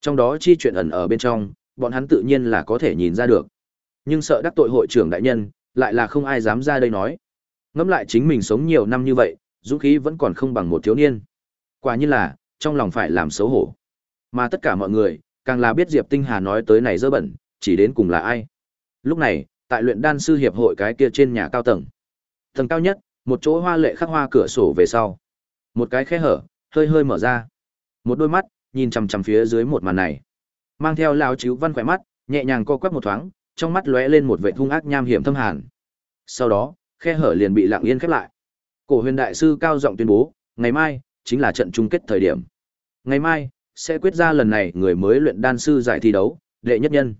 Trong đó chi chuyện ẩn ở bên trong, bọn hắn tự nhiên là có thể nhìn ra được. Nhưng sợ đắc tội hội trưởng đại nhân, lại là không ai dám ra đây nói. Ngẫm lại chính mình sống nhiều năm như vậy, dũng khí vẫn còn không bằng một thiếu niên. Quả nhiên là, trong lòng phải làm xấu hổ. Mà tất cả mọi người, càng là biết Diệp Tinh Hà nói tới này dơ bẩn, chỉ đến cùng là ai. Lúc này, tại luyện đan sư hiệp hội cái kia trên nhà cao tầng. Tầng cao nhất, một chỗ hoa lệ khắc hoa cửa sổ về sau. Một cái khe hở, hơi hơi mở ra. Một đôi mắt, nhìn chằm chằm phía dưới một màn này. Mang theo lao chứ văn khỏe mắt, nhẹ nhàng co quắp một thoáng, trong mắt lóe lên một vẻ hung ác nham hiểm thâm hàn. Sau đó, khe hở liền bị lặng yên khép lại. Cổ huyền đại sư cao giọng tuyên bố, ngày mai chính là trận chung kết thời điểm. Ngày mai sẽ quyết ra lần này người mới luyện đan sư giải thi đấu, đệ nhất nhân.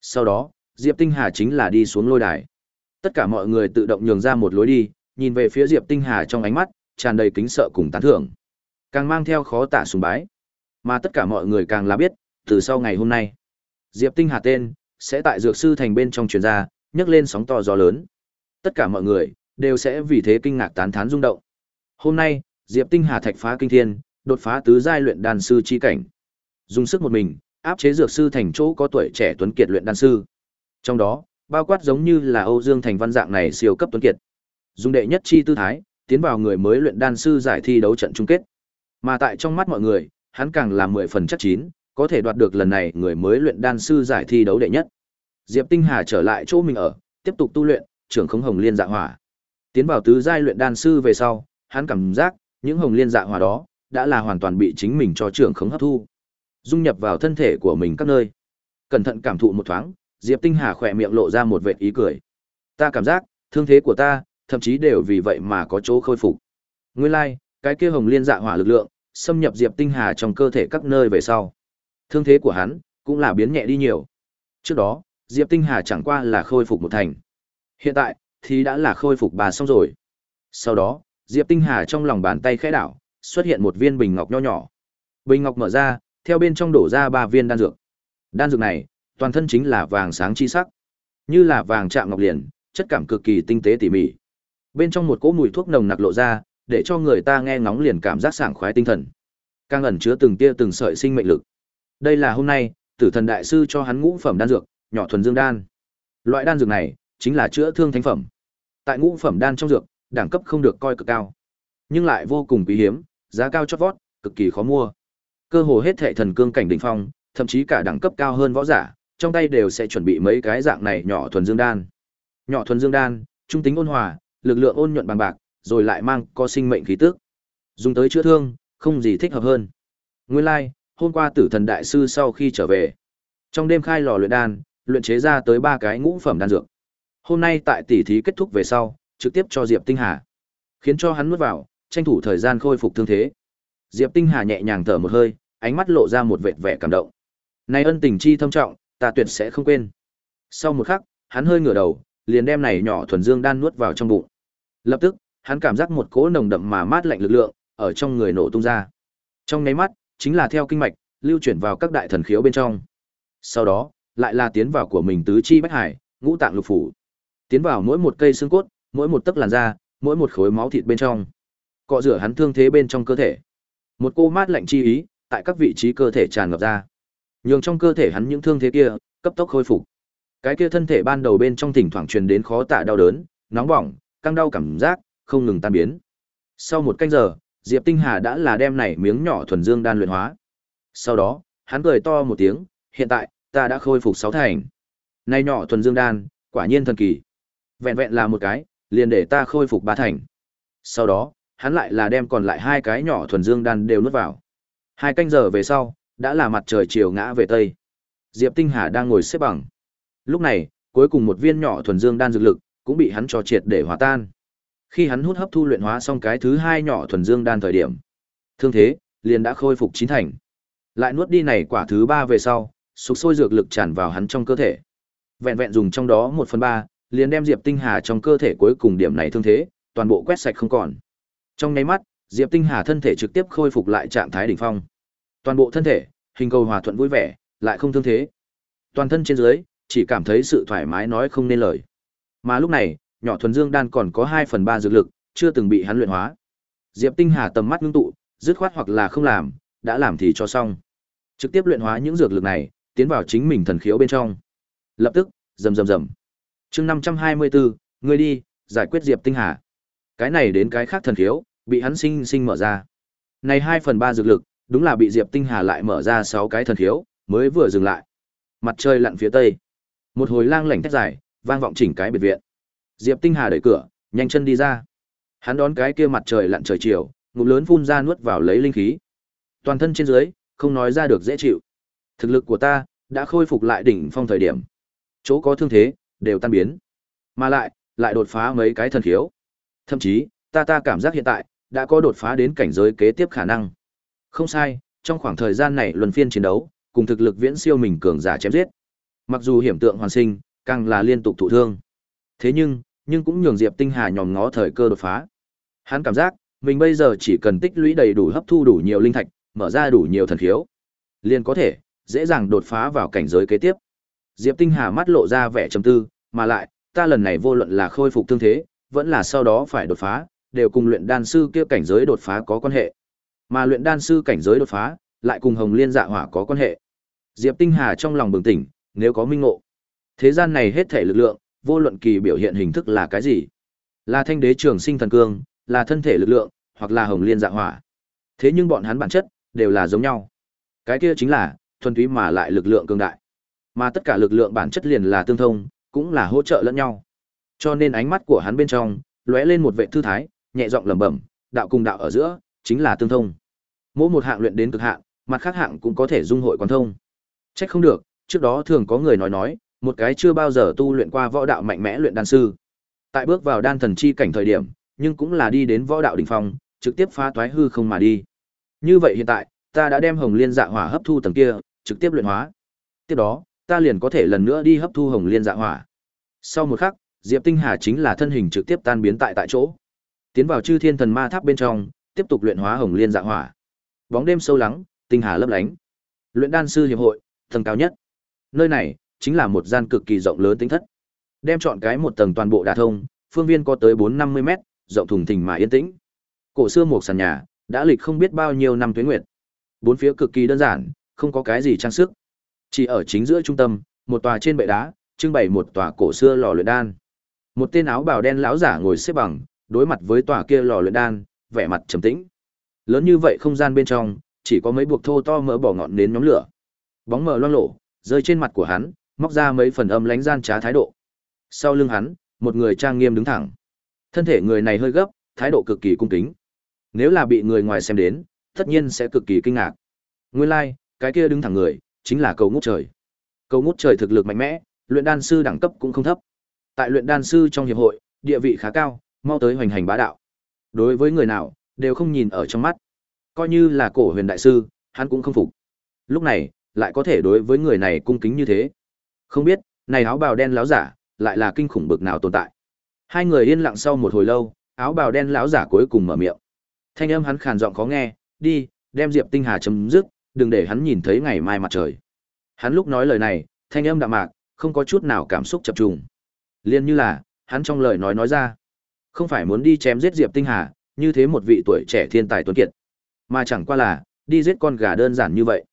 Sau đó, Diệp Tinh Hà chính là đi xuống lôi đài. Tất cả mọi người tự động nhường ra một lối đi, nhìn về phía Diệp Tinh Hà trong ánh mắt tràn đầy kính sợ cùng tán thưởng, càng mang theo khó tả sùng bái. Mà tất cả mọi người càng là biết, từ sau ngày hôm nay, Diệp Tinh Hà tên sẽ tại dược sư thành bên trong truyền ra, nhấc lên sóng to gió lớn. Tất cả mọi người đều sẽ vì thế kinh ngạc tán thán rung động. Hôm nay, Diệp Tinh Hà thạch phá kinh thiên, đột phá tứ giai luyện đan sư chi cảnh. Dùng sức một mình, áp chế dược sư thành chỗ có tuổi trẻ tuấn kiệt luyện đan sư. Trong đó, bao quát giống như là Âu Dương Thành Văn dạng này siêu cấp tuấn kiệt. Dùng đệ nhất chi tư thái, tiến vào người mới luyện đan sư giải thi đấu trận chung kết. Mà tại trong mắt mọi người, hắn càng là mười phần chắc chín, có thể đoạt được lần này người mới luyện đan sư giải thi đấu đệ nhất. Diệp Tinh Hà trở lại chỗ mình ở, tiếp tục tu luyện, trưởng không hồng liên dạ hỏa. Tiến vào tứ giai luyện đan sư về sau, hắn cảm giác những hồng liên dạ hỏa đó đã là hoàn toàn bị chính mình cho trưởng không hấp thu, dung nhập vào thân thể của mình các nơi. Cẩn thận cảm thụ một thoáng, Diệp Tinh Hà khỏe miệng lộ ra một vệt ý cười. Ta cảm giác, thương thế của ta, thậm chí đều vì vậy mà có chỗ khôi phục. Nguyên lai, like, cái kia hồng liên dạ hỏa lực lượng, xâm nhập Diệp Tinh Hà trong cơ thể các nơi về sau. Thương thế của hắn cũng là biến nhẹ đi nhiều. Trước đó, Diệp Tinh Hà chẳng qua là khôi phục một thành. Hiện tại thì đã là khôi phục bà xong rồi. Sau đó, Diệp Tinh Hà trong lòng bàn tay khẽ đảo, xuất hiện một viên bình ngọc nho nhỏ. Bình ngọc mở ra, theo bên trong đổ ra ba viên đan dược. Đan dược này, toàn thân chính là vàng sáng chi sắc, như là vàng chạm ngọc liền, chất cảm cực kỳ tinh tế tỉ mỉ. Bên trong một cỗ mùi thuốc nồng nặc lộ ra, để cho người ta nghe ngóng liền cảm giác sảng khoái tinh thần. Càng ẩn chứa từng tia từng sợi sinh mệnh lực. Đây là hôm nay, Tử Thần đại sư cho hắn ngũ phẩm đan dược, nhỏ thuần dương đan. Loại đan dược này chính là chữa thương thánh phẩm. Tại ngũ phẩm đan trong dược, đẳng cấp không được coi cực cao, nhưng lại vô cùng quý hiếm, giá cao chót vót, cực kỳ khó mua. Cơ hồ hết thệ thần cương cảnh đỉnh phong, thậm chí cả đẳng cấp cao hơn võ giả, trong tay đều sẽ chuẩn bị mấy cái dạng này nhỏ thuần dương đan. Nhỏ thuần dương đan, trung tính ôn hòa, lực lượng ôn nhuận bằng bạc, rồi lại mang có sinh mệnh khí tức. Dùng tới chữa thương, không gì thích hợp hơn. Nguyên lai, like, hôm qua Tử Thần đại sư sau khi trở về, trong đêm khai lò luyện đan, luyện chế ra tới ba cái ngũ phẩm đan dược. Hôm nay tại tỷ thí kết thúc về sau, trực tiếp cho Diệp Tinh Hà, khiến cho hắn nuốt vào, tranh thủ thời gian khôi phục thương thế. Diệp Tinh Hà nhẹ nhàng thở một hơi, ánh mắt lộ ra một vệt vẻ cảm động. Này ân tình chi thâm trọng, ta tuyệt sẽ không quên. Sau một khắc, hắn hơi ngửa đầu, liền đem này nhỏ thuần dương đan nuốt vào trong bụng. Lập tức, hắn cảm giác một cỗ nồng đậm mà mát lạnh lực lượng ở trong người nổ tung ra. Trong nháy mắt, chính là theo kinh mạch lưu chuyển vào các đại thần khiếu bên trong. Sau đó, lại là tiến vào của mình tứ chi bách hải, ngũ tạng lục phủ. Tiến vào mỗi một cây xương cốt, mỗi một tấc làn da, mỗi một khối máu thịt bên trong. Cọ rửa hắn thương thế bên trong cơ thể. Một cô mát lạnh chi ý, tại các vị trí cơ thể tràn ngập ra. Nhường trong cơ thể hắn những thương thế kia, cấp tốc khôi phục. Cái kia thân thể ban đầu bên trong thỉnh thoảng truyền đến khó tả đau đớn, nóng bỏng, căng đau cảm giác, không ngừng tan biến. Sau một canh giờ, Diệp Tinh Hà đã là đem này miếng nhỏ thuần dương đan luyện hóa. Sau đó, hắn cười to một tiếng, hiện tại, ta đã khôi phục sáu thành. Này nhỏ thuần dương đan, quả nhiên thần kỳ. Vẹn vẹn là một cái, liền để ta khôi phục ba thành. Sau đó, hắn lại là đem còn lại hai cái nhỏ thuần dương đan đều nuốt vào. Hai canh giờ về sau, đã là mặt trời chiều ngã về tây. Diệp Tinh Hà đang ngồi xếp bằng. Lúc này, cuối cùng một viên nhỏ thuần dương đan dược lực cũng bị hắn cho triệt để hòa tan. Khi hắn hút hấp thu luyện hóa xong cái thứ hai nhỏ thuần dương đan thời điểm, thương thế liền đã khôi phục chín thành. Lại nuốt đi này quả thứ ba về sau, sục sôi dược lực tràn vào hắn trong cơ thể. Vẹn vẹn dùng trong đó một phần ba, liền đem Diệp Tinh Hà trong cơ thể cuối cùng điểm này thương thế, toàn bộ quét sạch không còn. Trong nháy mắt, Diệp Tinh Hà thân thể trực tiếp khôi phục lại trạng thái đỉnh phong. Toàn bộ thân thể, hình cầu hòa thuận vui vẻ, lại không thương thế. Toàn thân trên dưới, chỉ cảm thấy sự thoải mái nói không nên lời. Mà lúc này, nhỏ thuần dương đan còn có 2 phần 3 dược lực, chưa từng bị hắn luyện hóa. Diệp Tinh Hà tầm mắt ngưng tụ, dứt khoát hoặc là không làm, đã làm thì cho xong. Trực tiếp luyện hóa những dược lực này, tiến vào chính mình thần khiếu bên trong. Lập tức, rầm rầm rầm. Chương 524, ngươi đi, giải quyết Diệp Tinh Hà. Cái này đến cái khác thần khiếu, bị hắn sinh sinh mở ra. Này 2 phần 3 dược lực, đúng là bị Diệp Tinh Hà lại mở ra 6 cái thần khiếu, mới vừa dừng lại. Mặt trời lặn phía tây. Một hồi lang lảnh thét dài, vang vọng chỉnh cái biệt viện. Diệp Tinh Hà đẩy cửa, nhanh chân đi ra. Hắn đón cái kia mặt trời lặn trời chiều, ngụm lớn phun ra nuốt vào lấy linh khí. Toàn thân trên dưới, không nói ra được dễ chịu. Thực lực của ta đã khôi phục lại đỉnh phong thời điểm. Chỗ có thương thế đều tan biến, mà lại lại đột phá mấy cái thần khiếu. Thậm chí, ta ta cảm giác hiện tại đã có đột phá đến cảnh giới kế tiếp khả năng. Không sai, trong khoảng thời gian này luân phiên chiến đấu, cùng thực lực viễn siêu mình cường giả chém giết. Mặc dù hiểm tượng hoàn sinh, càng là liên tục thụ thương. Thế nhưng, nhưng cũng nhường Diệp Tinh Hà nhòm ngó thời cơ đột phá. Hắn cảm giác, mình bây giờ chỉ cần tích lũy đầy đủ hấp thu đủ nhiều linh thạch, mở ra đủ nhiều thần khiếu, liền có thể dễ dàng đột phá vào cảnh giới kế tiếp. Diệp Tinh Hà mắt lộ ra vẻ trầm tư, mà lại, ta lần này vô luận là khôi phục thương thế, vẫn là sau đó phải đột phá, đều cùng luyện đan sư kia cảnh giới đột phá có quan hệ. Mà luyện đan sư cảnh giới đột phá, lại cùng Hồng Liên Dạ Hỏa có quan hệ. Diệp Tinh Hà trong lòng bừng tỉnh, nếu có minh ngộ, thế gian này hết thể lực lượng, vô luận kỳ biểu hiện hình thức là cái gì? Là thanh đế trường sinh thần cương, là thân thể lực lượng, hoặc là Hồng Liên Dạ Hỏa. Thế nhưng bọn hắn bản chất đều là giống nhau. Cái kia chính là thuần túy mà lại lực lượng cường đại. Mà tất cả lực lượng bản chất liền là tương thông, cũng là hỗ trợ lẫn nhau. Cho nên ánh mắt của hắn bên trong lóe lên một vệ thư thái, nhẹ giọng lẩm bẩm, đạo cùng đạo ở giữa chính là tương thông. Mỗi một hạng luyện đến cực hạn, mặt khác hạng cũng có thể dung hội quan thông. Trách không được, trước đó thường có người nói nói, một cái chưa bao giờ tu luyện qua võ đạo mạnh mẽ luyện đan sư. Tại bước vào đan thần chi cảnh thời điểm, nhưng cũng là đi đến võ đạo đỉnh phong, trực tiếp phá toái hư không mà đi. Như vậy hiện tại, ta đã đem Hồng Liên Dạ Hỏa hấp thu tầng kia, trực tiếp luyện hóa. Tiếp đó, ta liền có thể lần nữa đi hấp thu Hồng Liên Dạ Hỏa. Sau một khắc, Diệp Tinh Hà chính là thân hình trực tiếp tan biến tại tại chỗ. Tiến vào Chư Thiên Thần Ma Tháp bên trong, tiếp tục luyện hóa Hồng Liên Dạ Hỏa. Bóng đêm sâu lắng, tinh hà lấp lánh. Luyện đan sư hiệp hội, tầng cao nhất. Nơi này chính là một gian cực kỳ rộng lớn tính thất. Đem chọn cái một tầng toàn bộ đả thông, phương viên có tới 450 mét, rộng thùng thình mà yên tĩnh. Cổ xưa một sàn nhà, đã lịch không biết bao nhiêu năm tuế nguyệt. Bốn phía cực kỳ đơn giản, không có cái gì trang sức. Chỉ ở chính giữa trung tâm, một tòa trên bệ đá, trưng bày một tòa cổ xưa lò luyện đan. Một tên áo bào đen lão giả ngồi xếp bằng, đối mặt với tòa kia lò luyện đan, vẻ mặt trầm tĩnh. Lớn như vậy không gian bên trong, chỉ có mấy buộc thô to mỡ bỏ ngọn nến nhóm lửa. Bóng mờ loang lổ, rơi trên mặt của hắn, móc ra mấy phần âm lánh gian trá thái độ. Sau lưng hắn, một người trang nghiêm đứng thẳng. Thân thể người này hơi gấp, thái độ cực kỳ cung kính. Nếu là bị người ngoài xem đến, tất nhiên sẽ cực kỳ kinh ngạc. Nguyên lai, like, cái kia đứng thẳng người, chính là cầu ngút trời. Cầu ngút trời thực lực mạnh mẽ, luyện đan sư đẳng cấp cũng không thấp. Tại luyện đan sư trong hiệp hội, địa vị khá cao, mau tới hoành hành bá đạo. Đối với người nào, đều không nhìn ở trong mắt. Coi như là cổ huyền đại sư, hắn cũng không phục. Lúc này, lại có thể đối với người này cung kính như thế. Không biết, này áo bào đen láo giả, lại là kinh khủng bực nào tồn tại. Hai người yên lặng sau một hồi lâu, áo bào đen láo giả cuối cùng mở miệng. Thanh âm hắn khàn giọng khó nghe, đi, đem Diệp Tinh Hà chấm dứt, đừng để hắn nhìn thấy ngày mai mặt trời. Hắn lúc nói lời này, thanh âm đạm mạc, không có chút nào cảm xúc chập trùng. Liên như là, hắn trong lời nói nói ra, không phải muốn đi chém giết Diệp Tinh Hà, như thế một vị tuổi trẻ thiên tài tuấn kiệt, mà chẳng qua là đi giết con gà đơn giản như vậy.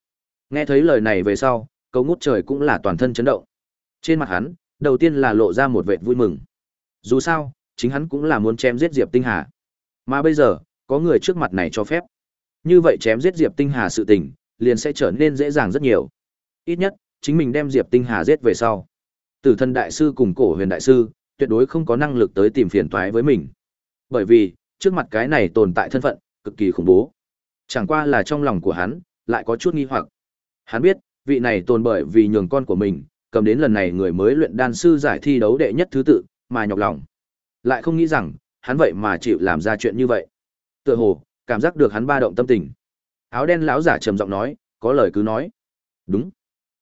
Nghe thấy lời này về sau, cấu ngút trời cũng là toàn thân chấn động. Trên mặt hắn, đầu tiên là lộ ra một vẻ vui mừng. Dù sao, chính hắn cũng là muốn chém giết Diệp Tinh Hà. Mà bây giờ, có người trước mặt này cho phép. Như vậy chém giết Diệp Tinh Hà sự tình, liền sẽ trở nên dễ dàng rất nhiều. Ít nhất, chính mình đem Diệp Tinh Hà giết về sau. Tử thân đại sư cùng cổ huyền đại sư, tuyệt đối không có năng lực tới tìm phiền toái với mình. Bởi vì, trước mặt cái này tồn tại thân phận, cực kỳ khủng bố. Chẳng qua là trong lòng của hắn, lại có chút nghi hoặc. Hắn biết, vị này tồn bởi vì nhường con của mình, cầm đến lần này người mới luyện đan sư giải thi đấu đệ nhất thứ tự, mà nhọc lòng. Lại không nghĩ rằng, hắn vậy mà chịu làm ra chuyện như vậy. Tựa hồ, cảm giác được hắn ba động tâm tình. Áo đen lão giả trầm giọng nói, có lời cứ nói. Đúng.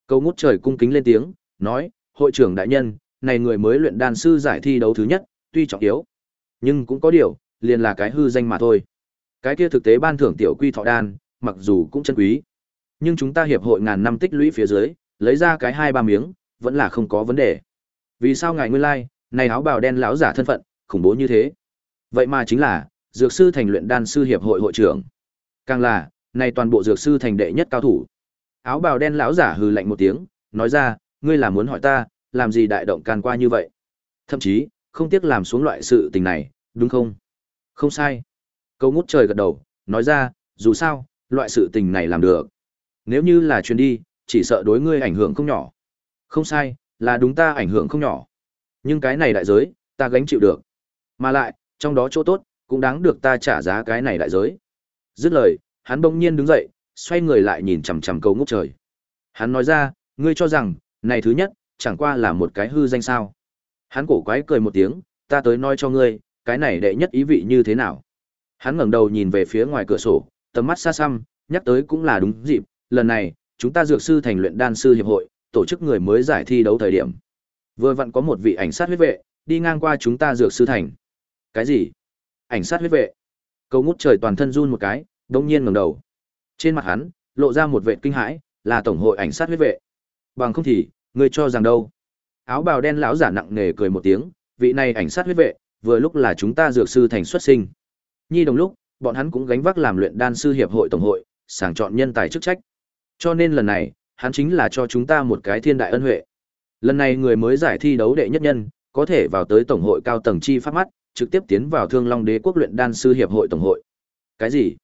Câu ngút trời cung kính lên tiếng, nói, hội trưởng đại nhân, này người mới luyện đan sư giải thi đấu thứ nhất, tuy trọng yếu, nhưng cũng có điều, liền là cái hư danh mà thôi. Cái kia thực tế ban thưởng tiểu quy thọ đan, mặc dù cũng chân quý, nhưng chúng ta hiệp hội ngàn năm tích lũy phía dưới, lấy ra cái hai ba miếng, vẫn là không có vấn đề. Vì sao ngài nguyên lai、like, này áo bào đen lão giả thân phận, khủng bố như thế? Vậy mà chính là dược sư thành luyện đan sư hiệp hội hội trưởng. Càng là, này toàn bộ dược sư thành đệ nhất cao thủ. Áo bào đen lão giả hừ lạnh một tiếng, nói ra, ngươi là muốn hỏi ta, làm gì đại động can qua như vậy? Thậm chí, không tiếc làm xuống loại sự tình này, đúng không? Không sai. Câu ngút trời gật đầu, nói ra, dù sao, loại sự tình này làm được. Nếu như là chuyến đi, chỉ sợ đối ngươi ảnh hưởng không nhỏ. Không sai, là đúng ta ảnh hưởng không nhỏ. Nhưng cái này đại giới, ta gánh chịu được. Mà lại, trong đó chỗ tốt, cũng đáng được ta trả giá cái này đại giới. Dứt lời, hắn bỗng nhiên đứng dậy, xoay người lại nhìn chằm chằm câu ngốc trời. Hắn nói ra, ngươi cho rằng, này thứ nhất, chẳng qua là một cái hư danh sao. Hắn cổ quái cười một tiếng, ta tới nói cho ngươi, cái này đệ nhất ý vị như thế nào. Hắn ngẩng đầu nhìn về phía ngoài cửa sổ, tầm mắt xa xăm, nhắc tới cũng là đúng dịp, lần này, chúng ta dược sư thành luyện đan sư hiệp hội, tổ chức người mới giải thi đấu thời điểm. Vừa vặn có một vị ảnh sát huyết vệ, đi ngang qua chúng ta dược sư thành. Cái gì? Ảnh sát huyết vệ? Cầu ngút trời toàn thân run một cái, đông nhiên ngẩng đầu. Trên mặt hắn, lộ ra một vệ kinh hãi, là tổng hội ảnh sát huyết vệ. Bằng không thì, ngươi cho rằng đâu? Áo bào đen lão giả nặng nề cười một tiếng, vị này ảnh sát huyết vệ, vừa lúc là chúng ta dược sư thành xuất sinh. Nhi đồng lúc, bọn hắn cũng gánh vác làm luyện đan sư hiệp hội tổng hội, sàng chọn nhân tài chức trách. Cho nên lần này, hắn chính là cho chúng ta một cái thiên đại ân huệ. Lần này người mới giải thi đấu đệ nhất nhân, có thể vào tới tổng hội cao tầng chi phát mắt, trực tiếp tiến vào Thương Long Đế quốc luyện đan sư hiệp hội tổng hội. Cái gì?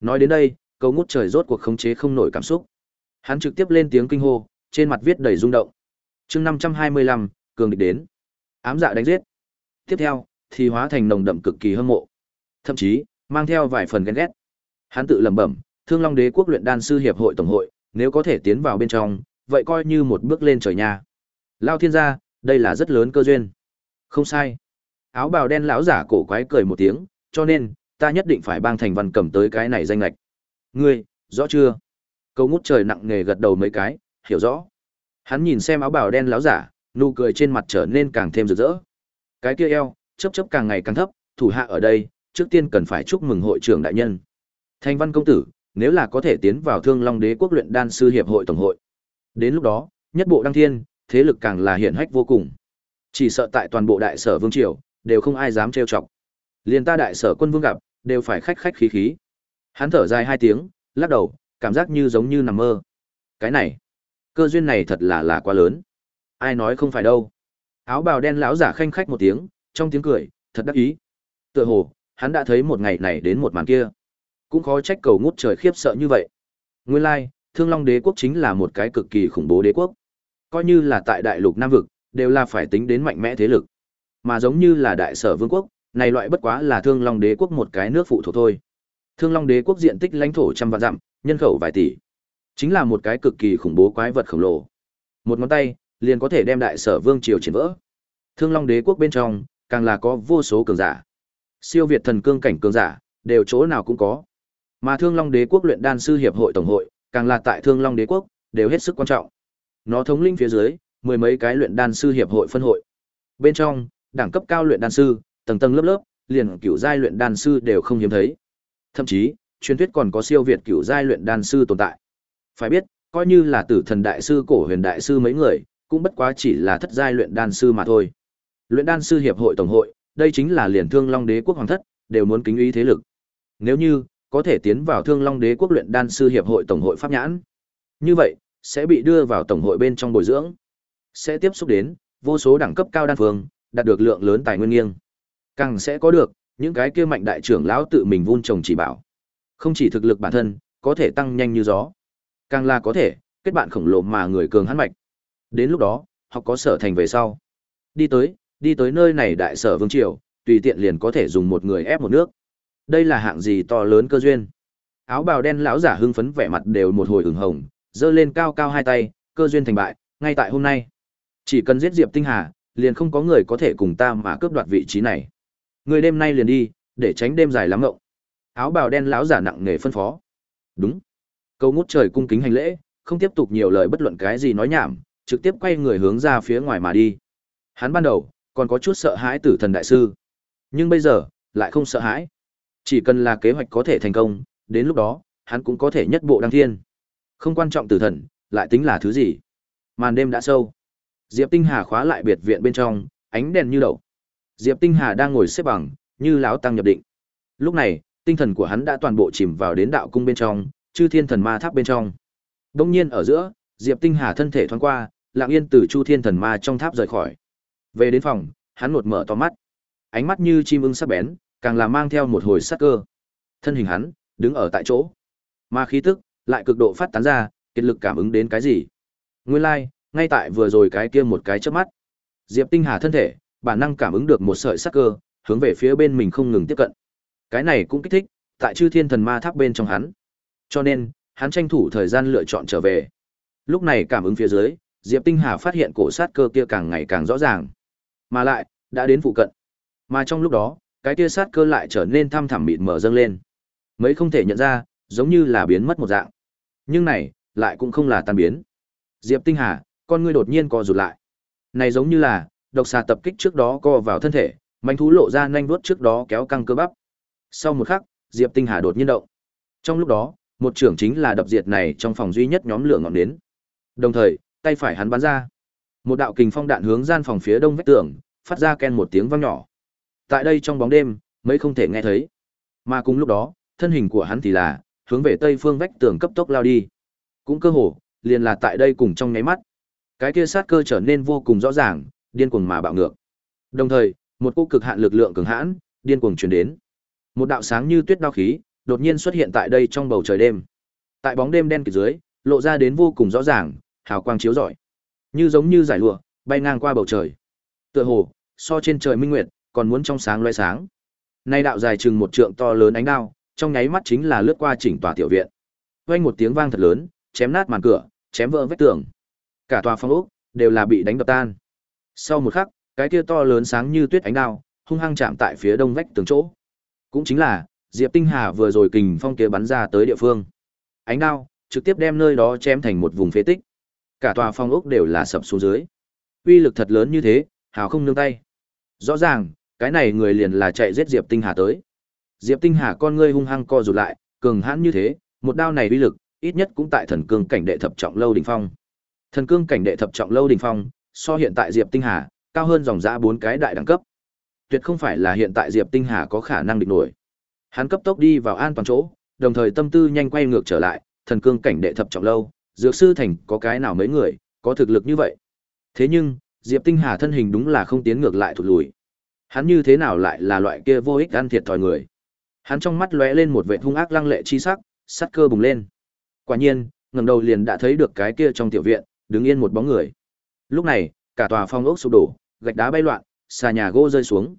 Nói đến đây, câu ngút trời rốt cuộc khống chế không nổi cảm xúc. Hắn trực tiếp lên tiếng kinh hô, trên mặt viết đầy rung động. Chương 525, cường địch đến. Ám dạ đánh giết. Tiếp theo, thì hóa thành nồng đậm cực kỳ hâm mộ. Thậm chí, mang theo vài phần ghen ghét. Hắn tự lẩm bẩm, Thương Long Đế quốc luyện đan sư hiệp hội tổng hội, nếu có thể tiến vào bên trong, vậy coi như một bước lên trời nhà. Lao thiên gia, đây là rất lớn cơ duyên. Không sai. Áo bào đen lão giả cổ quái cười một tiếng, cho nên, ta nhất định phải bang thành văn cầm tới cái này danh lạch. Ngươi, rõ chưa? Câu ngút trời nặng nề gật đầu mấy cái, hiểu rõ. Hắn nhìn xem áo bào đen lão giả, nụ cười trên mặt trở nên càng thêm rực rỡ. Cái kia eo, chớp chớp càng ngày càng thấp, thủ hạ ở đây, trước tiên cần phải chúc mừng hội trưởng đại nhân. Thanh văn công tử, nếu là có thể tiến vào Thương Long Đế quốc luyện đan sư hiệp hội tổng hội. Đến lúc đó, nhất bộ đăng thiên, thế lực càng là hiển hách vô cùng. Chỉ sợ tại toàn bộ đại sở vương triều, đều không ai dám trêu chọc. Liên ta đại sở quân vương gặp, đều phải khách khách khí khí. Hắn thở dài hai tiếng, lắc đầu, cảm giác như giống như nằm mơ. Cái này, cơ duyên này thật là là quá lớn. Ai nói không phải đâu. Áo bào đen lão giả khanh khách một tiếng, trong tiếng cười, thật đắc ý. Tựa hồ, hắn đã thấy một ngày này đến một màn kia. Cũng khó trách cầu ngút trời khiếp sợ như vậy. Nguyên lai, Thương Long Đế quốc chính là một cái cực kỳ khủng bố đế quốc. Coi như là tại đại lục Nam vực, đều là phải tính đến mạnh mẽ thế lực. Mà giống như là đại sở vương quốc, này loại bất quá là Thương Long Đế quốc một cái nước phụ thuộc thôi. Thương Long Đế quốc diện tích lãnh thổ trăm vạn dặm, nhân khẩu vài tỷ. Chính là một cái cực kỳ khủng bố quái vật khổng lồ. Một ngón tay, liền có thể đem đại sở vương triều triển vỡ. Thương Long Đế quốc bên trong, càng là có vô số cường giả. Siêu việt thần cương cảnh cường giả, đều chỗ nào cũng có. Mà Thương Long Đế quốc luyện đan sư hiệp hội tổng hội, càng là tại Thương Long Đế quốc, đều hết sức quan trọng. Nó thống lĩnh phía dưới, mười mấy cái luyện đan sư hiệp hội phân hội. Bên trong, đẳng cấp cao luyện đan sư, tầng tầng lớp lớp, liền cửu giai luyện đan sư đều không hiếm thấy. Thậm chí, truyền thuyết còn có siêu việt cửu giai luyện đan sư tồn tại. Phải biết, coi như là Tử Thần đại sư cổ huyền đại sư mấy người, cũng bất quá chỉ là thất giai luyện đan sư mà thôi. Luyện đan sư hiệp hội tổng hội, đây chính là liền Thương Long Đế quốc hoàng thất, đều muốn kính ý thế lực. Nếu như có thể tiến vào Thương Long Đế quốc luyện đan sư hiệp hội tổng hội pháp nhãn, như vậy sẽ bị đưa vào tổng hội bên trong bồi dưỡng, sẽ tiếp xúc đến vô số đẳng cấp cao đan phương, đạt được lượng lớn tài nguyên nghiêng. Càng sẽ có được những cái kia mạnh đại trưởng lão tự mình vun trồng chỉ bảo. Không chỉ thực lực bản thân có thể tăng nhanh như gió, càng là có thể kết bạn khổng lồ mà người cường hắn mạch. Đến lúc đó, học có sở thành về sau. Đi tới, đi tới nơi này đại sở vương triều, tùy tiện liền có thể dùng một người ép một nước. Đây là hạng gì to lớn cơ duyên. Áo bào đen lão giả hưng phấn vẻ mặt đều một hồi ửng hồng, giơ lên cao cao hai tay, cơ duyên thành bại, ngay tại hôm nay. Chỉ cần giết Diệp Tinh Hà, liền không có người có thể cùng ta mà cướp đoạt vị trí này. Người đêm nay liền đi, để tránh đêm dài lắm ngộng. Áo bào đen lão giả nặng nề phân phó. Đúng. Câu ngút trời cung kính hành lễ, không tiếp tục nhiều lời bất luận cái gì nói nhảm, trực tiếp quay người hướng ra phía ngoài mà đi. Hắn ban đầu còn có chút sợ hãi tử thần đại sư, nhưng bây giờ lại không sợ hãi. Chỉ cần là kế hoạch có thể thành công, đến lúc đó, hắn cũng có thể nhất bộ đăng thiên. Không quan trọng tử thần, lại tính là thứ gì. Màn đêm đã sâu. Diệp Tinh Hà khóa lại biệt viện bên trong, ánh đèn như đậu. Diệp Tinh Hà đang ngồi xếp bằng, như lão tăng nhập định. Lúc này, tinh thần của hắn đã toàn bộ chìm vào đến đạo cung bên trong, chư thiên thần ma tháp bên trong. Đông nhiên ở giữa, Diệp Tinh Hà thân thể thoáng qua, lặng yên từ Chu Thiên Thần Ma trong tháp rời khỏi. Về đến phòng, hắn một mở to mắt. Ánh mắt như chim ưng sắc bén, càng là mang theo một hồi sát cơ. Thân hình hắn đứng ở tại chỗ, mà khí tức lại cực độ phát tán ra, kết lực cảm ứng đến cái gì? Nguyên lai, like, ngay tại vừa rồi cái kia một cái chớp mắt, Diệp Tinh Hà thân thể bản năng cảm ứng được một sợi sát cơ, hướng về phía bên mình không ngừng tiếp cận. Cái này cũng kích thích, tại Chư Thiên Thần Ma Tháp bên trong hắn. Cho nên, hắn tranh thủ thời gian lựa chọn trở về. Lúc này cảm ứng phía dưới, Diệp Tinh Hà phát hiện cổ sát cơ kia càng ngày càng rõ ràng, mà lại đã đến phụ cận. Mà trong lúc đó, cái kia sát cơ lại trở nên thăm thẳm mịt mở dâng lên. Mấy không thể nhận ra, giống như là biến mất một dạng. Nhưng này, lại cũng không là tan biến. Diệp Tinh Hà, con ngươi đột nhiên co rụt lại. Này giống như là độc xà tập kích trước đó co vào thân thể, manh thú lộ ra nhanh vuốt trước đó kéo căng cơ bắp. Sau một khắc, Diệp Tinh Hà đột nhiên động. Trong lúc đó, một trưởng chính là đập diệt này trong phòng duy nhất nhóm lửa ngọn đến. Đồng thời, tay phải hắn bắn ra. Một đạo kình phong đạn hướng gian phòng phía đông vách tường, phát ra ken một tiếng vang nhỏ. Tại đây trong bóng đêm, mấy không thể nghe thấy. Mà cùng lúc đó, thân hình của hắn thì là hướng về tây phương vách tường cấp tốc lao đi. Cũng cơ hồ, liền là tại đây cùng trong nháy mắt. Cái kia sát cơ trở nên vô cùng rõ ràng, điên cuồng mà bạo ngược. Đồng thời, một cô cực hạn lực lượng cường hãn, điên cuồng truyền đến. Một đạo sáng như tuyết đao khí, đột nhiên xuất hiện tại đây trong bầu trời đêm. Tại bóng đêm đen kịt dưới, lộ ra đến vô cùng rõ ràng, hào quang chiếu rọi, như giống như giải lụa, bay ngang qua bầu trời. Tựa hồ, so trên trời minh nguyệt, còn muốn trong sáng loé sáng. Nay đạo dài chừng một trượng to lớn ánh đao, trong nháy mắt chính là lướt qua chỉnh tòa tiểu viện. Vang một tiếng vang thật lớn, chém nát màn cửa, chém vỡ vách tường. Cả tòa phong ốc đều là bị đánh đập tan. Sau một khắc, cái kia to lớn sáng như tuyết ánh đao, hung hăng chạm tại phía đông vách tường chỗ. Cũng chính là Diệp Tinh Hà vừa rồi kình phong kia bắn ra tới địa phương. Ánh đao trực tiếp đem nơi đó chém thành một vùng phế tích. Cả tòa phong ốc đều là sập xuống dưới. Uy lực thật lớn như thế, hào không nương tay. Rõ ràng, cái này người liền là chạy giết Diệp Tinh Hà tới. Diệp Tinh Hà con ngươi hung hăng co rụt lại, cường hãn như thế, một đao này uy lực, ít nhất cũng tại thần cương cảnh đệ thập trọng lâu đỉnh phong. Thần cương cảnh đệ thập trọng lâu đỉnh phong, so hiện tại Diệp Tinh Hà, cao hơn dòng giá bốn cái đại đẳng cấp. Tuyệt không phải là hiện tại Diệp Tinh Hà có khả năng địch nổi. Hắn cấp tốc đi vào an toàn chỗ, đồng thời tâm tư nhanh quay ngược trở lại, thần cương cảnh đệ thập trọng lâu, dược sư thành có cái nào mấy người, có thực lực như vậy. Thế nhưng, Diệp Tinh Hà thân hình đúng là không tiến ngược lại thụt lùi. Hắn như thế nào lại là loại kia vô ích ăn thiệt thòi người. Hắn trong mắt lóe lên một vẻ hung ác lăng lệ chi sắc, sát cơ bùng lên. Quả nhiên, ngẩng đầu liền đã thấy được cái kia trong tiểu viện, đứng yên một bóng người. Lúc này, cả tòa phong ốc sụp đổ, gạch đá bay loạn, xà nhà gỗ rơi xuống.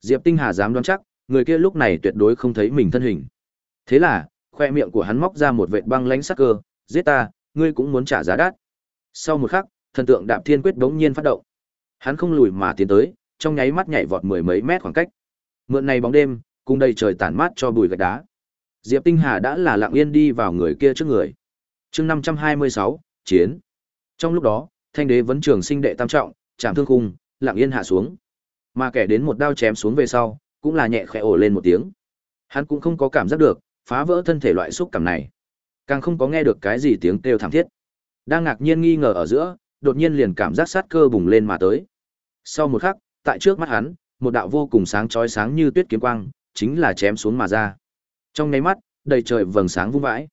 Diệp Tinh Hà dám đoán chắc, người kia lúc này tuyệt đối không thấy mình thân hình. Thế là, khoe miệng của hắn móc ra một vệt băng lãnh sắc cơ, giết ta, ngươi cũng muốn trả giá đắt. Sau một khắc, thần tượng Đạp Thiên Quyết đống nhiên phát động. Hắn không lùi mà tiến tới, trong nháy mắt nhảy vọt mười mấy mét khoảng cách. Mượn này bóng đêm, cùng đầy trời tản mát cho bụi gạch đá. Diệp Tinh Hà đã là lặng yên đi vào người kia trước người. Chương 526, chiến. Trong lúc đó, Thanh Đế vẫn trường sinh đệ tam trọng, chạm thương khung, lặng yên hạ xuống. Mà kẻ đến một đao chém xuống về sau, cũng là nhẹ khẽ ổ lên một tiếng. Hắn cũng không có cảm giác được phá vỡ thân thể loại xúc cảm này, càng không có nghe được cái gì tiếng kêu thảm thiết. Đang ngạc nhiên nghi ngờ ở giữa, đột nhiên liền cảm giác sát cơ bùng lên mà tới. Sau một khắc, tại trước mắt hắn, một đạo vô cùng sáng chói sáng như tuyết kiếm quang, chính là chém xuống mà ra. Trong nháy mắt, đầy trời vầng sáng vung vãi.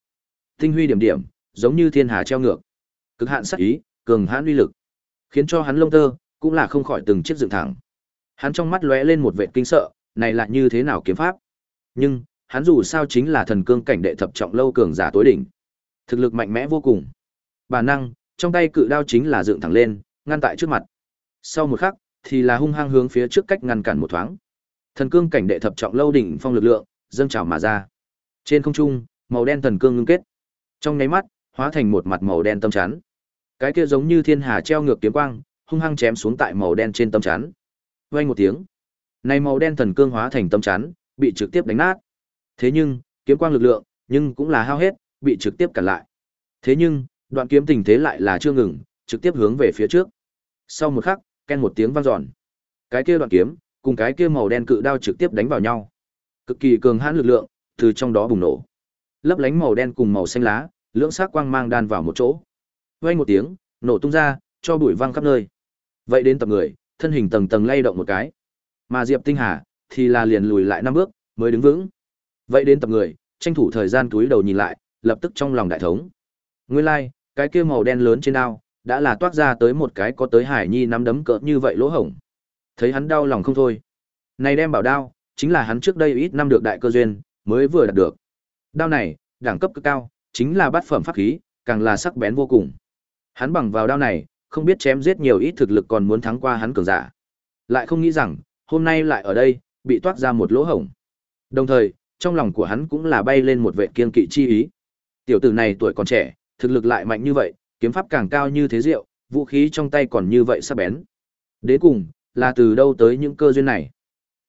Tinh huy điểm điểm, giống như thiên hà treo ngược. Cực hạn sát ý, cường hãn uy lực, khiến cho hắn lông tơ cũng là không khỏi từng chiếc dựng thẳng. Hắn trong mắt lóe lên một vẻ kinh sợ, này là như thế nào kiếm pháp? Nhưng, hắn dù sao chính là thần cương cảnh đệ thập trọng lâu cường giả tối đỉnh. Thực lực mạnh mẽ vô cùng. Bản năng, trong tay cự đao chính là dựng thẳng lên, ngăn tại trước mặt. Sau một khắc, thì là hung hăng hướng phía trước cách ngăn cản một thoáng. Thần cương cảnh đệ thập trọng lâu đỉnh phong lực lượng, dâng trào mà ra. Trên không trung, màu đen thần cương ngưng kết. Trong nháy mắt, hóa thành một mặt màu đen tâm chắn. Cái kia giống như thiên hà treo ngược kiếm quang, hung hăng chém xuống tại màu đen trên tâm chắn. Vang một tiếng, này màu đen thần cương hóa thành tâm chắn, bị trực tiếp đánh nát. Thế nhưng, kiếm quang lực lượng, nhưng cũng là hao hết, bị trực tiếp cản lại. Thế nhưng, đoạn kiếm tình thế lại là chưa ngừng, trực tiếp hướng về phía trước. Sau một khắc, ken một tiếng vang dọn. Cái kia đoạn kiếm, cùng cái kia màu đen cự đao trực tiếp đánh vào nhau. Cực kỳ cường hãn lực lượng từ trong đó bùng nổ. Lấp lánh màu đen cùng màu xanh lá, lưỡng sắc quang mang đan vào một chỗ. Vang một tiếng, nổ tung ra, cho bụi văng khắp nơi. Vậy đến tập người, thân hình tầng tầng lay động một cái. Mà Diệp Tinh Hà thì là liền lùi lại năm bước, mới đứng vững. Vậy đến tập người, tranh thủ thời gian túi đầu nhìn lại, lập tức trong lòng đại thống. Nguyên lai, like, cái kia màu đen lớn trên đao, đã là toát ra tới một cái có tới hải nhi nắm đấm cỡ như vậy lỗ hổng. Thấy hắn đau lòng không thôi. Này đem bảo đao, chính là hắn trước đây ít năm được đại cơ duyên, mới vừa đạt được. Đao này, đẳng cấp cực cao, chính là bát phẩm pháp khí, càng là sắc bén vô cùng. Hắn bằng vào đao này, không biết chém giết nhiều ít thực lực còn muốn thắng qua hắn cường giả. Lại không nghĩ rằng, hôm nay lại ở đây, bị toát ra một lỗ hổng. Đồng thời, trong lòng của hắn cũng là bay lên một vệ kiên kỵ chi ý. Tiểu tử này tuổi còn trẻ, thực lực lại mạnh như vậy, kiếm pháp càng cao như thế diệu, vũ khí trong tay còn như vậy sắc bén. Đến cùng, là từ đâu tới những cơ duyên này?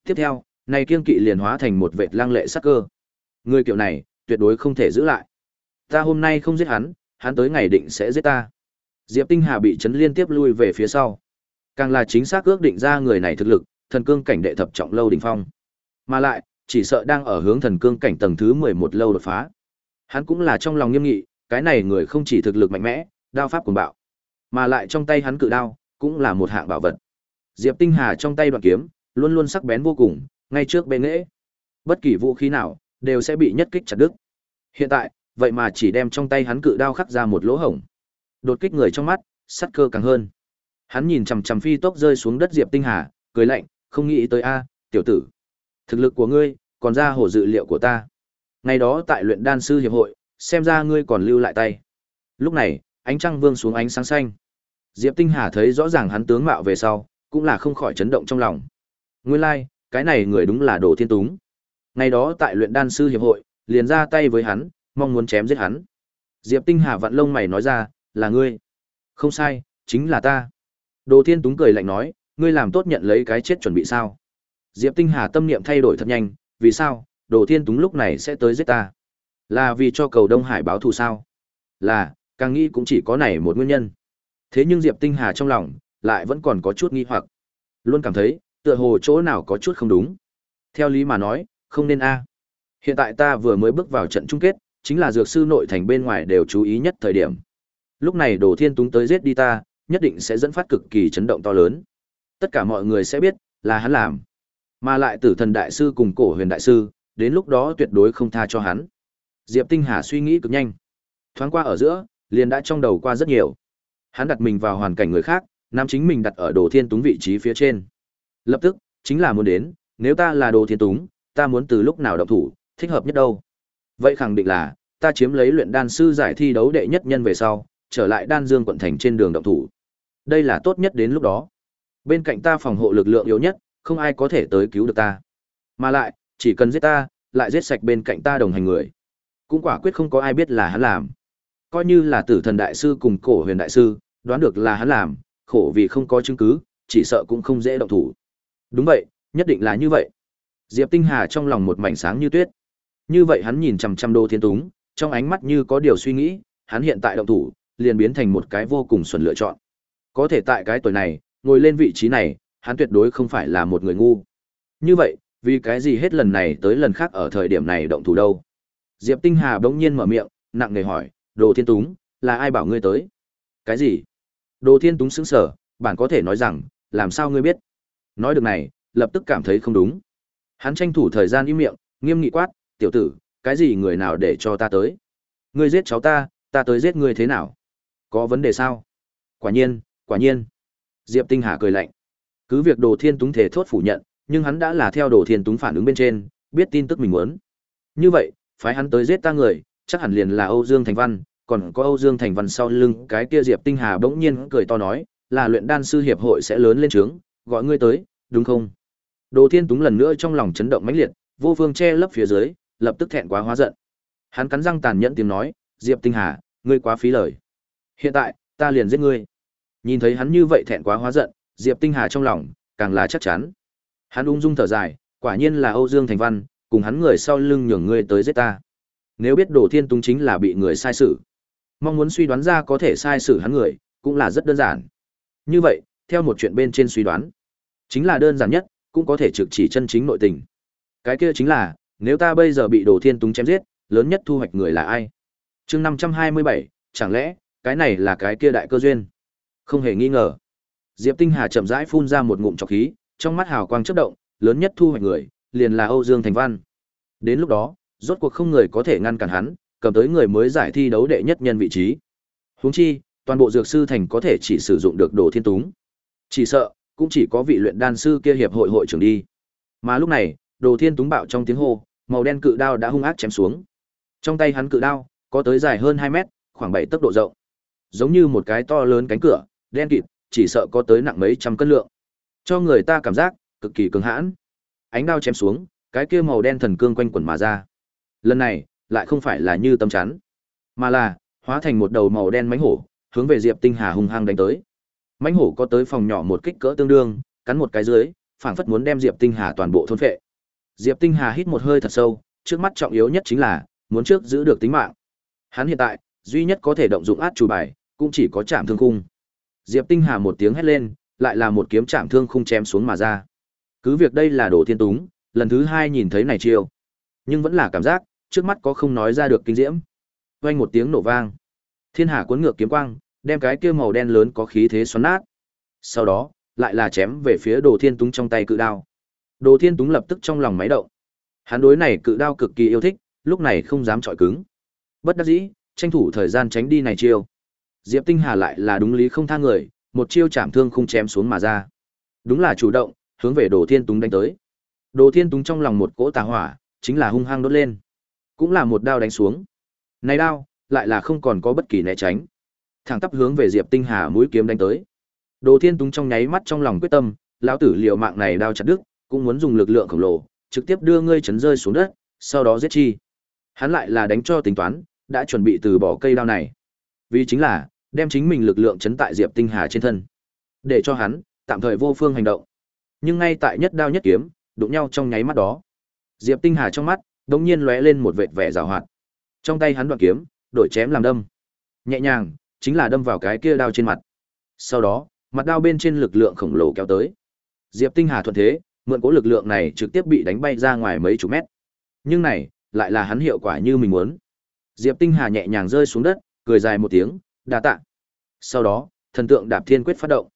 Tiếp theo, này kiên kỵ liền hóa thành một vệt lăng lệ sắc cơ. Người kiểu này, tuyệt đối không thể giữ lại. Ta hôm nay không giết hắn, hắn tới ngày định sẽ giết ta. Diệp Tinh Hà bị chấn liên tiếp lui về phía sau. Càng là chính xác ước định ra người này thực lực, thần cương cảnh đệ thập trọng lâu đỉnh phong. Mà lại, chỉ sợ đang ở hướng thần cương cảnh tầng thứ 11 lâu đột phá. Hắn cũng là trong lòng nghiêm nghị, cái này người không chỉ thực lực mạnh mẽ, đao pháp cuồng bạo, mà lại trong tay hắn cự đao, cũng là một hạng bảo vật. Diệp Tinh Hà trong tay đoạn kiếm, luôn luôn sắc bén vô cùng, ngay trước bên nghệ. Bất kỳ vũ khí nào, đều sẽ bị nhất kích chặt đứt. Hiện tại, vậy mà chỉ đem trong tay hắn cự đao khắc ra một lỗ hổng. Đột kích người trong mắt, sắt cơ càng hơn. Hắn nhìn chằm chằm phi tốc rơi xuống đất Diệp Tinh Hà, cười lạnh, không nghĩ tới a, tiểu tử. Thực lực của ngươi, còn ra hồ dự liệu của ta. Ngày đó tại luyện đan sư hiệp hội, xem ra ngươi còn lưu lại tay. Lúc này, ánh trăng vương xuống ánh sáng xanh. Diệp Tinh Hà thấy rõ ràng hắn tướng mạo về sau, cũng là không khỏi chấn động trong lòng. Nguyên lai, like, cái này người đúng là Đồ Thiên Túng. Ngày đó tại luyện đan sư hiệp hội, liền ra tay với hắn, mong muốn chém giết hắn. Diệp Tinh Hà vặn lông mày nói ra, là ngươi. Không sai, chính là ta. Đồ Thiên Túng cười lạnh nói, ngươi làm tốt nhận lấy cái chết chuẩn bị sao? Diệp Tinh Hà tâm niệm thay đổi thật nhanh, vì sao? Đồ Thiên Túng lúc này sẽ tới giết ta. Là vì cho cầu Đông Hải báo thù sao? Là, càng nghĩ cũng chỉ có này một nguyên nhân. Thế nhưng Diệp Tinh Hà trong lòng, lại vẫn còn có chút nghi hoặc. Luôn cảm thấy, tựa hồ chỗ nào có chút không đúng. Theo lý mà nói, không nên a. Hiện tại ta vừa mới bước vào trận chung kết, chính là dược sư nội thành bên ngoài đều chú ý nhất thời điểm. Lúc này Đồ Thiên Túng tới giết đi ta, nhất định sẽ dẫn phát cực kỳ chấn động to lớn. Tất cả mọi người sẽ biết, là hắn làm. Mà lại tử thần đại sư cùng cổ huyền đại sư, đến lúc đó tuyệt đối không tha cho hắn. Diệp Tinh Hà suy nghĩ cực nhanh. Thoáng qua ở giữa, liền đã trong đầu qua rất nhiều. Hắn đặt mình vào hoàn cảnh người khác, nam chính mình đặt ở Đồ Thiên Túng vị trí phía trên. Lập tức, chính là muốn đến, nếu ta là Đồ Thiên Túng, ta muốn từ lúc nào động thủ, thích hợp nhất đâu. Vậy khẳng định là, ta chiếm lấy luyện đan sư giải thi đấu đệ nhất nhân về sau, trở lại đan dương quận thành trên đường động thủ. Đây là tốt nhất đến lúc đó. Bên cạnh ta phòng hộ lực lượng yếu nhất, không ai có thể tới cứu được ta. Mà lại, chỉ cần giết ta, lại giết sạch bên cạnh ta đồng hành người. Cũng quả quyết không có ai biết là hắn làm. Coi như là tử thần đại sư cùng cổ huyền đại sư, đoán được là hắn làm, khổ vì không có chứng cứ, chỉ sợ cũng không dễ động thủ. Đúng vậy, nhất định là như vậy. Diệp Tinh Hà trong lòng một mảnh sáng như tuyết. Như vậy hắn nhìn chằm chằm Đô Thiên Túng, trong ánh mắt như có điều suy nghĩ, hắn hiện tại động thủ, liền biến thành một cái vô cùng xuẩn lựa chọn. Có thể tại cái tuổi này, ngồi lên vị trí này, hắn tuyệt đối không phải là một người ngu. Như vậy, vì cái gì hết lần này tới lần khác ở thời điểm này động thủ đâu? Diệp Tinh Hà bỗng nhiên mở miệng, nặng nề hỏi, Đồ Thiên Túng, là ai bảo ngươi tới? Cái gì? Đồ Thiên Túng xứng sở, bạn có thể nói rằng, làm sao ngươi biết? Nói được này, lập tức cảm thấy không đúng. Hắn tranh thủ thời gian im miệng, nghiêm nghị quát, tiểu tử, cái gì người nào để cho ta tới? Ngươi giết cháu ta, ta tới giết ngươi thế nào? Có vấn đề sao? Quả nhiên, quả nhiên. Diệp Tinh Hà cười lạnh. Cứ việc Đồ Thiên Túng thể thốt phủ nhận, nhưng hắn đã là theo Đồ Thiên Túng phản ứng bên trên, biết tin tức mình muốn. Như vậy, phái hắn tới giết ta người, chắc hẳn liền là Âu Dương Thành Văn, còn có Âu Dương Thành Văn sau lưng, cái kia Diệp Tinh Hà bỗng nhiên cười to nói, là luyện đan sư hiệp hội sẽ lớn lên trướng, gọi ngươi tới, đúng không? Đồ Thiên Túng lần nữa trong lòng chấn động mãnh liệt, vô phương che lấp phía dưới, lập tức thẹn quá hóa giận. Hắn cắn răng tàn nhẫn tiếng nói, Diệp Tinh Hà, ngươi quá phí lời. Hiện tại, ta liền giết ngươi. Nhìn thấy hắn như vậy thẹn quá hóa giận, Diệp Tinh Hà trong lòng càng là chắc chắn. Hắn ung dung thở dài, quả nhiên là Âu Dương Thành Văn, cùng hắn người sau lưng nhường ngươi tới giết ta. Nếu biết Đồ Thiên Túng chính là bị người sai sử, mong muốn suy đoán ra có thể sai sử hắn người, cũng là rất đơn giản. Như vậy, theo một chuyện bên trên suy đoán, chính là đơn giản nhất, cũng có thể trực chỉ chân chính nội tình. Cái kia chính là, nếu ta bây giờ bị Đồ Thiên Túng chém giết, lớn nhất thu hoạch người là ai? Chương 527, chẳng lẽ cái này là cái kia đại cơ duyên? Không hề nghi ngờ. Diệp Tinh Hà chậm rãi phun ra một ngụm trọc khí, trong mắt hào quang chớp động, lớn nhất thu hoạch người, liền là Âu Dương Thành Văn. Đến lúc đó, rốt cuộc không người có thể ngăn cản hắn, cầm tới người mới giải thi đấu đệ nhất nhân vị trí. Huống chi, toàn bộ dược sư thành có thể chỉ sử dụng được đồ thiên túng. Chỉ sợ, cũng chỉ có vị luyện đan sư kia hiệp hội hội trưởng đi. Mà lúc này, đồ thiên túng bạo trong tiếng hô, màu đen cự đao đã hung ác chém xuống. Trong tay hắn cự đao, có tới dài hơn 2 mét, khoảng 7 tốc độ rộng. Giống như một cái to lớn cánh cửa, đen kịt, chỉ sợ có tới nặng mấy trăm cân lượng. Cho người ta cảm giác cực kỳ cứng hãn. Ánh đao chém xuống, cái kia màu đen thần cương quanh quẩn mà ra. Lần này, lại không phải là như tấm chắn, mà là hóa thành một đầu màu đen mãnh hổ, hướng về Diệp Tinh Hà hung hăng đánh tới. Mãnh hổ có tới phòng nhỏ một kích cỡ tương đương, cắn một cái dưới, phảng phất muốn đem Diệp Tinh Hà toàn bộ thôn phệ. Diệp Tinh Hà hít một hơi thật sâu, trước mắt trọng yếu nhất chính là muốn trước giữ được tính mạng. Hắn hiện tại, duy nhất có thể động dụng át chủ bài, cũng chỉ có chạm thương khung. Diệp Tinh Hà một tiếng hét lên, lại là một kiếm chạm thương khung chém xuống mà ra. Cứ việc đây là đồ thiên túng, lần thứ hai nhìn thấy này chiêu, nhưng vẫn là cảm giác trước mắt có không nói ra được kinh diễm. Vang một tiếng nổ vang, thiên hà cuốn ngược kiếm quang, đem cái kia màu đen lớn có khí thế xoắn nát. Sau đó, lại là chém về phía Đồ Thiên Túng trong tay cự đao. Đồ Thiên Túng lập tức trong lòng máy động. Hắn đối này cự đao cực kỳ yêu thích, lúc này không dám chọi cứng. Bất đắc dĩ, tranh thủ thời gian tránh đi này chiêu. Diệp Tinh Hà lại là đúng lý không tha người, một chiêu chạm thương không chém xuống mà ra. Đúng là chủ động, hướng về Đồ Thiên Túng đánh tới. Đồ Thiên Túng trong lòng một cỗ tà hỏa, chính là hung hăng đốt lên. Cũng là một đao đánh xuống. Này đao, lại là không còn có bất kỳ né tránh. Thẳng tắp hướng về Diệp Tinh Hà mũi kiếm đánh tới. Đồ Thiên Túng trong nháy mắt trong lòng quyết tâm, lão tử liều mạng này đao chặt đứt, cũng muốn dùng lực lượng khổng lồ, trực tiếp đưa ngươi chấn rơi xuống đất, sau đó giết chi. Hắn lại là đánh cho tính toán, đã chuẩn bị từ bỏ cây đao này. Vì chính là đem chính mình lực lượng chấn tại Diệp Tinh Hà trên thân, để cho hắn tạm thời vô phương hành động. Nhưng ngay tại nhất đao nhất kiếm, đụng nhau trong nháy mắt đó, Diệp Tinh Hà trong mắt Đống nhiên lóe lên một vệt vẻ rào hoạt. Trong tay hắn đoạn kiếm, đổi chém làm đâm. Nhẹ nhàng, chính là đâm vào cái kia đao trên mặt. Sau đó, mặt đao bên trên lực lượng khổng lồ kéo tới. Diệp Tinh Hà thuận thế, mượn cố lực lượng này trực tiếp bị đánh bay ra ngoài mấy chục mét. Nhưng này, lại là hắn hiệu quả như mình muốn. Diệp Tinh Hà nhẹ nhàng rơi xuống đất, cười dài một tiếng, đa tạ. Sau đó, thần tượng đạp thiên quyết phát động.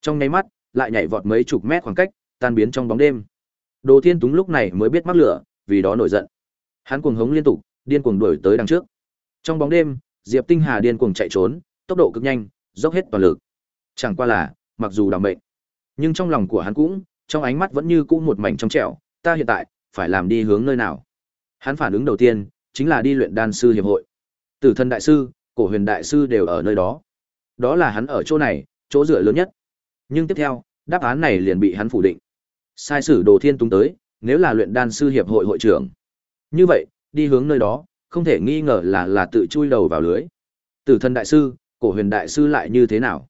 Trong nháy mắt, lại nhảy vọt mấy chục mét khoảng cách, tan biến trong bóng đêm. Đồ Thiên Túng lúc này mới biết mắc lửa, vì đó nổi giận. Hắn cuồng hống liên tục, điên cuồng đuổi tới đằng trước. Trong bóng đêm, Diệp Tinh Hà điên cuồng chạy trốn, tốc độ cực nhanh, dốc hết toàn lực. Chẳng qua là, mặc dù đảm mệnh, nhưng trong lòng của hắn cũng, trong ánh mắt vẫn như cũ một mảnh trong trẻo, ta hiện tại phải làm đi hướng nơi nào? Hắn phản ứng đầu tiên chính là đi luyện đan sư hiệp hội. Tử thân đại sư, cổ huyền đại sư đều ở nơi đó. Đó là hắn ở chỗ này, chỗ dựa lớn nhất. Nhưng tiếp theo, đáp án này liền bị hắn phủ định. Sai sử Đồ Thiên Túng tới, nếu là luyện đan sư hiệp hội hội trưởng. Như vậy, đi hướng nơi đó, không thể nghi ngờ là là tự chui đầu vào lưới. Tử thân đại sư, cổ huyền đại sư lại như thế nào?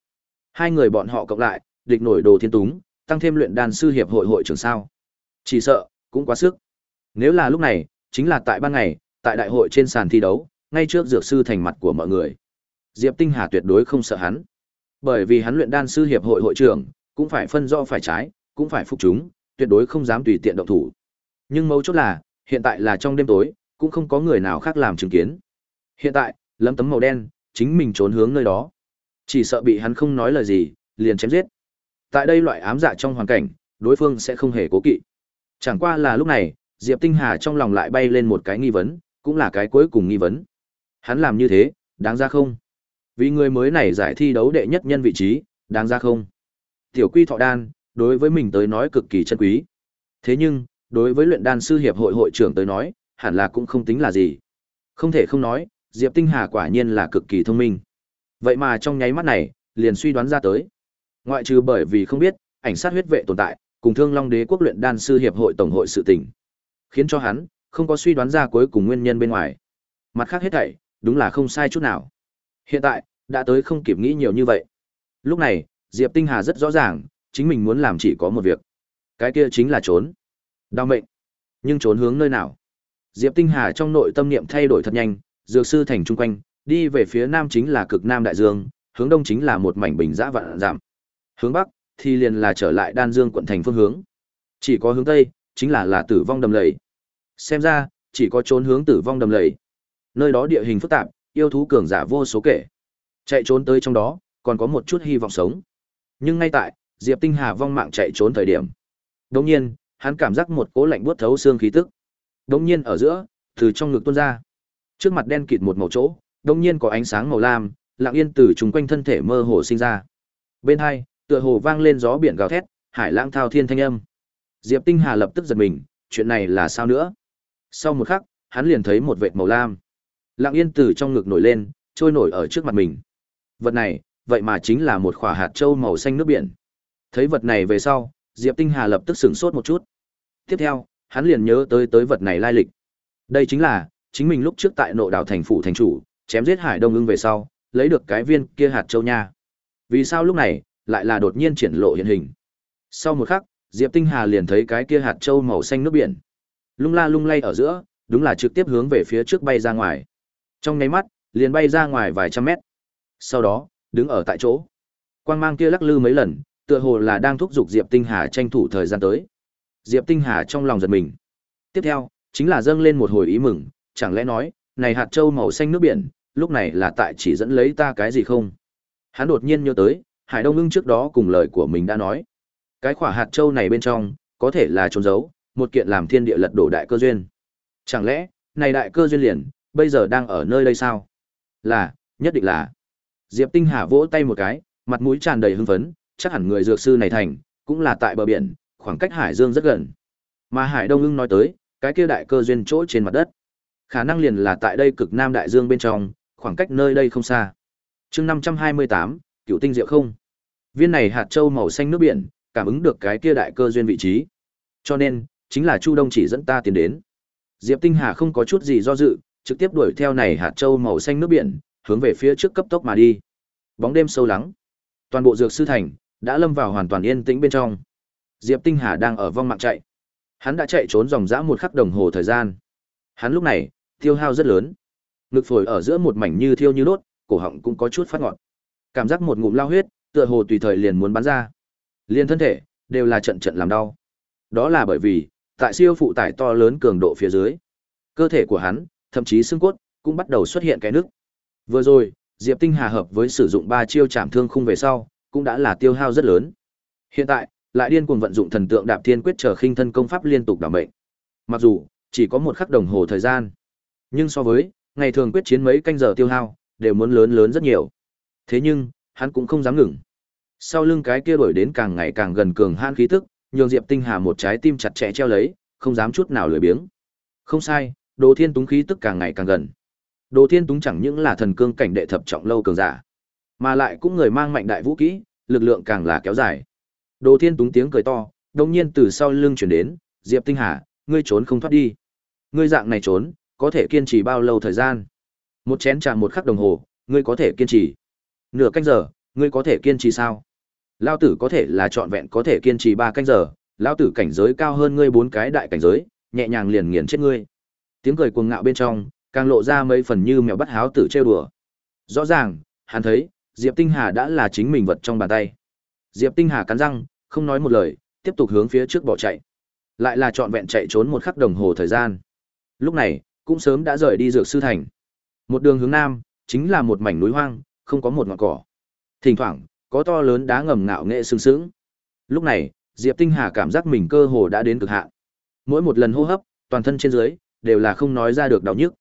Hai người bọn họ cộng lại, địch nổi Đồ Thiên Túng, tăng thêm luyện đan sư hiệp hội hội trưởng sao? Chỉ sợ, cũng quá sức. Nếu là lúc này, chính là tại ban ngày, tại đại hội trên sàn thi đấu, ngay trước dược sư thành mặt của mọi người. Diệp Tinh Hà tuyệt đối không sợ hắn. Bởi vì hắn luyện đan sư hiệp hội hội trưởng, cũng phải phân rõ phải trái, cũng phải phục chúng, tuyệt đối không dám tùy tiện động thủ. Nhưng mấu chốt là, hiện tại là trong đêm tối, cũng không có người nào khác làm chứng kiến. Hiện tại, lấm tấm màu đen, chính mình trốn hướng nơi đó. Chỉ sợ bị hắn không nói lời gì, liền chém giết. Tại đây loại ám dạ trong hoàn cảnh, đối phương sẽ không hề cố kỵ. Chẳng qua là lúc này, Diệp Tinh Hà trong lòng lại bay lên một cái nghi vấn, cũng là cái cuối cùng nghi vấn. Hắn làm như thế, đáng ra không? Vì người mới này giải thi đấu đệ nhất nhân vị trí, đáng ra không? Tiểu Quy Thọ Đan, đối với mình tới nói cực kỳ chân quý. Thế nhưng, đối với luyện đan sư hiệp hội hội trưởng tới nói, hẳn là cũng không tính là gì. Không thể không nói, Diệp Tinh Hà quả nhiên là cực kỳ thông minh. Vậy mà trong nháy mắt này, liền suy đoán ra tới. Ngoại trừ bởi vì không biết, ảnh sát huyết vệ tồn tại, cùng Thương Long Đế quốc luyện đan sư hiệp hội tổng hội sự tình, khiến cho hắn không có suy đoán ra cuối cùng nguyên nhân bên ngoài. Mặt khác hết thảy, đúng là không sai chút nào. Hiện tại, đã tới không kịp nghĩ nhiều như vậy. Lúc này, Diệp Tinh Hà rất rõ ràng, chính mình muốn làm chỉ có một việc. Cái kia chính là trốn. Đau mệnh. Nhưng trốn hướng nơi nào? Diệp Tinh Hà trong nội tâm niệm thay đổi thật nhanh, dược sư thành trung quanh, đi về phía nam chính là cực nam đại dương, hướng đông chính là một mảnh bình dã vạn giảm. Hướng bắc thì liền là trở lại Đan Dương quận thành phương hướng. Chỉ có hướng tây chính là là tử vong đầm lầy. Xem ra, chỉ có trốn hướng tử vong đầm lầy. Nơi đó địa hình phức tạp, yêu thú cường giả vô số kể. Chạy trốn tới trong đó, còn có một chút hy vọng sống. Nhưng ngay tại, Diệp Tinh Hà vong mạng chạy trốn thời điểm. Đống nhiên, hắn cảm giác một cỗ lạnh buốt thấu xương khí tức. Đống nhiên ở giữa, từ trong ngực tuôn ra. Trước mặt đen kịt một màu chỗ, Đống nhiên có ánh sáng màu lam, lặng yên từ trùng quanh thân thể mơ hồ sinh ra. Bên hai, tựa hồ vang lên gió biển gào thét, hải lãng thao thiên thanh âm. Diệp Tinh Hà lập tức giật mình, chuyện này là sao nữa? Sau một khắc, hắn liền thấy một vệt màu lam. Lặng yên từ trong ngực nổi lên, trôi nổi ở trước mặt mình. Vật này, vậy mà chính là một quả hạt châu màu xanh nước biển. Thấy vật này về sau, Diệp Tinh Hà lập tức sửng sốt một chút. Tiếp theo, hắn liền nhớ tới tới vật này lai lịch. Đây chính là chính mình lúc trước tại nội đảo thành phủ thành chủ, chém giết Hải Đông ưng về sau, lấy được cái viên kia hạt châu nha. Vì sao lúc này lại là đột nhiên triển lộ hiện hình? Sau một khắc, Diệp Tinh Hà liền thấy cái kia hạt châu màu xanh nước biển. Lung la lung lay ở giữa, đúng là trực tiếp hướng về phía trước bay ra ngoài. Trong nháy mắt, liền bay ra ngoài vài trăm mét. Sau đó, đứng ở tại chỗ. Quang mang kia lắc lư mấy lần, tựa hồ là đang thúc giục Diệp Tinh Hà tranh thủ thời gian tới. Diệp Tinh Hà trong lòng giật mình. Tiếp theo, chính là dâng lên một hồi ý mừng, chẳng lẽ nói, này hạt châu màu xanh nước biển, lúc này là tại chỉ dẫn lấy ta cái gì không? Hắn đột nhiên nhớ tới, Hải Đông Ưng trước đó cùng lời của mình đã nói. Cái quả hạt châu này bên trong, có thể là trốn giấu, một kiện làm thiên địa lật đổ đại cơ duyên. Chẳng lẽ, này đại cơ duyên liền, bây giờ đang ở nơi đây sao? Là, nhất định là. Diệp Tinh Hà vỗ tay một cái, mặt mũi tràn đầy hưng phấn, chắc hẳn người dược sư này thành, cũng là tại bờ biển, khoảng cách Hải Dương rất gần. Mà Hải Đông Ưng nói tới, cái kia đại cơ duyên chỗ trên mặt đất. Khả năng liền là tại đây cực Nam Đại Dương bên trong, khoảng cách nơi đây không xa. chương 528, cựu tinh diệu không. Viên này hạt châu màu xanh nước biển, cảm ứng được cái kia đại cơ duyên vị trí. Cho nên, chính là Chu Đông chỉ dẫn ta tiến đến. Diệp Tinh Hà không có chút gì do dự, trực tiếp đuổi theo này hạt châu màu xanh nước biển, hướng về phía trước cấp tốc mà đi. Bóng đêm sâu lắng, toàn bộ dược sư thành đã lâm vào hoàn toàn yên tĩnh bên trong. Diệp Tinh Hà đang ở vong mạng chạy. Hắn đã chạy trốn dòng dã một khắc đồng hồ thời gian. Hắn lúc này, tiêu hao rất lớn. Ngực phổi ở giữa một mảnh như thiêu như đốt, cổ họng cũng có chút phát ngọt. Cảm giác một ngụm lao huyết, tựa hồ tùy thời liền muốn bắn ra. Liên thân thể đều là trận trận làm đau. Đó là bởi vì, tại siêu phụ tải to lớn cường độ phía dưới, cơ thể của hắn, thậm chí xương cốt cũng bắt đầu xuất hiện cái nước. Vừa rồi, Diệp Tinh Hà hợp với sử dụng ba chiêu chạm thương khung về sau, cũng đã là tiêu hao rất lớn. Hiện tại, lại điên cuồng vận dụng thần tượng đạp thiên quyết trở khinh thân công pháp liên tục đảm mệnh. Mặc dù chỉ có một khắc đồng hồ thời gian, nhưng so với ngày thường quyết chiến mấy canh giờ tiêu hao, đều muốn lớn lớn rất nhiều. Thế nhưng, hắn cũng không dám ngừng. Sau lưng cái kia đổi đến càng ngày càng gần cường han khí tức, nhường Diệp Tinh Hà một trái tim chặt chẽ treo lấy, không dám chút nào lười biếng. Không sai, Đồ Thiên Túng khí tức càng ngày càng gần. Đồ Thiên Túng chẳng những là thần cương cảnh đệ thập trọng lâu cường giả, mà lại cũng người mang mạnh đại vũ kỹ, lực lượng càng là kéo dài. Đồ Thiên Túng tiếng cười to, đông nhiên từ sau lưng truyền đến, "Diệp Tinh Hà, ngươi trốn không thoát đi. Ngươi dạng này trốn, có thể kiên trì bao lâu thời gian? Một chén trà một khắc đồng hồ, ngươi có thể kiên trì. Nửa canh giờ, ngươi có thể kiên trì sao? Lão tử có thể là trọn vẹn có thể kiên trì ba canh giờ, lão tử cảnh giới cao hơn ngươi bốn cái đại cảnh giới, nhẹ nhàng liền nghiền chết ngươi." Tiếng cười cuồng ngạo bên trong, càng lộ ra mấy phần như mèo bắt háo tử trêu đùa. Rõ ràng, hắn thấy, Diệp Tinh Hà đã là chính mình vật trong bàn tay. Diệp Tinh Hà cắn răng, không nói một lời, tiếp tục hướng phía trước bỏ chạy. Lại là trọn vẹn chạy trốn một khắc đồng hồ thời gian. Lúc này, cũng sớm đã rời đi dược sư thành. Một đường hướng nam, chính là một mảnh núi hoang, không có một ngọn cỏ. Thỉnh thoảng, có to lớn đá ngầm ngạo nghệ sừng sững. Lúc này, Diệp Tinh Hà cảm giác mình cơ hồ đã đến cực hạn. Mỗi một lần hô hấp, toàn thân trên dưới đều là không nói ra được đau nhức.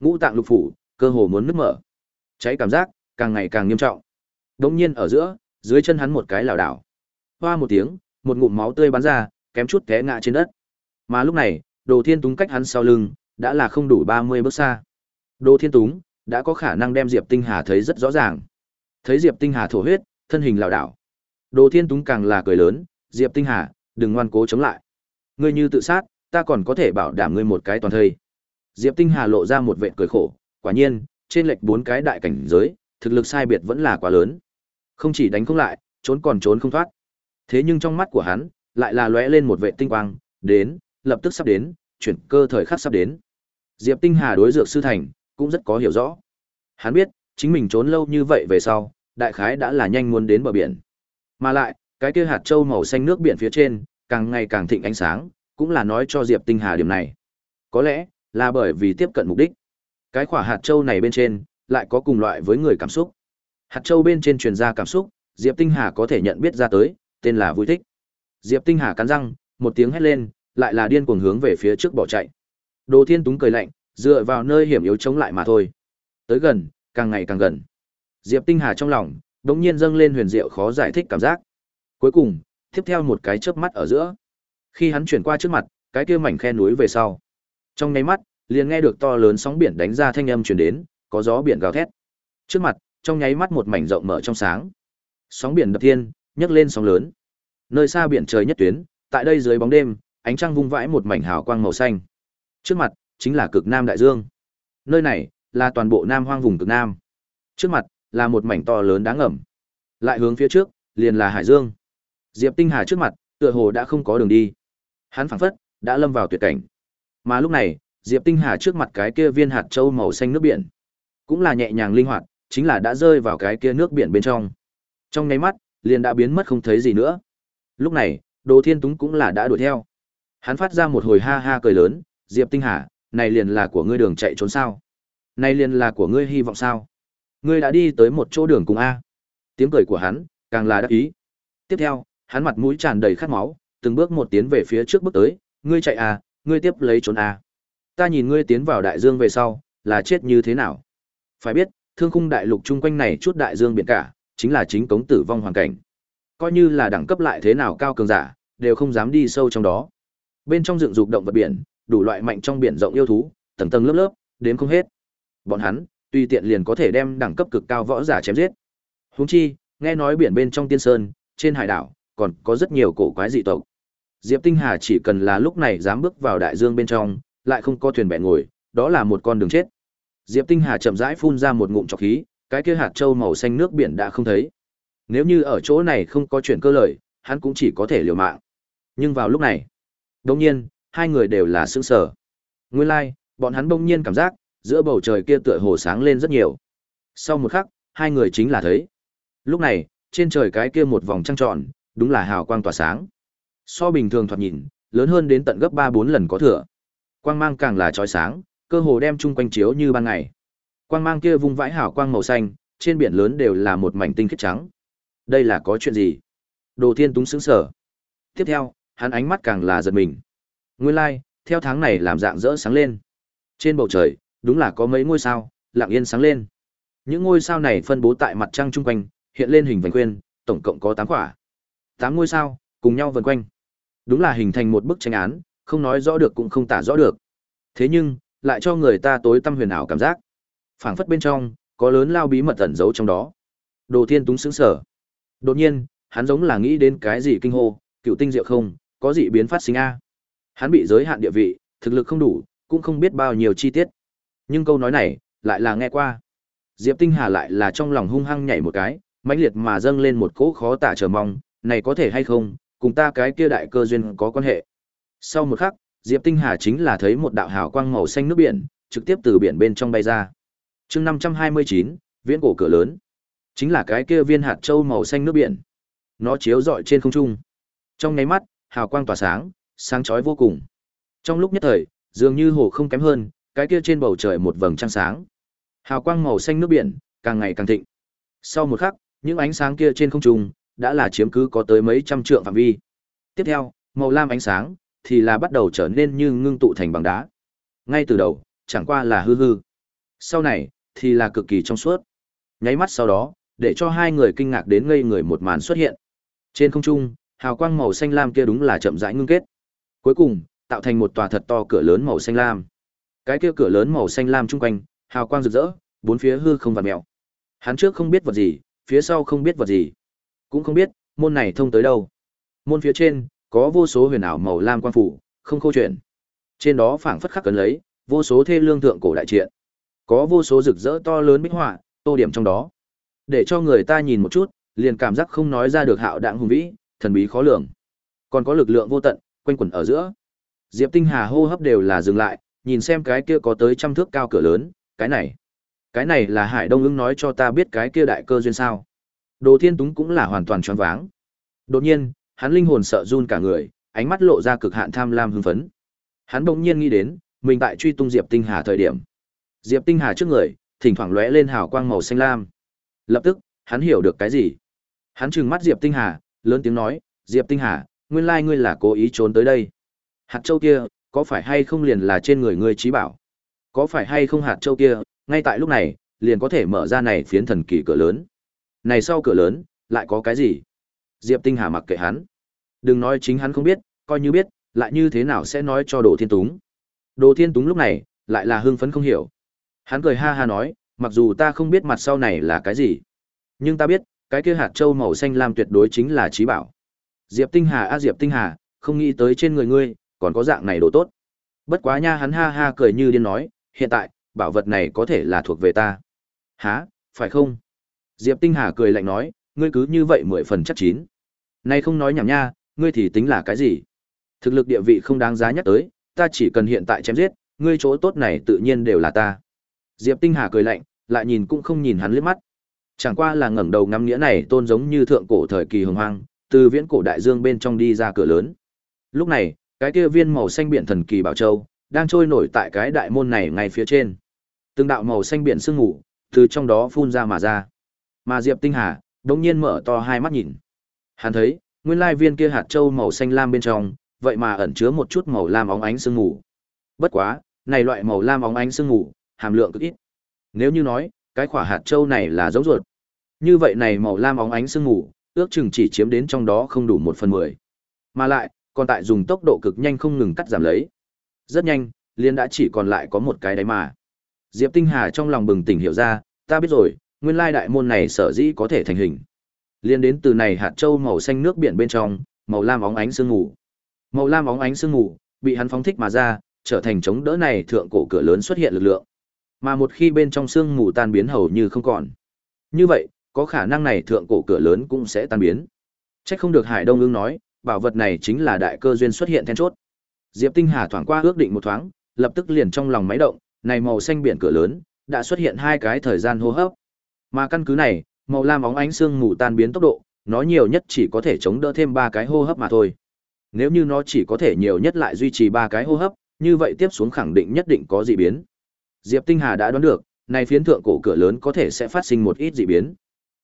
Ngũ tạng lục phủ, cơ hồ muốn nứt mở. Cháy cảm giác càng ngày càng nghiêm trọng. Đống nhiên ở giữa, dưới chân hắn một cái lảo đảo. Hoa một tiếng, một ngụm máu tươi bắn ra, kém chút té ngã trên đất. Mà lúc này, Đồ Thiên Túng cách hắn sau lưng, đã là không đủ 30 bước xa. Đồ Thiên Túng đã có khả năng đem Diệp Tinh Hà thấy rất rõ ràng. Thấy Diệp Tinh Hà thổ huyết, thân hình lảo đảo. Đồ Thiên Túng càng là cười lớn, "Diệp Tinh Hà, đừng ngoan cố chống lại. Ngươi như tự sát, ta còn có thể bảo đảm ngươi một cái toàn thây." Diệp Tinh Hà lộ ra một vệt cười khổ, quả nhiên, trên lệch bốn cái đại cảnh giới, thực lực sai biệt vẫn là quá lớn. Không chỉ đánh không lại, trốn còn trốn không thoát. Thế nhưng trong mắt của hắn, lại là lóe lên một vệ tinh quang, đến, lập tức sắp đến, chuyển cơ thời khắc sắp đến. Diệp Tinh Hà đối dược sư thành, cũng rất có hiểu rõ. Hắn biết, chính mình trốn lâu như vậy về sau, đại khái đã là nhanh muốn đến bờ biển. Mà lại, cái kia hạt châu màu xanh nước biển phía trên, càng ngày càng thịnh ánh sáng, cũng là nói cho Diệp Tinh Hà điểm này. Có lẽ, là bởi vì tiếp cận mục đích. Cái quả hạt châu này bên trên, lại có cùng loại với người cảm xúc. Hạt châu bên trên truyền ra cảm xúc, Diệp Tinh Hà có thể nhận biết ra tới, tên là vui thích. Diệp Tinh Hà cắn răng, một tiếng hét lên, lại là điên cuồng hướng về phía trước bỏ chạy. Đồ Thiên Túng cười lạnh, dựa vào nơi hiểm yếu chống lại mà thôi. Tới gần, càng ngày càng gần. Diệp Tinh Hà trong lòng, đống nhiên dâng lên huyền diệu khó giải thích cảm giác. Cuối cùng, tiếp theo một cái chớp mắt ở giữa. Khi hắn chuyển qua trước mặt, cái kia mảnh khe núi về sau. Trong nháy mắt, liền nghe được to lớn sóng biển đánh ra thanh âm truyền đến, có gió biển gào thét. Trước mặt, trong nháy mắt một mảnh rộng mở trong sáng. Sóng biển đập thiên, nhấc lên sóng lớn. Nơi xa biển trời nhất tuyến, tại đây dưới bóng đêm, ánh trăng vung vãi một mảnh hào quang màu xanh. Trước mặt chính là cực Nam đại dương. Nơi này là toàn bộ Nam Hoang vùng cực Nam. Trước mặt là một mảnh to lớn đáng ngầm. Lại hướng phía trước, liền là hải dương. Diệp Tinh Hà trước mặt, tựa hồ đã không có đường đi. Hắn phảng phất đã lâm vào tuyệt cảnh. Mà lúc này, Diệp Tinh Hà trước mặt cái kia viên hạt châu màu xanh nước biển, cũng là nhẹ nhàng linh hoạt, chính là đã rơi vào cái kia nước biển bên trong. Trong nháy mắt, liền đã biến mất không thấy gì nữa. Lúc này, Đồ Thiên Túng cũng là đã đuổi theo. Hắn phát ra một hồi ha ha cười lớn, Diệp Tinh Hà, này liền là của ngươi đường chạy trốn sao? Này liền là của ngươi hy vọng sao? Ngươi đã đi tới một chỗ đường cùng a. Tiếng cười của hắn càng là đắc ý. Tiếp theo, hắn mặt mũi tràn đầy khát máu, từng bước một tiến về phía trước bước tới, ngươi chạy à, ngươi tiếp lấy trốn à. Ta nhìn ngươi tiến vào đại dương về sau, là chết như thế nào? Phải biết, thương khung đại lục chung quanh này chút đại dương biển cả, chính là chính cống tử vong hoàn cảnh. Coi như là đẳng cấp lại thế nào cao cường giả, đều không dám đi sâu trong đó. Bên trong dựng dục động vật biển, đủ loại mạnh trong biển rộng yêu thú, tầng tầng lớp lớp, đến không hết. Bọn hắn, tùy tiện liền có thể đem đẳng cấp cực cao võ giả chém giết. Huống chi, nghe nói biển bên trong tiên sơn, trên hải đảo, còn có rất nhiều cổ quái dị tộc. Diệp Tinh Hà chỉ cần là lúc này dám bước vào đại dương bên trong, lại không có thuyền bè ngồi, đó là một con đường chết. Diệp Tinh Hà chậm rãi phun ra một ngụm trọc khí, cái kia hạt châu màu xanh nước biển đã không thấy. Nếu như ở chỗ này không có chuyện cơ lợi, hắn cũng chỉ có thể liều mạng. Nhưng vào lúc này, đột nhiên, hai người đều là sững sờ. Nguyên lai, like, bọn hắn bỗng nhiên cảm giác, giữa bầu trời kia tựa hồ sáng lên rất nhiều. Sau một khắc, hai người chính là thấy. Lúc này, trên trời cái kia một vòng trăng tròn, đúng là hào quang tỏa sáng. So bình thường thoạt nhìn, lớn hơn đến tận gấp 3-4 lần có thừa. Quang mang càng là chói sáng, cơ hồ đem chung quanh chiếu như ban ngày. Quang mang kia vung vãi hào quang màu xanh, trên biển lớn đều là một mảnh tinh khiết trắng. Đây là có chuyện gì? Đồ Thiên Túng sững sở. Tiếp theo, hắn ánh mắt càng là giật mình. Nguyên lai, like, theo tháng này làm dạng rỡ sáng lên. Trên bầu trời, đúng là có mấy ngôi sao, lặng yên sáng lên. Những ngôi sao này phân bố tại mặt trăng chung quanh, hiện lên hình vành khuyên, tổng cộng có 8 quả. 8 ngôi sao, cùng nhau vần quanh. Đúng là hình thành một bức tranh án, không nói rõ được cũng không tả rõ được. Thế nhưng, lại cho người ta tối tâm huyền ảo cảm giác. Phảng phất bên trong, có lớn lao bí mật ẩn giấu trong đó. Đồ Thiên Túng xứng sở. Đột nhiên, hắn giống là nghĩ đến cái gì kinh hô, cựu tinh diệu không, có gì biến phát sinh a. Hắn bị giới hạn địa vị, thực lực không đủ, cũng không biết bao nhiêu chi tiết. Nhưng câu nói này, lại là nghe qua. Diệp Tinh Hà lại là trong lòng hung hăng nhảy một cái, mãnh liệt mà dâng lên một cỗ khó tả chờ mong, này có thể hay không, cùng ta cái kia đại cơ duyên có quan hệ. Sau một khắc, Diệp Tinh Hà chính là thấy một đạo hào quang màu xanh nước biển, trực tiếp từ biển bên trong bay ra. Chương 529, viễn cổ cửa lớn. Chính là cái kia viên hạt châu màu xanh nước biển. Nó chiếu rọi trên không trung. Trong nháy mắt, hào quang tỏa sáng, sáng chói vô cùng. Trong lúc nhất thời, dường như hồ không kém hơn, cái kia trên bầu trời một vầng trăng sáng. Hào quang màu xanh nước biển càng ngày càng thịnh. Sau một khắc, những ánh sáng kia trên không trung đã là chiếm cứ có tới mấy trăm trượng phạm vi. Tiếp theo, màu lam ánh sáng thì là bắt đầu trở nên như ngưng tụ thành bằng đá. Ngay từ đầu, chẳng qua là hư hư. Sau này, thì là cực kỳ trong suốt. Nháy mắt sau đó, để cho hai người kinh ngạc đến ngây người một màn xuất hiện. Trên không trung, hào quang màu xanh lam kia đúng là chậm rãi ngưng kết. Cuối cùng, tạo thành một tòa thật to cửa lớn màu xanh lam. Cái kia cửa lớn màu xanh lam chung quanh, hào quang rực rỡ, bốn phía hư không vặn mèo. Hắn trước không biết vật gì, phía sau không biết vật gì. Cũng không biết, môn này thông tới đâu. Môn phía trên, có vô số huyền ảo màu lam quan phủ, không khô chuyện. Trên đó phảng phất khắc cấn lấy, vô số thê lương thượng cổ đại triện. Có vô số rực rỡ to lớn bích họa, tô điểm trong đó. Để cho người ta nhìn một chút, liền cảm giác không nói ra được hạo đạng hùng vĩ, thần bí khó lường. Còn có lực lượng vô tận, quanh quẩn ở giữa. Diệp Tinh Hà hô hấp đều là dừng lại, nhìn xem cái kia có tới trăm thước cao cửa lớn, cái này. Cái này là Hải Đông ứng nói cho ta biết cái kia đại cơ duyên sao. Đồ Thiên Túng cũng là hoàn toàn choáng váng. Đột nhiên, hắn linh hồn sợ run cả người, ánh mắt lộ ra cực hạn tham lam hưng phấn. Hắn bỗng nhiên nghĩ đến, mình tại truy tung Diệp Tinh Hà thời điểm. Diệp Tinh Hà trước người, thỉnh thoảng lóe lên hào quang màu xanh lam. Lập tức, hắn hiểu được cái gì. Hắn trừng mắt Diệp Tinh Hà, lớn tiếng nói, "Diệp Tinh Hà, nguyên lai ngươi là cố ý trốn tới đây. Hạt châu kia, có phải hay không liền là trên người ngươi trí bảo? Có phải hay không hạt châu kia, ngay tại lúc này, liền có thể mở ra này phiến thần kỳ cửa lớn. Này sau cửa lớn, lại có cái gì? Diệp Tinh Hà mặc kệ hắn. Đừng nói chính hắn không biết, coi như biết, lại như thế nào sẽ nói cho Đồ Thiên Túng. Đồ Thiên Túng lúc này, lại là hưng phấn không hiểu. Hắn cười ha ha nói, mặc dù ta không biết mặt sau này là cái gì, nhưng ta biết, cái kia hạt châu màu xanh lam tuyệt đối chính là trí bảo. Diệp Tinh Hà a Diệp Tinh Hà, không nghĩ tới trên người ngươi, còn có dạng này đồ tốt. Bất quá nha hắn ha ha cười như điên nói, hiện tại, bảo vật này có thể là thuộc về ta. Hả, phải không? Diệp Tinh Hà cười lạnh nói, ngươi cứ như vậy mười phần chắc chín. Nay không nói nhảm nha, ngươi thì tính là cái gì? Thực lực địa vị không đáng giá nhắc tới, ta chỉ cần hiện tại chém giết, ngươi chỗ tốt này tự nhiên đều là ta. Diệp Tinh Hà cười lạnh, lại nhìn cũng không nhìn hắn liếc mắt. Chẳng qua là ngẩng đầu ngắm nghĩa này tôn giống như thượng cổ thời kỳ hồng hoang, từ viễn cổ đại dương bên trong đi ra cửa lớn. Lúc này, cái kia viên màu xanh biển thần kỳ bảo châu đang trôi nổi tại cái đại môn này ngay phía trên. Từng đạo màu xanh biển sương ngủ từ trong đó phun ra mà ra. Mà Diệp Tinh Hà đột nhiên mở to hai mắt nhìn. Hắn thấy, nguyên lai viên kia hạt châu màu xanh lam bên trong, vậy mà ẩn chứa một chút màu lam óng ánh sương ngủ. Bất quá, này loại màu lam óng ánh sương ngủ, hàm lượng cực ít. Nếu như nói, cái quả hạt châu này là dấu ruột. Như vậy này màu lam óng ánh sương ngủ, ước chừng chỉ chiếm đến trong đó không đủ một phần mười. Mà lại, còn tại dùng tốc độ cực nhanh không ngừng cắt giảm lấy. Rất nhanh, liên đã chỉ còn lại có một cái đấy mà. Diệp Tinh Hà trong lòng bừng tỉnh hiểu ra, ta biết rồi, nguyên lai đại môn này sở dĩ có thể thành hình. Liên đến từ này hạt châu màu xanh nước biển bên trong, màu lam óng ánh sương ngủ. Màu lam óng ánh sương ngủ, bị hắn phóng thích mà ra, trở thành chống đỡ này thượng cổ cửa lớn xuất hiện lực lượng. Mà một khi bên trong sương mù tan biến hầu như không còn. Như vậy, có khả năng này thượng cổ cửa lớn cũng sẽ tan biến. Chắc không được Hải Đông ương nói, bảo vật này chính là đại cơ duyên xuất hiện then chốt. Diệp Tinh Hà thoáng qua ước định một thoáng, lập tức liền trong lòng máy động, này màu xanh biển cửa lớn đã xuất hiện hai cái thời gian hô hấp. Mà căn cứ này, màu lam óng ánh xương mù tan biến tốc độ, nó nhiều nhất chỉ có thể chống đỡ thêm ba cái hô hấp mà thôi. Nếu như nó chỉ có thể nhiều nhất lại duy trì ba cái hô hấp, như vậy tiếp xuống khẳng định nhất định có dị biến. Diệp Tinh Hà đã đoán được, này phiến thượng cổ cửa lớn có thể sẽ phát sinh một ít dị biến.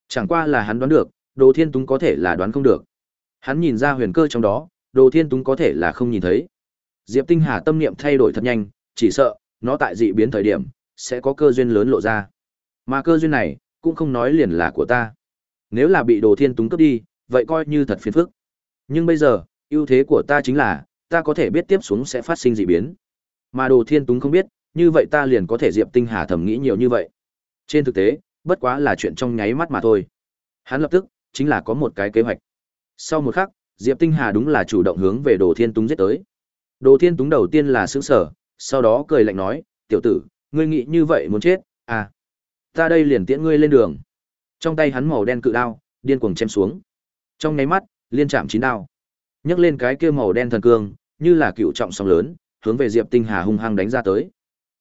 Chẳng qua là hắn đoán được, Đồ Thiên Túng có thể là đoán không được. Hắn nhìn ra huyền cơ trong đó, Đồ Thiên Túng có thể là không nhìn thấy. Diệp Tinh Hà tâm niệm thay đổi thật nhanh, chỉ sợ nó tại dị biến thời điểm sẽ có cơ duyên lớn lộ ra. Mà cơ duyên này cũng không nói liền là của ta. Nếu là bị Đồ Thiên Túng cướp đi, vậy coi như thật phiền phức. Nhưng bây giờ, ưu thế của ta chính là ta có thể biết tiếp xuống sẽ phát sinh dị biến. Mà Đồ Thiên Túng không biết, như vậy ta liền có thể Diệp Tinh Hà thầm nghĩ nhiều như vậy. Trên thực tế, bất quá là chuyện trong nháy mắt mà thôi. Hắn lập tức chính là có một cái kế hoạch. Sau một khắc, Diệp Tinh Hà đúng là chủ động hướng về Đồ Thiên Túng giết tới. Đồ Thiên Túng đầu tiên là sững sờ, sau đó cười lạnh nói, "Tiểu tử, ngươi nghĩ như vậy muốn chết? À, ta đây liền tiễn ngươi lên đường." Trong tay hắn màu đen cự đao, điên cuồng chém xuống. Trong nháy mắt, liên chạm chín đao. Nhấc lên cái kia màu đen thần cương, như là cựu trọng sóng lớn, hướng về Diệp Tinh Hà hung hăng đánh ra tới.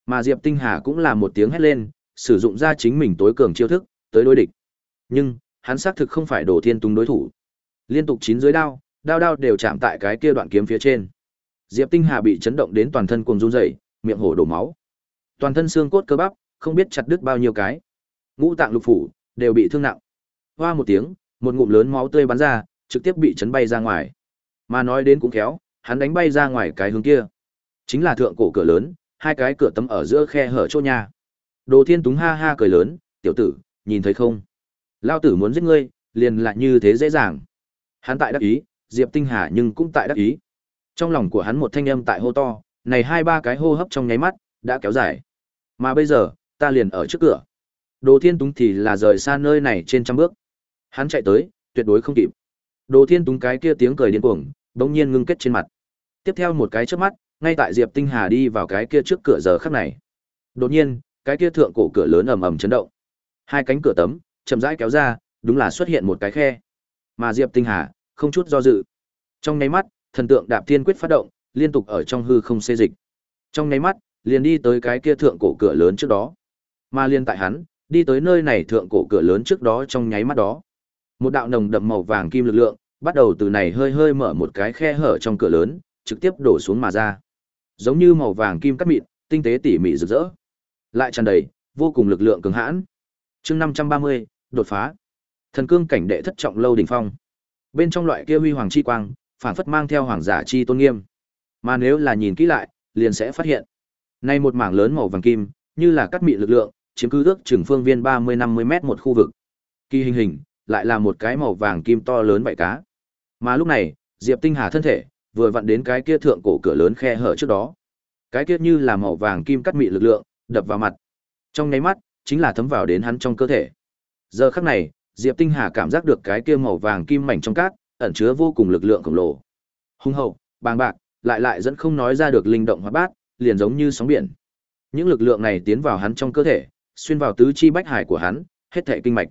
Mà Diệp Tinh Hà cũng là một tiếng hét lên, sử dụng ra chính mình tối cường chiêu thức, tới đối địch. Nhưng, hắn xác thực không phải đổ Thiên tung đối thủ. Liên tục chín dưới đao, đao đao đều chạm tại cái kia đoạn kiếm phía trên. Diệp Tinh Hà bị chấn động đến toàn thân cuồng run rẩy, miệng hổ đổ máu. Toàn thân xương cốt cơ bắp, không biết chặt đứt bao nhiêu cái. Ngũ tạng lục phủ đều bị thương nặng. Hoa một tiếng, một ngụm lớn máu tươi bắn ra, trực tiếp bị chấn bay ra ngoài. Mà nói đến cũng khéo, hắn đánh bay ra ngoài cái hướng kia. Chính là thượng cổ cửa lớn, hai cái cửa tấm ở giữa khe hở chỗ nhà. Đồ Thiên Túng ha ha cười lớn, "Tiểu tử, nhìn thấy không? Lao tử muốn giết ngươi, liền lại như thế dễ dàng." Hắn tại đắc ý, Diệp Tinh Hà nhưng cũng tại đắc ý. Trong lòng của hắn một thanh âm tại hô to, này hai ba cái hô hấp trong nháy mắt, đã kéo dài. Mà bây giờ, ta liền ở trước cửa. Đồ Thiên Túng thì là rời xa nơi này trên trăm bước. Hắn chạy tới, tuyệt đối không kịp. Đồ Thiên Túng cái kia tiếng cười điên cuồng, bỗng nhiên ngưng kết trên mặt. Tiếp theo một cái chớp mắt, ngay tại Diệp Tinh Hà đi vào cái kia trước cửa giờ khắc này. Đột nhiên, cái kia thượng cổ cửa lớn ầm ầm chấn động. Hai cánh cửa tấm chậm rãi kéo ra, đúng là xuất hiện một cái khe. Mà Diệp Tinh Hà không chút do dự. Trong nháy mắt, thần tượng đạp thiên quyết phát động, liên tục ở trong hư không xê dịch. Trong nháy mắt, liền đi tới cái kia thượng cổ cửa lớn trước đó. Mà liên tại hắn, đi tới nơi này thượng cổ cửa lớn trước đó trong nháy mắt đó. Một đạo nồng đậm màu vàng kim lực lượng, bắt đầu từ này hơi hơi mở một cái khe hở trong cửa lớn, trực tiếp đổ xuống mà ra. Giống như màu vàng kim cắt mịn, tinh tế tỉ mỉ rực rỡ. Lại tràn đầy, vô cùng lực lượng cường hãn. Chương 530, đột phá. Thần cương cảnh đệ thất trọng lâu đỉnh phong. Bên trong loại kia huy hoàng chi quang, phản phất mang theo hoàng giả chi tôn nghiêm. Mà nếu là nhìn kỹ lại, liền sẽ phát hiện, nay một mảng lớn màu vàng kim, như là cắt mịn lực lượng, chiếm cứ ước chừng phương viên 30-50 mét một khu vực. Kỳ hình hình, lại là một cái màu vàng kim to lớn bảy cá. Mà lúc này, Diệp Tinh Hà thân thể vừa vặn đến cái kia thượng cổ cửa lớn khe hở trước đó. Cái kia như là màu vàng kim cắt mị lực lượng, đập vào mặt. Trong nháy mắt, chính là thấm vào đến hắn trong cơ thể. Giờ khắc này, Diệp Tinh Hà cảm giác được cái kia màu vàng kim mảnh trong cát, ẩn chứa vô cùng lực lượng khổng lồ. Hung hậu, bàng bạc, lại lại dẫn không nói ra được linh động hóa bát, liền giống như sóng biển. Những lực lượng này tiến vào hắn trong cơ thể, xuyên vào tứ chi bách hải của hắn, hết thảy kinh mạch.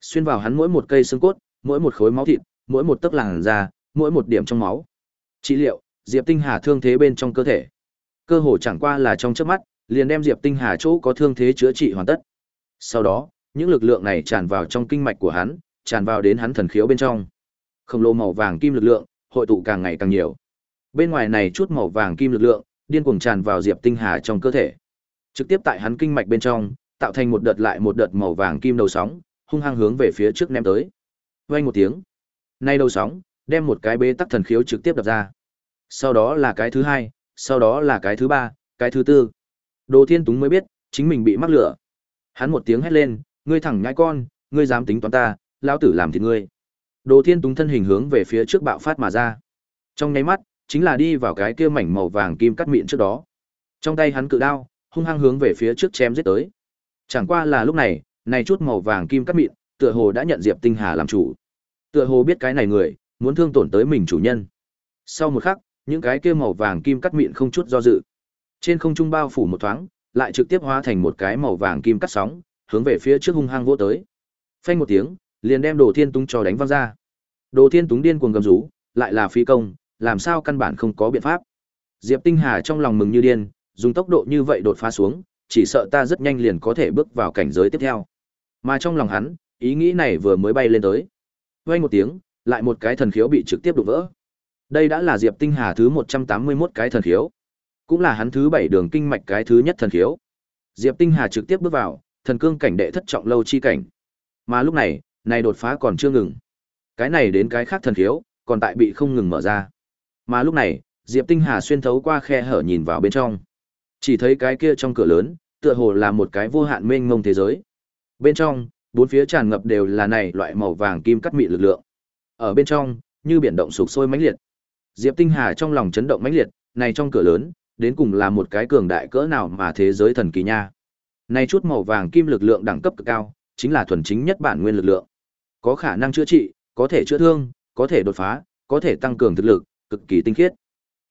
Xuyên vào hắn mỗi một cây xương cốt, mỗi một khối máu thịt, mỗi một tấc làn da, mỗi một điểm trong máu. Trị liệu, Diệp Tinh Hà thương thế bên trong cơ thể. Cơ hồ chẳng qua là trong chớp mắt, liền đem Diệp Tinh Hà chỗ có thương thế chữa trị hoàn tất. Sau đó, những lực lượng này tràn vào trong kinh mạch của hắn, tràn vào đến hắn thần khiếu bên trong. Khổng lồ màu vàng kim lực lượng, hội tụ càng ngày càng nhiều. Bên ngoài này chút màu vàng kim lực lượng, điên cuồng tràn vào Diệp Tinh Hà trong cơ thể. Trực tiếp tại hắn kinh mạch bên trong, tạo thành một đợt lại một đợt màu vàng kim đầu sóng, hung hăng hướng về phía trước ném tới. Vang một tiếng. Nay đầu sóng, đem một cái bế tắc thần khiếu trực tiếp đập ra. Sau đó là cái thứ hai, sau đó là cái thứ ba, cái thứ tư. Đồ Thiên Túng mới biết, chính mình bị mắc lửa. Hắn một tiếng hét lên, ngươi thẳng nhãi con, ngươi dám tính toán ta, lão tử làm thịt ngươi. Đồ Thiên Túng thân hình hướng về phía trước bạo phát mà ra. Trong nháy mắt, chính là đi vào cái kia mảnh màu vàng kim cắt miệng trước đó. Trong tay hắn cự đao, hung hăng hướng về phía trước chém giết tới. Chẳng qua là lúc này, này chút màu vàng kim cắt mịn, tựa hồ đã nhận Diệp Tinh Hà làm chủ. Tựa hồ biết cái này người, muốn thương tổn tới mình chủ nhân. Sau một khắc, những cái kia màu vàng kim cắt mịn không chút do dự. Trên không trung bao phủ một thoáng, lại trực tiếp hóa thành một cái màu vàng kim cắt sóng, hướng về phía trước hung hăng vỗ tới. Phanh một tiếng, liền đem Đồ Thiên Túng cho đánh văng ra. Đồ Thiên Túng điên cuồng gầm rú, lại là phi công, làm sao căn bản không có biện pháp. Diệp Tinh Hà trong lòng mừng như điên, dùng tốc độ như vậy đột phá xuống, chỉ sợ ta rất nhanh liền có thể bước vào cảnh giới tiếp theo. Mà trong lòng hắn, ý nghĩ này vừa mới bay lên tới. Vang một tiếng, lại một cái thần khiếu bị trực tiếp đụng vỡ. Đây đã là Diệp Tinh Hà thứ 181 cái thần khiếu, cũng là hắn thứ 7 đường kinh mạch cái thứ nhất thần khiếu. Diệp Tinh Hà trực tiếp bước vào thần cương cảnh đệ thất trọng lâu chi cảnh. Mà lúc này, này đột phá còn chưa ngừng. Cái này đến cái khác thần khiếu, còn tại bị không ngừng mở ra. Mà lúc này, Diệp Tinh Hà xuyên thấu qua khe hở nhìn vào bên trong. Chỉ thấy cái kia trong cửa lớn, tựa hồ là một cái vô hạn mênh mông thế giới. Bên trong, bốn phía tràn ngập đều là này loại màu vàng kim cắt mị lực lượng. Ở bên trong, như biển động sục sôi mãnh liệt. Diệp Tinh Hà trong lòng chấn động mãnh liệt, này trong cửa lớn, đến cùng là một cái cường đại cỡ nào mà thế giới thần kỳ nha. Này chút màu vàng kim lực lượng đẳng cấp cực cao, chính là thuần chính nhất bản nguyên lực lượng. Có khả năng chữa trị, có thể chữa thương, có thể đột phá, có thể tăng cường thực lực, cực kỳ tinh khiết.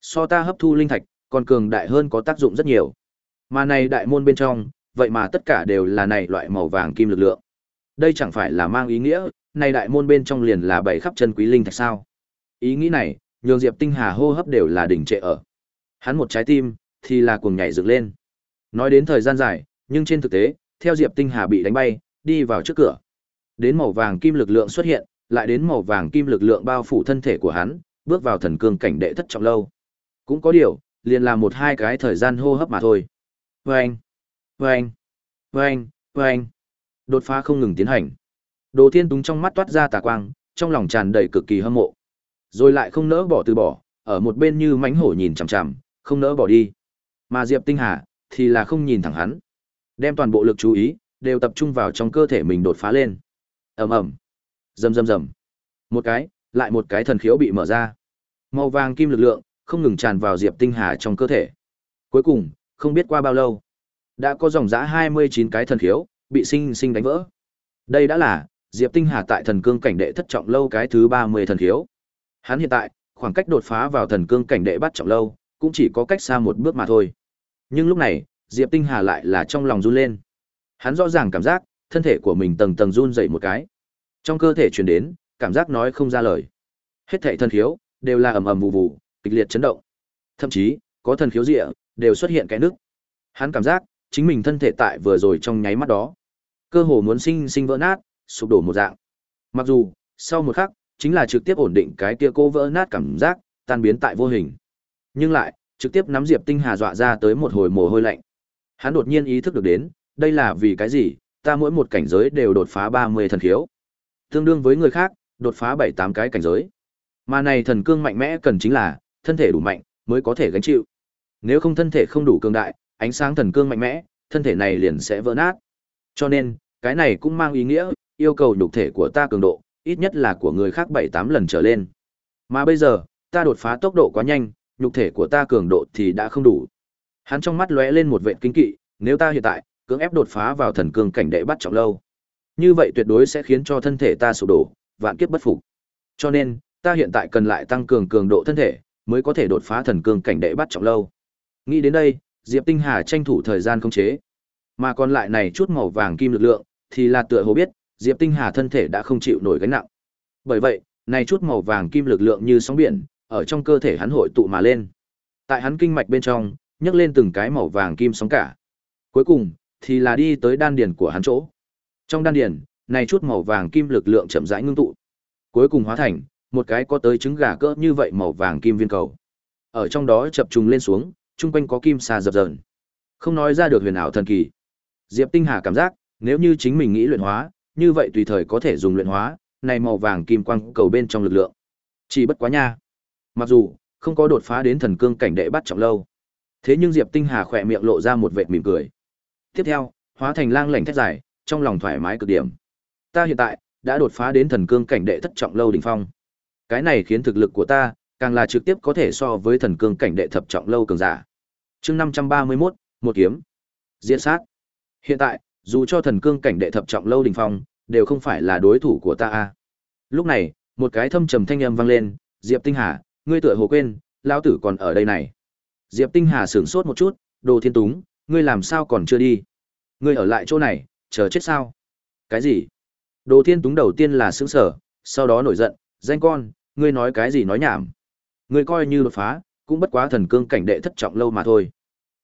So ta hấp thu linh thạch, còn cường đại hơn có tác dụng rất nhiều. Mà này đại môn bên trong, vậy mà tất cả đều là này loại màu vàng kim lực lượng. Đây chẳng phải là mang ý nghĩa, này đại môn bên trong liền là bảy khắp chân quý linh thạch sao? Ý nghĩ này, nhường Diệp Tinh Hà hô hấp đều là đỉnh trệ ở. Hắn một trái tim thì là cuồng nhảy dựng lên. Nói đến thời gian dài, nhưng trên thực tế, theo Diệp Tinh Hà bị đánh bay, đi vào trước cửa. Đến màu vàng kim lực lượng xuất hiện, lại đến màu vàng kim lực lượng bao phủ thân thể của hắn, bước vào thần cương cảnh đệ thất trọng lâu. Cũng có điều, liền là một hai cái thời gian hô hấp mà thôi. Vâng, vâng, vâng, vâng. Đột phá không ngừng tiến hành. Đồ Thiên Túng trong mắt toát ra tà quang, trong lòng tràn đầy cực kỳ hâm mộ. Rồi lại không nỡ bỏ từ bỏ, ở một bên như mánh hổ nhìn chằm chằm, không nỡ bỏ đi. Mà Diệp Tinh Hà thì là không nhìn thẳng hắn, đem toàn bộ lực chú ý đều tập trung vào trong cơ thể mình đột phá lên. Ầm ầm, rầm rầm rầm. Một cái, lại một cái thần khiếu bị mở ra. Màu vàng kim lực lượng không ngừng tràn vào Diệp Tinh Hà trong cơ thể. Cuối cùng, không biết qua bao lâu, đã có dòng giá hai mươi chín cái thần khiếu bị sinh sinh đánh vỡ. Đây đã là Diệp Tinh Hà tại thần cương cảnh đệ thất trọng lâu cái thứ 30 thần khiếu. Hắn hiện tại, khoảng cách đột phá vào thần cương cảnh đệ bắt trọng lâu, cũng chỉ có cách xa một bước mà thôi. Nhưng lúc này, Diệp Tinh Hà lại là trong lòng run lên. Hắn rõ ràng cảm giác, thân thể của mình tầng tầng run dậy một cái. Trong cơ thể truyền đến, cảm giác nói không ra lời. Hết thảy thần khiếu đều là ầm ầm vụ vụ, kịch liệt chấn động. Thậm chí, có thần khiếu rịa đều xuất hiện cái nước. Hắn cảm giác, chính mình thân thể tại vừa rồi trong nháy mắt đó, cơ hồ muốn sinh sinh vỡ nát, sụp đổ một dạng. Mặc dù, sau một khắc, chính là trực tiếp ổn định cái kia cô vỡ nát cảm giác, tan biến tại vô hình. Nhưng lại, trực tiếp nắm Diệp Tinh Hà dọa ra tới một hồi mồ hôi lạnh. Hắn đột nhiên ý thức được đến, đây là vì cái gì, ta mỗi một cảnh giới đều đột phá 30 thần khiếu. Tương đương với người khác, đột phá 7-8 cái cảnh giới. Mà này thần cương mạnh mẽ cần chính là, thân thể đủ mạnh, mới có thể gánh chịu. Nếu không thân thể không đủ cường đại, ánh sáng thần cương mạnh mẽ, thân thể này liền sẽ vỡ nát. Cho nên, cái này cũng mang ý nghĩa, yêu cầu nhục thể của ta cường độ, ít nhất là của người khác 7-8 lần trở lên. Mà bây giờ, ta đột phá tốc độ quá nhanh, nhục thể của ta cường độ thì đã không đủ. Hắn trong mắt lóe lên một vệt kinh kỵ, nếu ta hiện tại cưỡng ép đột phá vào thần cương cảnh đệ bắt trọng lâu, như vậy tuyệt đối sẽ khiến cho thân thể ta sụp đổ, vạn kiếp bất phục. Cho nên, ta hiện tại cần lại tăng cường cường độ thân thể, mới có thể đột phá thần cương cảnh đệ bắt trọng lâu. Nghĩ đến đây, Diệp Tinh Hà tranh thủ thời gian khống chế. Mà còn lại này chút màu vàng kim lực lượng, thì là tựa hồ biết, Diệp Tinh Hà thân thể đã không chịu nổi gánh nặng. Bởi vậy, này chút màu vàng kim lực lượng như sóng biển, ở trong cơ thể hắn hội tụ mà lên. Tại hắn kinh mạch bên trong, nhấc lên từng cái màu vàng kim sóng cả. Cuối cùng, thì là đi tới đan điền của hắn chỗ. Trong đan điền, này chút màu vàng kim lực lượng chậm rãi ngưng tụ. Cuối cùng hóa thành một cái có tới trứng gà cỡ như vậy màu vàng kim viên cầu. Ở trong đó chập trùng lên xuống, chung quanh có kim xà dập dờn. Không nói ra được huyền ảo thần kỳ. Diệp Tinh Hà cảm giác, nếu như chính mình nghĩ luyện hóa, như vậy tùy thời có thể dùng luyện hóa, này màu vàng kim quang cầu bên trong lực lượng. Chỉ bất quá nha. Mặc dù không có đột phá đến thần cương cảnh đệ bắt trọng lâu, thế nhưng Diệp Tinh Hà khỏe miệng lộ ra một vệt mỉm cười. Tiếp theo, hóa thành lang lảnh thét dài, trong lòng thoải mái cực điểm. Ta hiện tại đã đột phá đến thần cương cảnh đệ thất trọng lâu đỉnh phong. Cái này khiến thực lực của ta càng là trực tiếp có thể so với thần cương cảnh đệ thập trọng lâu cường giả. Chương 531, một kiếm. Diễn sát. Hiện tại, dù cho thần cương cảnh đệ thập trọng lâu đỉnh phong, đều không phải là đối thủ của ta a. Lúc này, một cái thâm trầm thanh âm vang lên, "Diệp Tinh Hà, ngươi tựa hồ quên, lão tử còn ở đây này." Diệp Tinh Hà sửng sốt một chút, "Đồ Thiên Túng, ngươi làm sao còn chưa đi? Ngươi ở lại chỗ này, chờ chết sao?" "Cái gì?" Đồ Thiên Túng đầu tiên là sững sờ, sau đó nổi giận, "Danh con, ngươi nói cái gì nói nhảm? Ngươi coi như đột phá, cũng bất quá thần cương cảnh đệ thất trọng lâu mà thôi.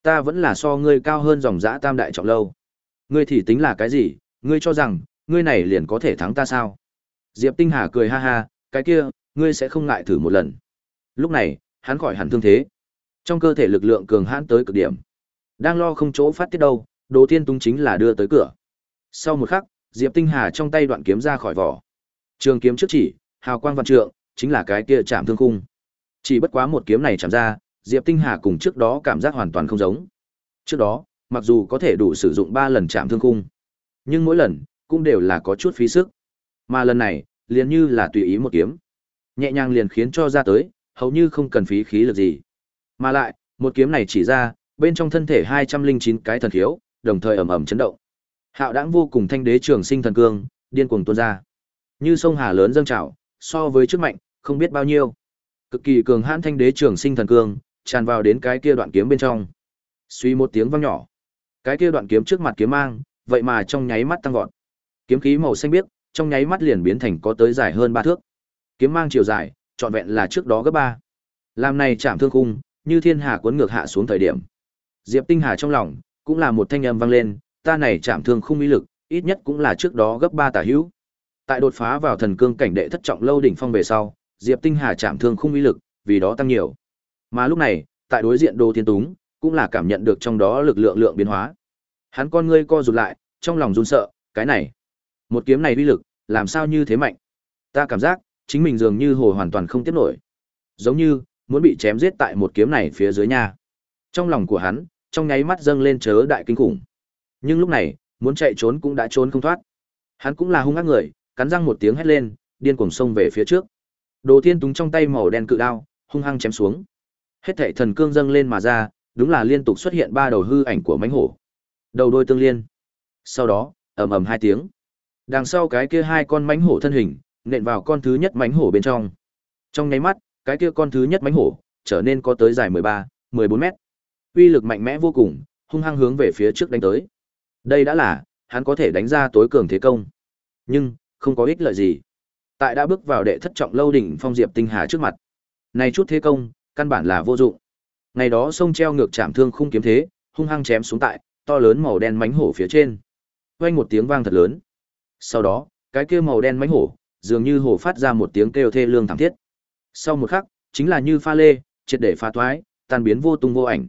Ta vẫn là so ngươi cao hơn dòng dã tam đại trọng lâu. Ngươi thì tính là cái gì, ngươi cho rằng, ngươi này liền có thể thắng ta sao? Diệp Tinh Hà cười ha ha, cái kia, ngươi sẽ không ngại thử một lần. Lúc này, hắn khỏi hẳn thương thế. Trong cơ thể lực lượng cường hãn tới cực điểm. Đang lo không chỗ phát tiết đâu, Đồ Thiên Tung chính là đưa tới cửa. Sau một khắc, Diệp Tinh Hà trong tay đoạn kiếm ra khỏi vỏ. Trường kiếm trước chỉ, hào quang vạn trượng, chính là cái kia chạm thương khung. Chỉ bất quá một kiếm này chạm ra, Diệp Tinh Hà cùng trước đó cảm giác hoàn toàn không giống. Trước đó, mặc dù có thể đủ sử dụng 3 lần chạm thương khung, nhưng mỗi lần cũng đều là có chút phí sức. Mà lần này, liền như là tùy ý một kiếm, nhẹ nhàng liền khiến cho ra tới, hầu như không cần phí khí lực gì. Mà lại, một kiếm này chỉ ra, bên trong thân thể 209 cái thần thiếu, đồng thời ầm ầm chấn động. Hạo đãng vô cùng thanh đế trường sinh thần cương, điên cuồng tuôn ra. Như sông hà lớn dâng trào, so với trước mạnh, không biết bao nhiêu. Cực kỳ cường hãn thanh đế trường sinh thần cương, tràn vào đến cái kia đoạn kiếm bên trong. Suy một tiếng vang nhỏ. Cái kia đoạn kiếm trước mặt kiếm mang, vậy mà trong nháy mắt tăng vọt. Kiếm khí màu xanh biếc, trong nháy mắt liền biến thành có tới dài hơn ba thước. Kiếm mang chiều dài, trọn vẹn là trước đó gấp ba. Làm này chạm thương khung, như thiên hà cuốn ngược hạ xuống thời điểm. Diệp Tinh Hà trong lòng, cũng là một thanh âm vang lên, ta này chạm thương khung uy lực, ít nhất cũng là trước đó gấp ba tả hữu. Tại đột phá vào thần cương cảnh đệ thất trọng lâu đỉnh phong về sau, Diệp Tinh Hà chạm thương không uy lực, vì đó tăng nhiều. Mà lúc này, tại đối diện Đô Thiên Túng, cũng là cảm nhận được trong đó lực lượng lượng biến hóa. Hắn con ngươi co rụt lại, trong lòng run sợ, cái này, một kiếm này uy lực, làm sao như thế mạnh? Ta cảm giác, chính mình dường như hồ hoàn toàn không tiếp nổi. Giống như, muốn bị chém giết tại một kiếm này phía dưới nhà. Trong lòng của hắn, trong nháy mắt dâng lên chớ đại kinh khủng. Nhưng lúc này, muốn chạy trốn cũng đã trốn không thoát. Hắn cũng là hung ác người, cắn răng một tiếng hét lên, điên cuồng xông về phía trước. Đồ Thiên Túng trong tay màu đen cự đao, hung hăng chém xuống. Hết thảy thần cương dâng lên mà ra, đúng là liên tục xuất hiện ba đầu hư ảnh của mãnh hổ. Đầu đôi tương liên. Sau đó, ầm ầm hai tiếng. Đằng sau cái kia hai con mãnh hổ thân hình, nện vào con thứ nhất mãnh hổ bên trong. Trong nháy mắt, cái kia con thứ nhất mãnh hổ trở nên có tới dài 13, 14 mét. Uy lực mạnh mẽ vô cùng, hung hăng hướng về phía trước đánh tới. Đây đã là hắn có thể đánh ra tối cường thế công. Nhưng, không có ích lợi gì. Tại đã bước vào đệ thất trọng lâu đỉnh phong diệp tinh hà trước mặt. Này chút thế công, căn bản là vô dụng. Ngày đó sông treo ngược chạm thương khung kiếm thế, hung hăng chém xuống tại to lớn màu đen mánh hổ phía trên. Vang một tiếng vang thật lớn. Sau đó, cái kia màu đen mánh hổ, dường như hổ phát ra một tiếng kêu thê lương thảm thiết. Sau một khắc, chính là như pha lê, triệt để pha toái, tan biến vô tung vô ảnh.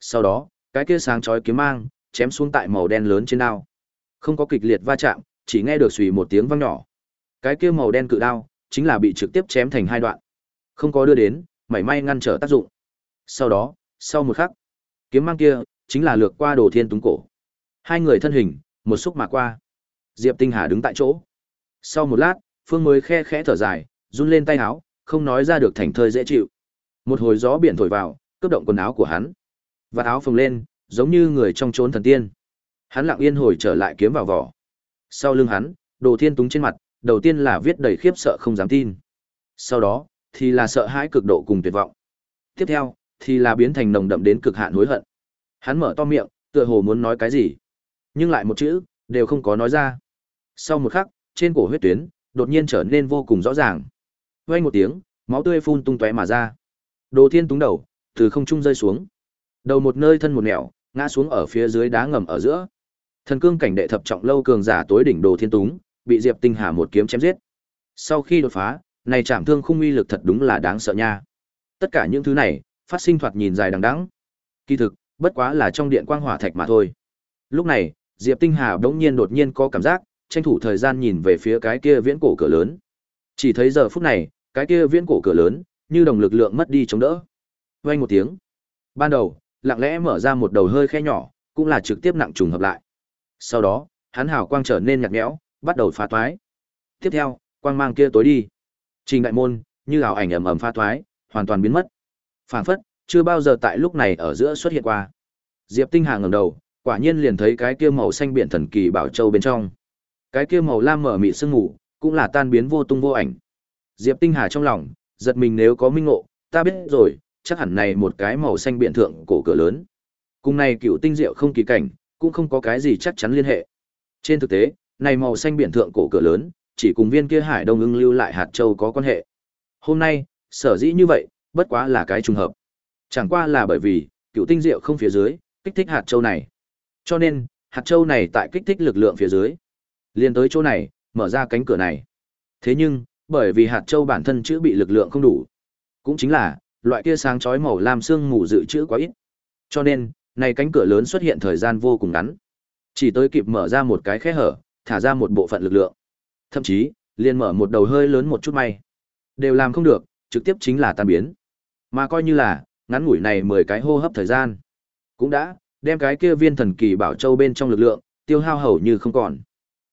Sau đó, cái kia sáng chói kiếm mang, chém xuống tại màu đen lớn trên đao. Không có kịch liệt va chạm, chỉ nghe được xùy một tiếng vang nhỏ. Cái kia màu đen cự đao, chính là bị trực tiếp chém thành hai đoạn. Không có đưa đến, mảy may ngăn trở tác dụng. Sau đó, sau một khắc, kiếm mang kia chính là lược qua Đồ Thiên Túng cổ. Hai người thân hình, một xúc mà qua. Diệp Tinh Hà đứng tại chỗ. Sau một lát, Phương mới khe khẽ thở dài, run lên tay áo, không nói ra được thành thơi dễ chịu. Một hồi gió biển thổi vào, cướp động quần áo của hắn. Và áo phồng lên, giống như người trong trốn thần tiên. Hắn lặng yên hồi trở lại kiếm vào vỏ. Sau lưng hắn, Đồ Thiên Túng trên mặt, đầu tiên là viết đầy khiếp sợ không dám tin. Sau đó, thì là sợ hãi cực độ cùng tuyệt vọng. Tiếp theo, thì là biến thành nồng đậm đến cực hạn hối hận. Hắn mở to miệng, tựa hồ muốn nói cái gì, nhưng lại một chữ đều không có nói ra. Sau một khắc, trên cổ huyết tuyến đột nhiên trở nên vô cùng rõ ràng. Vang một tiếng, máu tươi phun tung tóe mà ra. Đồ Thiên túng đầu, từ không trung rơi xuống. Đầu một nơi thân một nẻo, ngã xuống ở phía dưới đá ngầm ở giữa. Thần cương cảnh đệ thập trọng lâu cường giả tối đỉnh Đồ Thiên Túng, bị Diệp Tinh Hà một kiếm chém giết. Sau khi đột phá, này chạm thương khung uy lực thật đúng là đáng sợ nha. Tất cả những thứ này, phát sinh thoạt nhìn dài đằng đẵng. Kỳ thực, bất quá là trong điện quang hỏa thạch mà thôi. Lúc này, Diệp Tinh Hà đống nhiên đột nhiên có cảm giác, tranh thủ thời gian nhìn về phía cái kia viễn cổ cửa lớn. Chỉ thấy giờ phút này, cái kia viễn cổ cửa lớn, như đồng lực lượng mất đi chống đỡ. Vang một tiếng. Ban đầu, lặng lẽ mở ra một đầu hơi khe nhỏ, cũng là trực tiếp nặng trùng hợp lại. Sau đó, hắn hào quang trở nên nhạt nhẽo, bắt đầu phá toái. Tiếp theo, quang mang kia tối đi. Trình đại môn, như ảo ảnh ầm ầm phá toái, hoàn toàn biến mất. Phản phất, chưa bao giờ tại lúc này ở giữa xuất hiện qua. Diệp Tinh Hà ngẩng đầu, quả nhiên liền thấy cái kia màu xanh biển thần kỳ bảo châu bên trong. Cái kia màu lam mở mị sương mù, cũng là tan biến vô tung vô ảnh. Diệp Tinh Hà trong lòng, giật mình nếu có minh ngộ, ta biết rồi, chắc hẳn này một cái màu xanh biển thượng cổ cửa lớn. Cùng này cựu tinh diệu không kỳ cảnh, cũng không có cái gì chắc chắn liên hệ. Trên thực tế, này màu xanh biển thượng cổ cửa lớn, chỉ cùng viên kia hải đông ưng lưu lại hạt châu có quan hệ. Hôm nay, sở dĩ như vậy, bất quá là cái trùng hợp. Chẳng qua là bởi vì, cựu tinh diệu không phía dưới, kích thích hạt châu này. Cho nên, hạt châu này tại kích thích lực lượng phía dưới. liền tới chỗ này, mở ra cánh cửa này. Thế nhưng, bởi vì hạt châu bản thân chữa bị lực lượng không đủ. Cũng chính là, loại kia sáng chói màu lam xương mù dự trữ quá ít. Cho nên, này cánh cửa lớn xuất hiện thời gian vô cùng ngắn. Chỉ tới kịp mở ra một cái khe hở, thả ra một bộ phận lực lượng. Thậm chí, liền mở một đầu hơi lớn một chút may. Đều làm không được, trực tiếp chính là tan biến. Mà coi như là, ngắn ngủi này 10 cái hô hấp thời gian. Cũng đã, đem cái kia viên thần kỳ bảo châu bên trong lực lượng, tiêu hao hầu như không còn.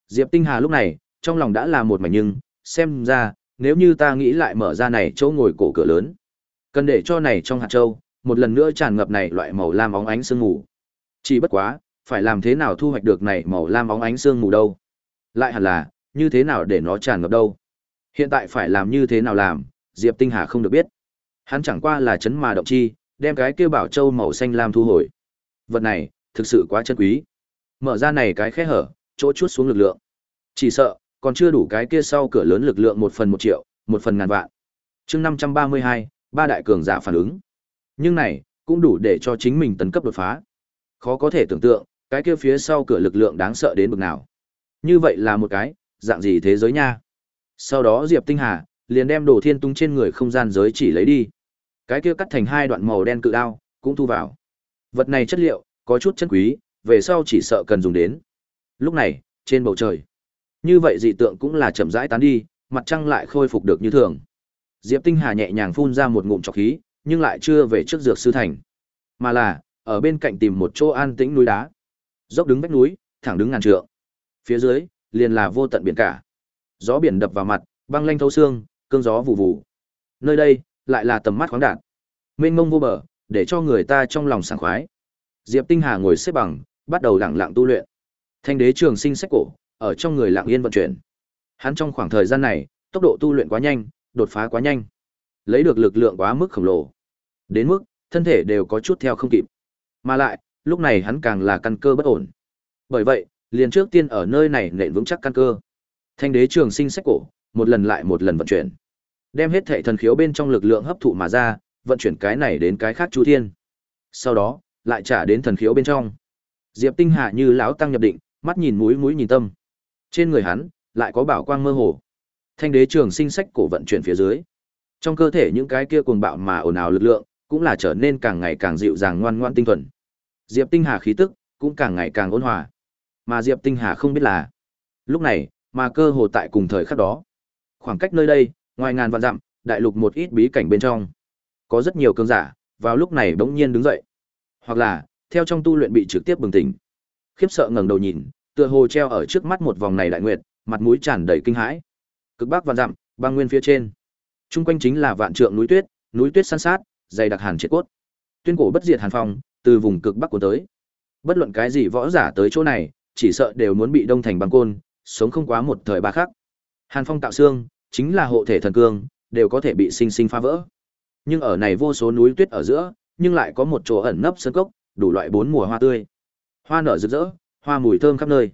Diệp Tinh Hà lúc này, trong lòng đã là một mảnh nhưng, xem ra, nếu như ta nghĩ lại mở ra này chỗ ngồi cổ cửa lớn, cần để cho này trong hạt châu, một lần nữa tràn ngập này loại màu lam óng ánh sương mù. Chỉ bất quá, phải làm thế nào thu hoạch được này màu lam óng ánh sương mù đâu? Lại hẳn là, như thế nào để nó tràn ngập đâu? Hiện tại phải làm như thế nào làm, Diệp Tinh Hà không được biết. Hắn chẳng qua là chấn mà động chi, đem cái kia bảo châu màu xanh lam thu hồi. Vật này, thực sự quá chân quý. Mở ra này cái khe hở, chỗ chuốt xuống lực lượng. Chỉ sợ, còn chưa đủ cái kia sau cửa lớn lực lượng một phần một triệu, một phần ngàn vạn. chương năm trăm ba mươi hai ba đại cường giả phản ứng. Nhưng này, cũng đủ để cho chính mình tấn cấp đột phá. Khó có thể tưởng tượng, cái kia phía sau cửa lực lượng đáng sợ đến bực nào. Như vậy là một cái, dạng gì thế giới nha. Sau đó Diệp Tinh Hà, liền đem đồ thiên tung trên người không gian giới chỉ lấy đi. Cái kia cắt thành hai đoạn màu đen cự đao, cũng thu vào. Vật này chất liệu, có chút chân quý, về sau chỉ sợ cần dùng đến. Lúc này, trên bầu trời, như vậy dị tượng cũng là chậm rãi tán đi, mặt trăng lại khôi phục được như thường. Diệp Tinh Hà nhẹ nhàng phun ra một ngụm trọc khí, nhưng lại chưa về trước dược sư thành, mà là ở bên cạnh tìm một chỗ an tĩnh núi đá. Dốc đứng vách núi, thẳng đứng ngàn trượng. Phía dưới liền là vô tận biển cả. Gió biển đập vào mặt, băng lanh thấu xương, cơn gió vụ vụ. Nơi đây lại là tầm mắt khoáng đạt, mênh mông vô bờ, để cho người ta trong lòng sảng khoái. Diệp Tinh Hà ngồi xếp bằng, bắt đầu lặng lặng tu luyện. Thanh đế trường sinh sách cổ, ở trong người lặng yên vận chuyển. Hắn trong khoảng thời gian này, tốc độ tu luyện quá nhanh, đột phá quá nhanh, lấy được lực lượng quá mức khổng lồ. Đến mức, thân thể đều có chút theo không kịp. Mà lại, lúc này hắn càng là căn cơ bất ổn. Bởi vậy, liền trước tiên ở nơi này nện vững chắc căn cơ. Thanh đế trường sinh sách cổ, một lần lại một lần vận chuyển. Đem hết thệ thần khiếu bên trong lực lượng hấp thụ mà ra, vận chuyển cái này đến cái khác chu thiên. Sau đó, lại trả đến thần khiếu bên trong. Diệp Tinh Hà như lão tăng nhập định, mắt nhìn mũi mũi nhìn tâm. Trên người hắn lại có bảo quang mơ hồ. Thanh đế trường sinh sách cổ vận chuyển phía dưới. Trong cơ thể những cái kia cuồng bạo mà ồn ào lực lượng, cũng là trở nên càng ngày càng dịu dàng ngoan ngoãn tinh thuần. Diệp Tinh Hà khí tức cũng càng ngày càng ôn hòa. Mà Diệp Tinh Hà không biết là, lúc này, mà cơ hồ tại cùng thời khắc đó, khoảng cách nơi đây, ngoài ngàn vạn dặm, đại lục một ít bí cảnh bên trong, có rất nhiều cường giả, vào lúc này bỗng nhiên đứng dậy hoặc là theo trong tu luyện bị trực tiếp bừng tỉnh khiếp sợ ngẩng đầu nhìn tựa hồ treo ở trước mắt một vòng này đại nguyệt, mặt mũi tràn đầy kinh hãi. Cực bắc vạn dặm, băng nguyên phía trên. Trung quanh chính là vạn trượng núi tuyết, núi tuyết san sát, dày đặc hàn triệt cốt. Tuyên cổ bất diệt hàn phong, từ vùng cực bắc của tới. Bất luận cái gì võ giả tới chỗ này, chỉ sợ đều muốn bị đông thành băng côn, sống không quá một thời ba khắc. Hàn phong tạo xương, chính là hộ thể thần cương, đều có thể bị sinh sinh phá vỡ. Nhưng ở này vô số núi tuyết ở giữa, nhưng lại có một chỗ ẩn nấp sơn cốc, đủ loại bốn mùa hoa tươi. Hoa nở rực rỡ, hoa mùi thơm khắp nơi.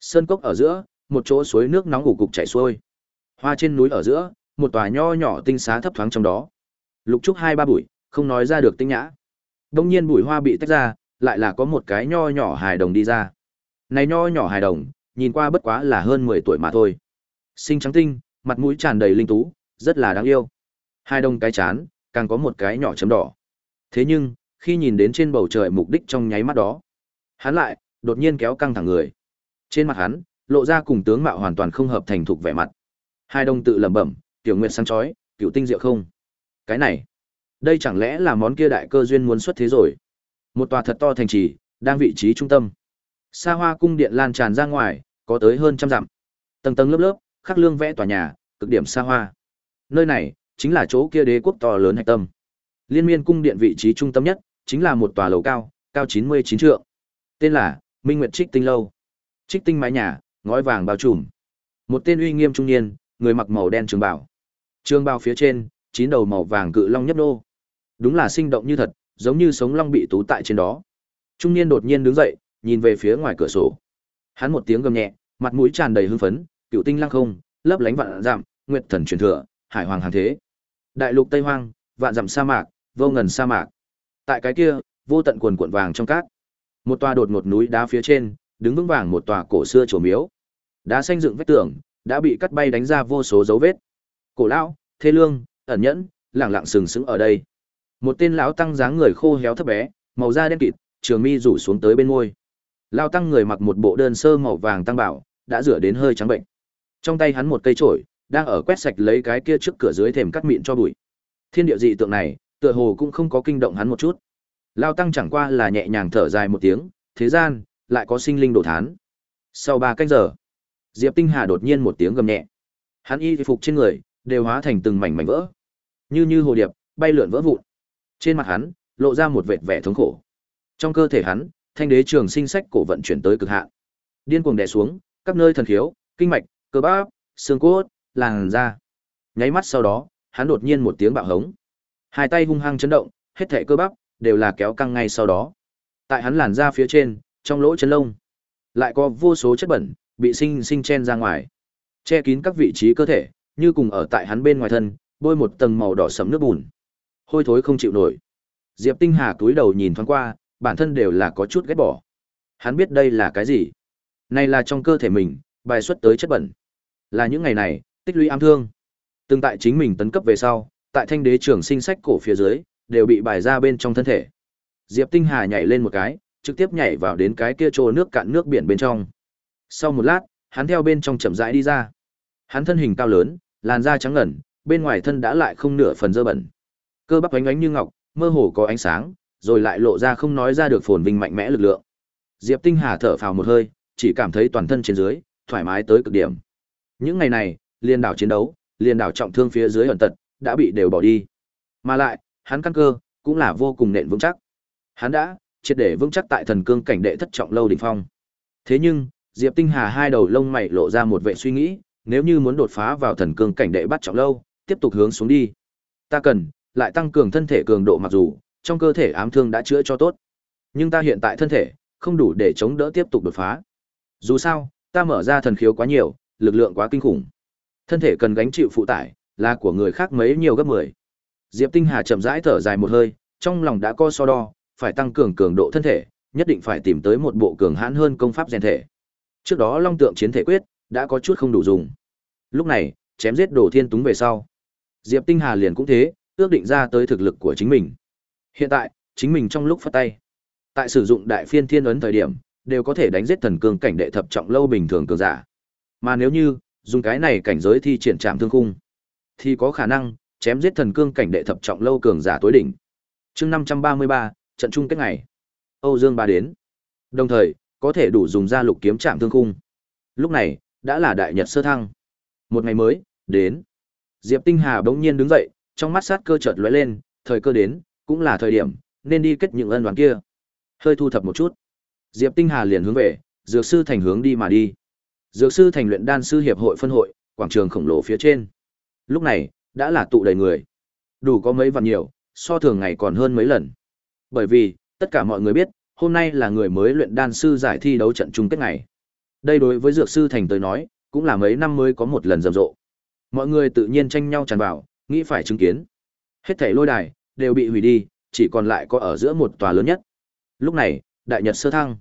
Sơn cốc ở giữa, một chỗ suối nước nóng ủ cục chảy xuôi. Hoa trên núi ở giữa, một tòa nho nhỏ tinh xá thấp thoáng trong đó. Lục trúc hai ba bụi, không nói ra được tinh nhã. Đông nhiên bụi hoa bị tách ra, lại là có một cái nho nhỏ hài đồng đi ra. Này nho nhỏ hài đồng, nhìn qua bất quá là hơn 10 tuổi mà thôi. Sinh trắng tinh, mặt mũi tràn đầy linh tú, rất là đáng yêu. Hai đồng cái chán, càng có một cái nhỏ chấm đỏ. Thế nhưng, khi nhìn đến trên bầu trời mục đích trong nháy mắt đó, hắn lại đột nhiên kéo căng thẳng người. Trên mặt hắn, lộ ra cùng tướng mạo hoàn toàn không hợp thành thục vẻ mặt. Hai đồng tự lẩm bẩm, tiểu nguyệt sáng chói, cựu tinh diệu không. Cái này, đây chẳng lẽ là món kia đại cơ duyên muốn xuất thế rồi? Một tòa thật to thành trì, đang vị trí trung tâm. Sa hoa cung điện lan tràn ra ngoài, có tới hơn trăm dặm. Tầng tầng lớp lớp, khắc lương vẽ tòa nhà, cực điểm xa hoa. Nơi này, chính là chỗ kia đế quốc to lớn hạch tâm. Liên miên cung điện vị trí trung tâm nhất, chính là một tòa lầu cao, cao 99 trượng. Tên là Minh Nguyệt Trích Tinh Lâu. Trích tinh mái nhà, ngói vàng bao trùm. Một tên uy nghiêm trung niên, người mặc màu đen trường bảo, Trường bao phía trên, chín đầu màu vàng cự long nhấp nô. Đúng là sinh động như thật, giống như sống long bị tú tại trên đó. Trung niên đột nhiên đứng dậy, nhìn về phía ngoài cửa sổ. Hắn một tiếng gầm nhẹ, mặt mũi tràn đầy hưng phấn, cựu tinh lăng không, lấp lánh vạn dặm, nguyệt thần truyền thừa, hải hoàng hàng thế. Đại lục Tây Hoang, vạn dặm sa mạc, vô ngần sa mạc. Tại cái kia, vô tận quần cuộn vàng trong cát. Một tòa đột ngột núi đá phía trên, đứng vững vàng một tòa cổ xưa chùa miếu. Đá xanh dựng vách tường, đã bị cắt bay đánh ra vô số dấu vết. Cổ lão, thê lương, ẩn nhẫn, lẳng lặng sừng sững ở đây. Một tên lão tăng dáng người khô héo thấp bé, màu da đen kịt, trường mi rủ xuống tới bên môi. Lão tăng người mặc một bộ đơn sơ màu vàng tăng bảo, đã rửa đến hơi trắng bệnh. Trong tay hắn một cây chổi, đang ở quét sạch lấy cái kia trước cửa dưới thềm cắt mịn cho bụi. Thiên địa dị tượng này, tựa hồ cũng không có kinh động hắn một chút. Lão tăng chẳng qua là nhẹ nhàng thở dài một tiếng, thế gian lại có sinh linh đổ thán. Sau ba canh giờ, Diệp Tinh Hà đột nhiên một tiếng gầm nhẹ. Hắn y phục trên người đều hóa thành từng mảnh mảnh vỡ, như như hồ điệp bay lượn vỡ vụn. Trên mặt hắn lộ ra một vệt vẻ thống khổ. Trong cơ thể hắn, thanh đế trường sinh sách cổ vận chuyển tới cực hạn. Điên cuồng đè xuống, các nơi thần khiếu, kinh mạch, cơ bắp, xương cốt, làn da. Nháy mắt sau đó, hắn đột nhiên một tiếng bạo hống. Hai tay hung hăng chấn động, hết thảy cơ bắp đều là kéo căng ngay sau đó. Tại hắn làn da phía trên, trong lỗ chân lông, lại có vô số chất bẩn bị sinh sinh chen ra ngoài, che kín các vị trí cơ thể, như cùng ở tại hắn bên ngoài thân, bôi một tầng màu đỏ sẫm nước bùn. Hôi thối không chịu nổi. Diệp Tinh Hà cúi đầu nhìn thoáng qua, bản thân đều là có chút ghét bỏ. Hắn biết đây là cái gì? Này là trong cơ thể mình, bài xuất tới chất bẩn. Là những ngày này, tích lũy ám thương. Từng tại chính mình tấn cấp về sau, tại thanh đế trưởng sinh sách cổ phía dưới, đều bị bài ra bên trong thân thể. Diệp Tinh Hà nhảy lên một cái, trực tiếp nhảy vào đến cái kia trô nước cạn nước biển bên trong. Sau một lát, hắn theo bên trong chậm rãi đi ra. Hắn thân hình cao lớn, làn da trắng ngần, bên ngoài thân đã lại không nửa phần dơ bẩn. Cơ bắp ánh ánh như ngọc, mơ hồ có ánh sáng, rồi lại lộ ra không nói ra được phồn vinh mạnh mẽ lực lượng. Diệp Tinh Hà thở phào một hơi, chỉ cảm thấy toàn thân trên dưới thoải mái tới cực điểm. Những ngày này, liên đảo chiến đấu, liên đảo trọng thương phía dưới ẩn tật, đã bị đều bỏ đi. Mà lại, hắn căn cơ cũng là vô cùng nện vững chắc. Hắn đã triệt để vững chắc tại thần cương cảnh đệ thất trọng lâu đỉnh phong. Thế nhưng, Diệp Tinh Hà hai đầu lông mày lộ ra một vẻ suy nghĩ, nếu như muốn đột phá vào thần cương cảnh đệ bắt trọng lâu, tiếp tục hướng xuống đi. Ta cần lại tăng cường thân thể cường độ mặc dù trong cơ thể ám thương đã chữa cho tốt, nhưng ta hiện tại thân thể không đủ để chống đỡ tiếp tục đột phá. Dù sao, ta mở ra thần khiếu quá nhiều, lực lượng quá kinh khủng. Thân thể cần gánh chịu phụ tải, là của người khác mấy nhiều gấp 10. Diệp Tinh Hà chậm rãi thở dài một hơi, trong lòng đã có so đo, phải tăng cường cường độ thân thể, nhất định phải tìm tới một bộ cường hãn hơn công pháp rèn thể. Trước đó Long Tượng Chiến Thể Quyết đã có chút không đủ dùng. Lúc này, chém giết Đồ Thiên Túng về sau, Diệp Tinh Hà liền cũng thế, ước định ra tới thực lực của chính mình. Hiện tại, chính mình trong lúc phát tay, tại sử dụng Đại Phiên Thiên ấn thời điểm, đều có thể đánh giết thần cương cảnh đệ thập trọng lâu bình thường cường giả. Mà nếu như dùng cái này cảnh giới thi triển trạm thương khung, thì có khả năng chém giết thần cương cảnh đệ thập trọng lâu cường giả tối đỉnh. Chương 533, trận chung kết ngày. Âu Dương ba đến. Đồng thời, có thể đủ dùng ra lục kiếm chạm thương khung. Lúc này, đã là đại nhật sơ thăng. Một ngày mới, đến. Diệp Tinh Hà bỗng nhiên đứng dậy, trong mắt sát cơ chợt lóe lên, thời cơ đến, cũng là thời điểm, nên đi kết những ân đoán kia. Hơi thu thập một chút. Diệp Tinh Hà liền hướng về, dược sư thành hướng đi mà đi. Dược sư thành luyện đan sư hiệp hội phân hội, quảng trường khổng lồ phía trên. Lúc này, đã là tụ đầy người. Đủ có mấy vạn nhiều, so thường ngày còn hơn mấy lần. Bởi vì, tất cả mọi người biết, hôm nay là người mới luyện đan sư giải thi đấu trận chung kết ngày. Đây đối với dược sư thành tới nói, cũng là mấy năm mới có một lần rầm rộ. Mọi người tự nhiên tranh nhau tràn vào, nghĩ phải chứng kiến. Hết thảy lôi đài đều bị hủy đi, chỉ còn lại có ở giữa một tòa lớn nhất. Lúc này, đại nhật sơ thăng.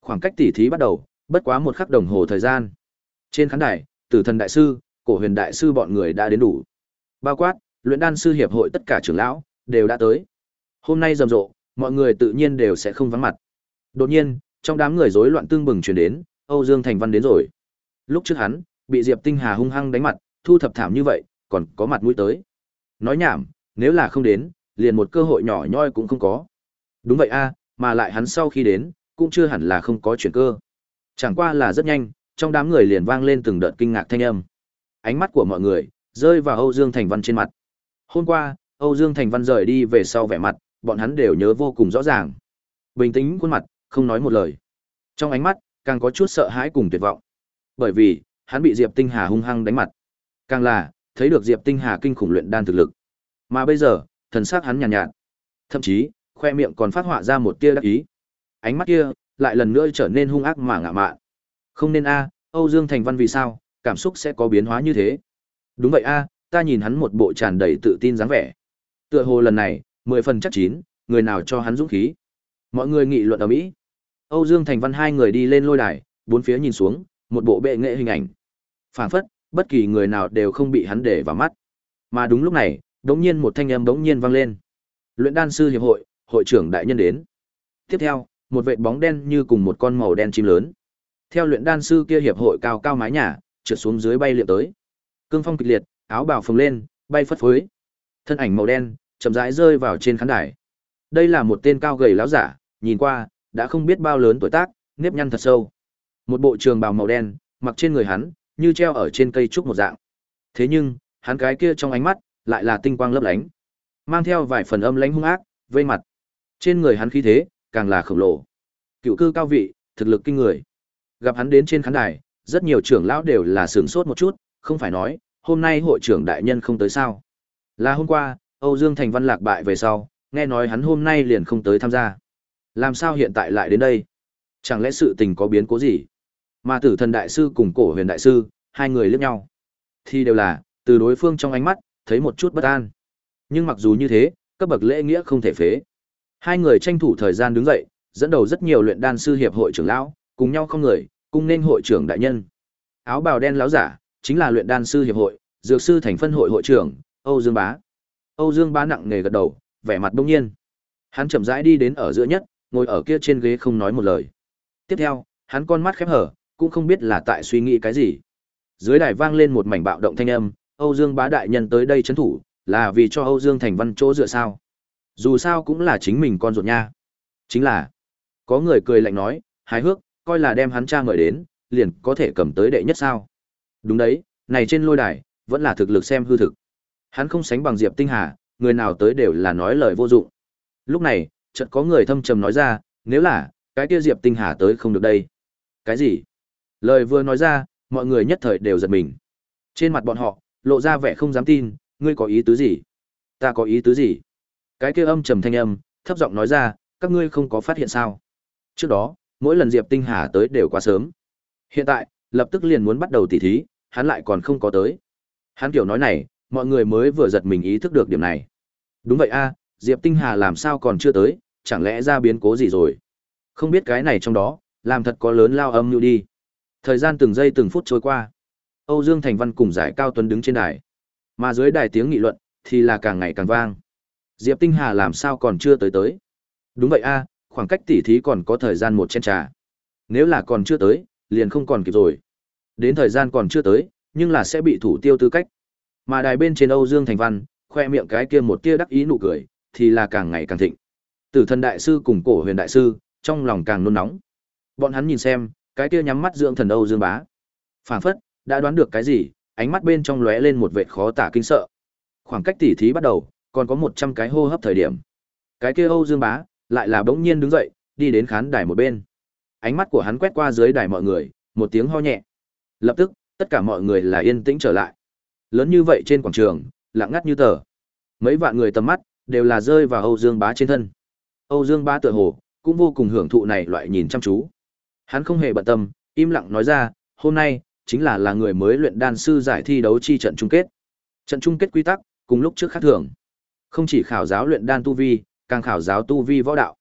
Khoảng cách tỉ thí bắt đầu, bất quá một khắc đồng hồ thời gian. Trên khán đài, Tử Thần đại sư, Cổ Huyền đại sư bọn người đã đến đủ. Bao quát, luyện đan sư hiệp hội tất cả trưởng lão đều đã tới. Hôm nay rầm rộ, mọi người tự nhiên đều sẽ không vắng mặt. Đột nhiên, trong đám người rối loạn tương bừng truyền đến, Âu Dương Thành Văn đến rồi. Lúc trước hắn, bị Diệp Tinh Hà hung hăng đánh mặt, thu thập thảm như vậy, còn có mặt mũi tới. Nói nhảm, nếu là không đến, liền một cơ hội nhỏ nhoi cũng không có. Đúng vậy a, mà lại hắn sau khi đến, cũng chưa hẳn là không có chuyển cơ. Chẳng qua là rất nhanh, trong đám người liền vang lên từng đợt kinh ngạc thanh âm. Ánh mắt của mọi người rơi vào Âu Dương Thành Văn trên mặt. Hôm qua, Âu Dương Thành Văn rời đi về sau vẻ mặt, bọn hắn đều nhớ vô cùng rõ ràng. Bình tĩnh khuôn mặt, không nói một lời. Trong ánh mắt, càng có chút sợ hãi cùng tuyệt vọng. Bởi vì, hắn bị Diệp Tinh Hà hung hăng đánh mặt. Càng là, thấy được Diệp Tinh Hà kinh khủng luyện đan thực lực. Mà bây giờ, thần sắc hắn nhàn nhạt, nhạt. Thậm chí, khoe miệng còn phát họa ra một tia đắc ý. Ánh mắt kia, lại lần nữa trở nên hung ác mà ngạ mạn. Không nên a, Âu Dương Thành Văn vì sao, cảm xúc sẽ có biến hóa như thế? Đúng vậy a, ta nhìn hắn một bộ tràn đầy tự tin dáng vẻ. Tựa hồ lần này, mười phần chắc chín, người nào cho hắn dũng khí. Mọi người nghị luận ở Mỹ. Âu Dương Thành Văn hai người đi lên lôi đài, bốn phía nhìn xuống, một bộ bệ nghệ hình ảnh. Phảng phất, bất kỳ người nào đều không bị hắn để vào mắt. Mà đúng lúc này, đống nhiên một thanh âm đống nhiên vang lên. Luyện đan sư hiệp hội, hội trưởng đại nhân đến. Tiếp theo, một vệt bóng đen như cùng một con màu đen chim lớn. Theo luyện đan sư kia hiệp hội cao cao mái nhà, trượt xuống dưới bay liệm tới. Cương phong kịch liệt, áo bào phồng lên, bay phất phới. Thân ảnh màu đen, chậm rãi rơi vào trên khán đài. Đây là một tên cao gầy lão giả, nhìn qua, đã không biết bao lớn tuổi tác, nếp nhăn thật sâu. Một bộ trường bào màu đen, mặc trên người hắn, như treo ở trên cây trúc một dạng. Thế nhưng, hắn cái kia trong ánh mắt, lại là tinh quang lấp lánh. Mang theo vài phần âm lãnh hung ác, vây mặt. Trên người hắn khí thế, càng là khổng lồ. Cựu cư cao vị, thực lực kinh người. Gặp hắn đến trên khán đài, rất nhiều trưởng lão đều là sửng sốt một chút, không phải nói, hôm nay hội trưởng đại nhân không tới sao. Là hôm qua, Âu Dương Thành Văn lạc bại về sau, nghe nói hắn hôm nay liền không tới tham gia. Làm sao hiện tại lại đến đây? Chẳng lẽ sự tình có biến cố gì? Mà tử thần đại sư cùng cổ huyền đại sư, hai người liếc nhau. Thì đều là, từ đối phương trong ánh mắt, thấy một chút bất an. Nhưng mặc dù như thế, cấp bậc lễ nghĩa không thể phế. Hai người tranh thủ thời gian đứng dậy, dẫn đầu rất nhiều luyện đan sư hiệp hội trưởng lão, cùng nhau không người, cùng nên hội trưởng đại nhân. Áo bào đen lão giả, chính là luyện đan sư hiệp hội, dược sư thành phân hội hội trưởng, Âu Dương Bá. Âu Dương Bá nặng nề gật đầu, vẻ mặt đông nhiên. Hắn chậm rãi đi đến ở giữa nhất, ngồi ở kia trên ghế không nói một lời. Tiếp theo, hắn con mắt khép hở, cũng không biết là tại suy nghĩ cái gì. Dưới đài vang lên một mảnh bạo động thanh âm, Âu Dương Bá đại nhân tới đây chấn thủ, là vì cho Âu Dương Thành Văn chỗ dựa sao? Dù sao cũng là chính mình con ruột nha. Chính là, có người cười lạnh nói, hài hước, coi là đem hắn cha mời đến, liền có thể cầm tới đệ nhất sao? Đúng đấy, này trên lôi đài, vẫn là thực lực xem hư thực. Hắn không sánh bằng Diệp Tinh Hà, người nào tới đều là nói lời vô dụng. Lúc này, chợt có người thâm trầm nói ra, nếu là, cái kia Diệp Tinh Hà tới không được đây. Cái gì? Lời vừa nói ra, mọi người nhất thời đều giật mình. Trên mặt bọn họ, lộ ra vẻ không dám tin, ngươi có ý tứ gì? Ta có ý tứ gì? Cái kia âm trầm thanh âm, thấp giọng nói ra, các ngươi không có phát hiện sao? Trước đó, mỗi lần Diệp Tinh Hà tới đều quá sớm. Hiện tại, lập tức liền muốn bắt đầu tỉ thí, hắn lại còn không có tới. Hắn kiểu nói này, mọi người mới vừa giật mình ý thức được điểm này. Đúng vậy a, Diệp Tinh Hà làm sao còn chưa tới, chẳng lẽ ra biến cố gì rồi? Không biết cái này trong đó, làm thật có lớn lao âm như đi. Thời gian từng giây từng phút trôi qua. Âu Dương Thành Văn cùng Giải Cao Tuấn đứng trên đài. Mà dưới đài tiếng nghị luận thì là càng ngày càng vang. Diệp Tinh Hà làm sao còn chưa tới tới? Đúng vậy a, khoảng cách tỉ thí còn có thời gian một chén trà. Nếu là còn chưa tới, liền không còn kịp rồi. Đến thời gian còn chưa tới, nhưng là sẽ bị thủ tiêu tư cách. Mà đài bên trên Âu Dương Thành Văn, khoe miệng cái kia một tia đắc ý nụ cười, thì là càng ngày càng thịnh. Tử thần đại sư cùng cổ huyền đại sư, trong lòng càng nôn nóng. Bọn hắn nhìn xem, cái kia nhắm mắt dưỡng thần Âu Dương Bá. Phản phất đã đoán được cái gì, ánh mắt bên trong lóe lên một vệ khó tả kinh sợ. Khoảng cách tỉ thí bắt đầu, còn có 100 cái hô hấp thời điểm. Cái kia Âu Dương Bá lại là bỗng nhiên đứng dậy, đi đến khán đài một bên. Ánh mắt của hắn quét qua dưới đài mọi người, một tiếng ho nhẹ. Lập tức, tất cả mọi người là yên tĩnh trở lại. Lớn như vậy trên quảng trường, lặng ngắt như tờ. Mấy vạn người tầm mắt đều là rơi vào Âu Dương Bá trên thân. Âu Dương Bá tựa hồ cũng vô cùng hưởng thụ này loại nhìn chăm chú. Hắn không hề bận tâm, im lặng nói ra, hôm nay chính là là người mới luyện đan sư giải thi đấu chi trận chung kết. Trận chung kết quy tắc cùng lúc trước khác thường. Không chỉ khảo giáo luyện đan tu vi, càng khảo giáo tu vi võ đạo.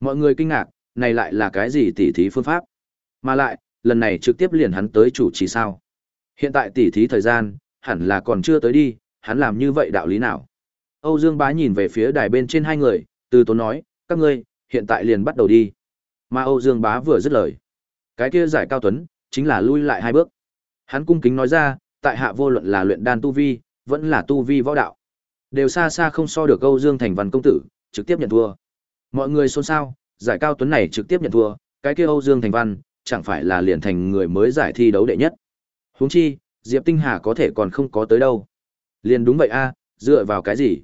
Mọi người kinh ngạc, này lại là cái gì tỉ thí phương pháp? Mà lại, lần này trực tiếp liền hắn tới chủ trì sao? Hiện tại tỉ thí thời gian, hẳn là còn chưa tới đi, hắn làm như vậy đạo lý nào? Âu Dương Bá nhìn về phía đài bên trên hai người, từ tốn nói, các ngươi, hiện tại liền bắt đầu đi. Mà Âu Dương Bá vừa dứt lời. Cái kia giải cao tuấn, chính là lui lại hai bước. Hắn cung kính nói ra, tại hạ vô luận là luyện đan tu vi, vẫn là tu vi võ đạo. Đều xa xa không so được Âu Dương Thành Văn công tử, trực tiếp nhận thua. Mọi người xôn xao, giải cao tuấn này trực tiếp nhận thua, cái kia Âu Dương Thành Văn, chẳng phải là liền thành người mới giải thi đấu đệ nhất. Huống chi, Diệp Tinh Hà có thể còn không có tới đâu. Liền đúng vậy a, dựa vào cái gì?